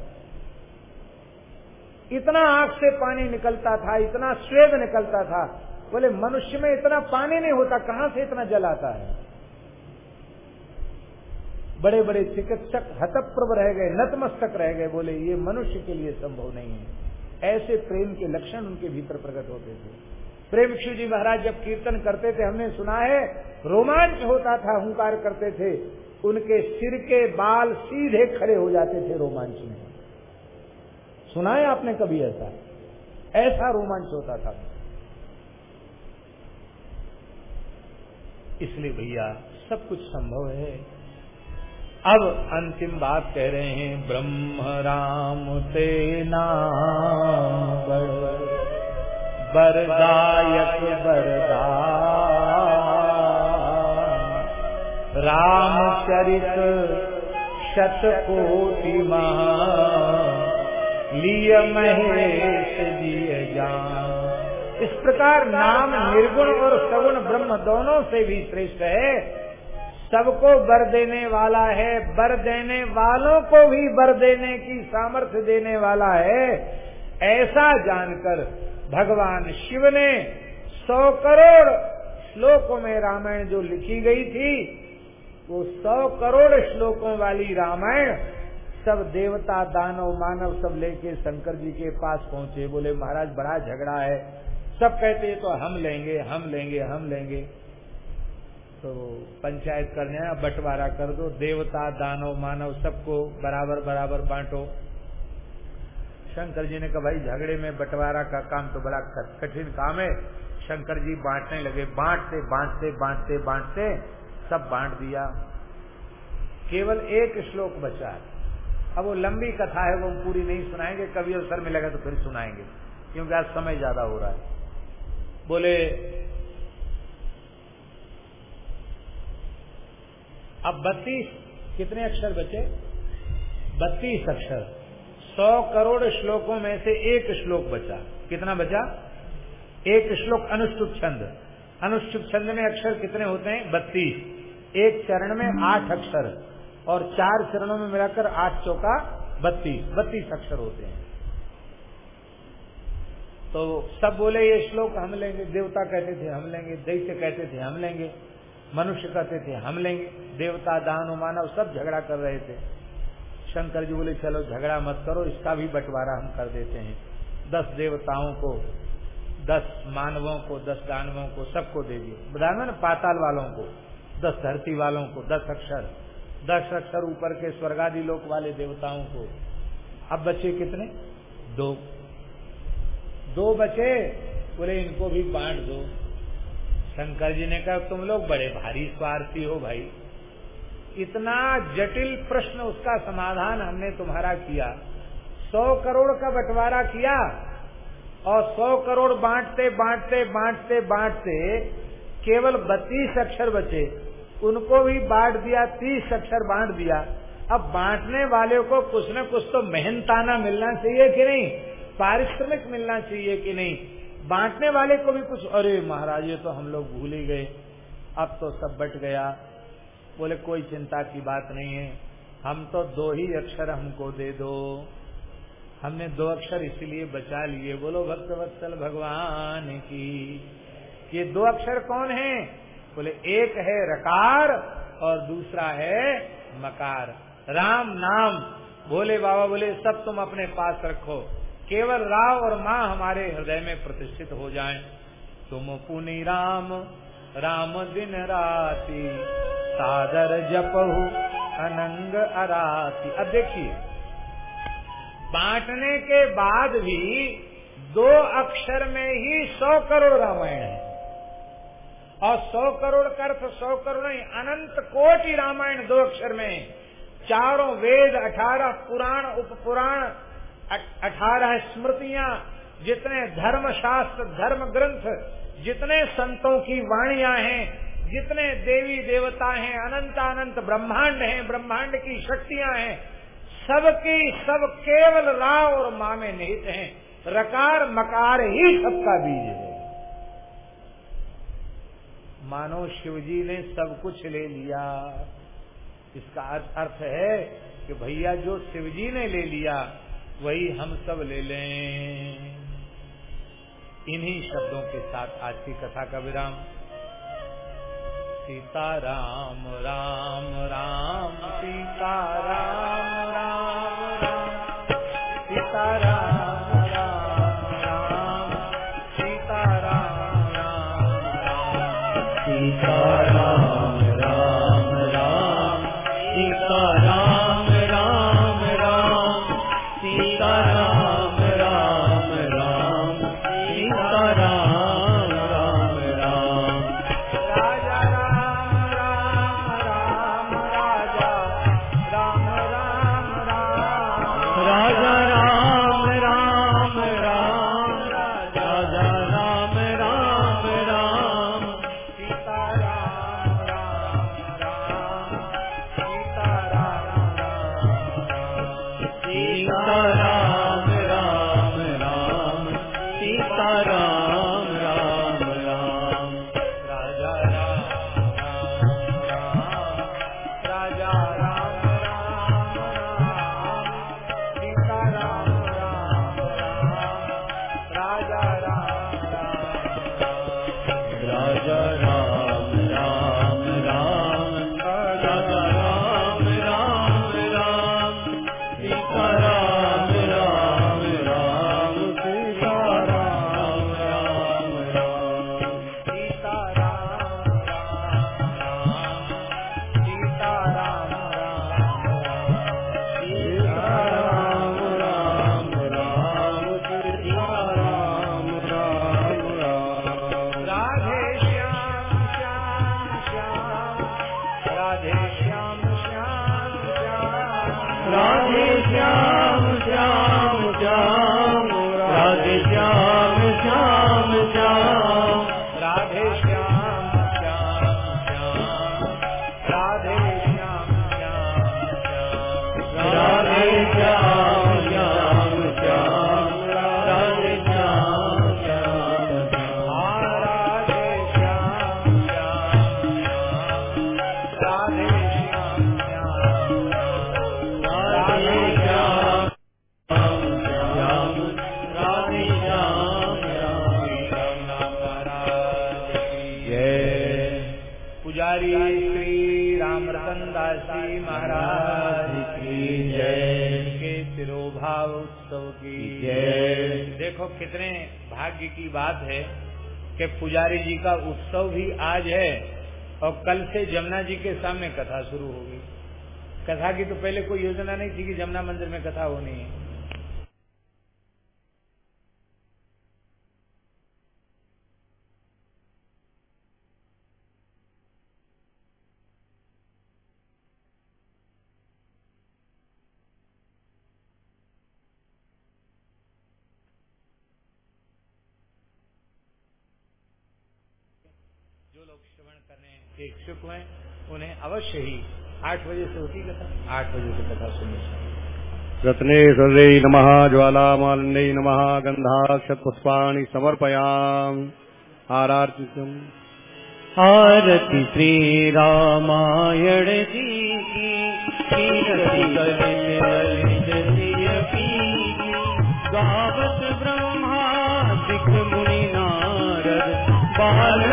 Speaker 1: इतना आँख से पानी निकलता था, इतना स्वेद निकलता था। बोले, मनुष्य में इतना पानी नहीं होता, कहाँ से इतना जल आता है? बड़े बड़े चिकित्सक हतप्रभ रह गए, नतमस्तक रह गए, बोले, ये मनुष्य के लिए संभव नहीं है। ऐसे प्रेम के लक्षण उनके भीतर प्रकट होते थे। प्रेम जी महाराज जब कीर्तन करते थे, हमने सुना है, रोमांच होता था, हंकार करते थे। उनके सिर के बाल सीधे खड़े हो जाते थे रोमांच में। सुना है आपने कभी ऐसा? ऐसा रोमांच होता था। इसलिए भैया, सब कुछ संभव है। अब अंतिम बात कह रहे हैं, ब्रह्म राम ते नाम बरदायक बरदा रामचरित शतकोटि लिय महेश दिय जान। इस प्रकार नाम निर्गुण और सगुण ब्रह्म दोनों से भी श्रेष्ठ है। सबको बर देने वाला है बर देने वालों को भी बर देने की सामर्थ्य देने वाला है। ऐसा जानकर भगवान शिव ने सौ करोड़ श्लोकों में रामायण जो लिखी गई थी, वो सौ करोड़ श्लोकों वाली रामायण सब देवता, दानव, मानव सब लेके शंकर जी के पास पहुँचे। बोले, महाराज, बड़ा झगड़ा है। सब कहते हैं तो हम लेंगे हम लेंगे हम लेंगे। तो पंचायत करने बंटवारा कर दो। देवता, दानव, मानव सबको बराबर बराबर बांटो। शंकर जी ने कहा, भाई, झगड़े में बंटवारा का काम तो बड़ा कठिन काम है। शंकर जी बांटने लगे, बांटते बांटते बांटते बांटते, सब बांट दिया। केवल एक श्लोक बचा है। अब वो लंबी कथा है, वो हम पूरी नहीं सुनाएँगे, कभी अवसर मिलेगा तो फिर सुनाएँगे, क्योंकि आज समय ज़्यादा हो रहा है। बोले, अब बत्तीस, कितने अक्षर बचे? बत्तीस अक्षर। सौ करोड़ श्लोकों में से एक श्लोक बचा। कितना बचा? एक श्लोक अनुष्टुप छंद। अनुष्टुप छंद में अक्षर कितने होते हैं? बत्तीस। एक चरण में आठ अक्षर और चार चरणों में मिलाकर आठ चौका बत्तीस। बत्तीस अक्षर होते हैं। तो सब बोले, ये श्लोक हम लेंगे। देवता कहते थे, हम लेंगे। दैत्य कहते थे, हम लेंगे। मनुष्य कहते थे, हम लेंगे। देवता, दान मानव सब झगड़ा कर रहे थे। शंकर जी बोले, चलो झगड़ा मत करो, इसका भी बंटवारा हम कर देते हैं। दस देवताओं को, दस मानवों को, दस दानवों को सबको दे दिए दानव ना, पाताल वालों को, दस धरती वालों को, दस अक्षर दस अक्षर ऊपर के स्वर्गादि लोक वाले देवताओं को। अब बचे कितने? दो। दो बचे? बोले, इनको भी बांट दो। शंकर जी ने कहा तुम लोग बड़े भारी स्वार्थी हो भाई। इतना जटिल प्रश्न उसका समाधान हमने तुम्हारा किया। सौ करोड़ का बंटवारा किया और सौ करोड़ बांटते बांटते बांटते बांटते केवल बत्तीस अक्षर बचे। उनको भी बांट दिया, तीस अक्षर बांट दिया। अब बांटने वाले को कुछ न कुछ तो मेहनताना मिलना चाहिए कि नहीं? पारिश्रमिक मिलना चाहिए कि नहीं? बांटने वाले को भी कुछ, अरे महाराज, ये तो हम लोग भूल ही गए। अब तो सब बट गया। बोले, कोई चिंता की बात नहीं है। हम तो दो ही अक्षर हमको दे दो। हमने दो अक्षर इसलिए बचा लिए। बोलो, भक्त वत्सल भगवान की। ये दो अक्षर कौन है? बोले, एक है रकार और दूसरा है मकार। राम नाम। बोले, बाबा बोले, सब तुम अपने पास रखो। केवल राव और माँ हमारे हृदय में प्रतिष्ठित हो जाएँ। तुम पुनि राम राम दिन राति सादर जपहु, अनंग अराती। अब देखिए, बांटने के बाद भी दो अक्षर में ही सौ करोड़ रामायण है। और सौ करोड़ का अर्थ सौ करोड़ नहीं, अनंत कोटि रामायण दो अक्षर में चारों वेद, अठारह पुराण उप पुराण अठारह स्मृतियाँ, जितने धर्म शास्त्र धर्म ग्रंथ जितने संतों की वाणिया हैं, जितने देवी देवता हैं, अनंत अनंत ब्रह्मांड हैं, ब्रह्मांड की शक्तियाँ हैं, सबकी सब केवल राव और माँ में निहित हैं। रकार मकार ही सबका बीज है। मानो शिवजी ने सब कुछ ले लिया। इसका अर्थ है कि भैया जो शिवजी ने ले लिया, वही हम सब ले लें। इन्हीं शब्दों के साथ आज की कथा का विराम। सीता राम राम राम सीता राम राम। राम सीता राम कितने भाग्य की बात है कि पुजारी जी का उत्सव भी आज है और कल से जमुना जी के सामने कथा शुरू होगी। कथा की तो पहले कोई योजना नहीं थी कि जमुना मंदिर में कथा होनी है। समय उन्हें अवश्य ही आठ बजे से होती कथा आठ बजे से कथा सुननी चाहिए।
Speaker 3: रत्नेश्वर्य नम ज्वालामालिन्य नम गंधाक्षपुष्पाणी समर्पयाम। आरार्तिकम
Speaker 2: आरती श्री रामायण जी की
Speaker 3: ब्रह्मा मुनि नारद बाल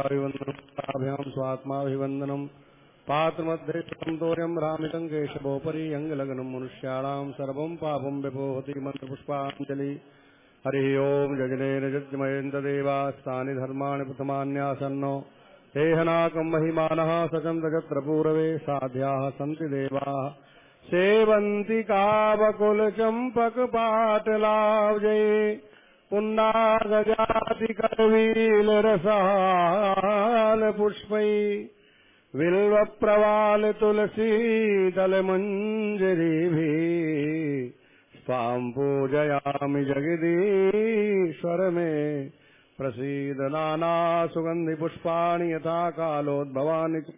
Speaker 3: स्वात्मनमस्ताभिवन्दनमस्ताभ्यां पात्र पात्रमध्येष्टं दोर्यं रामितं केशवोपरि अङ्गलगनं मनुष्याणां सर्वं पापं विभोहति मन्त्रपुष्पाञ्जलि हरिः जजने यजनेन यज्ञमयन्तदेवास्तानि धर्माणि प्रथमान्यासन्नो देहनाकं महिमानः सचन्द्रगत्र पूरवे साध्याः सन्ति देवाः सेवन्ति कावकुलचम्पकपाटलावजये पुण्डागजादिकवीलरसाल पुष्पै विल्वप्रवाल तुलसीदलमञ्जरीभिः स्वां पूजयामि जगदीश्वर मे। प्रसीदनानासुगन्धिपुष्पाणि यथा कालोद्भवानि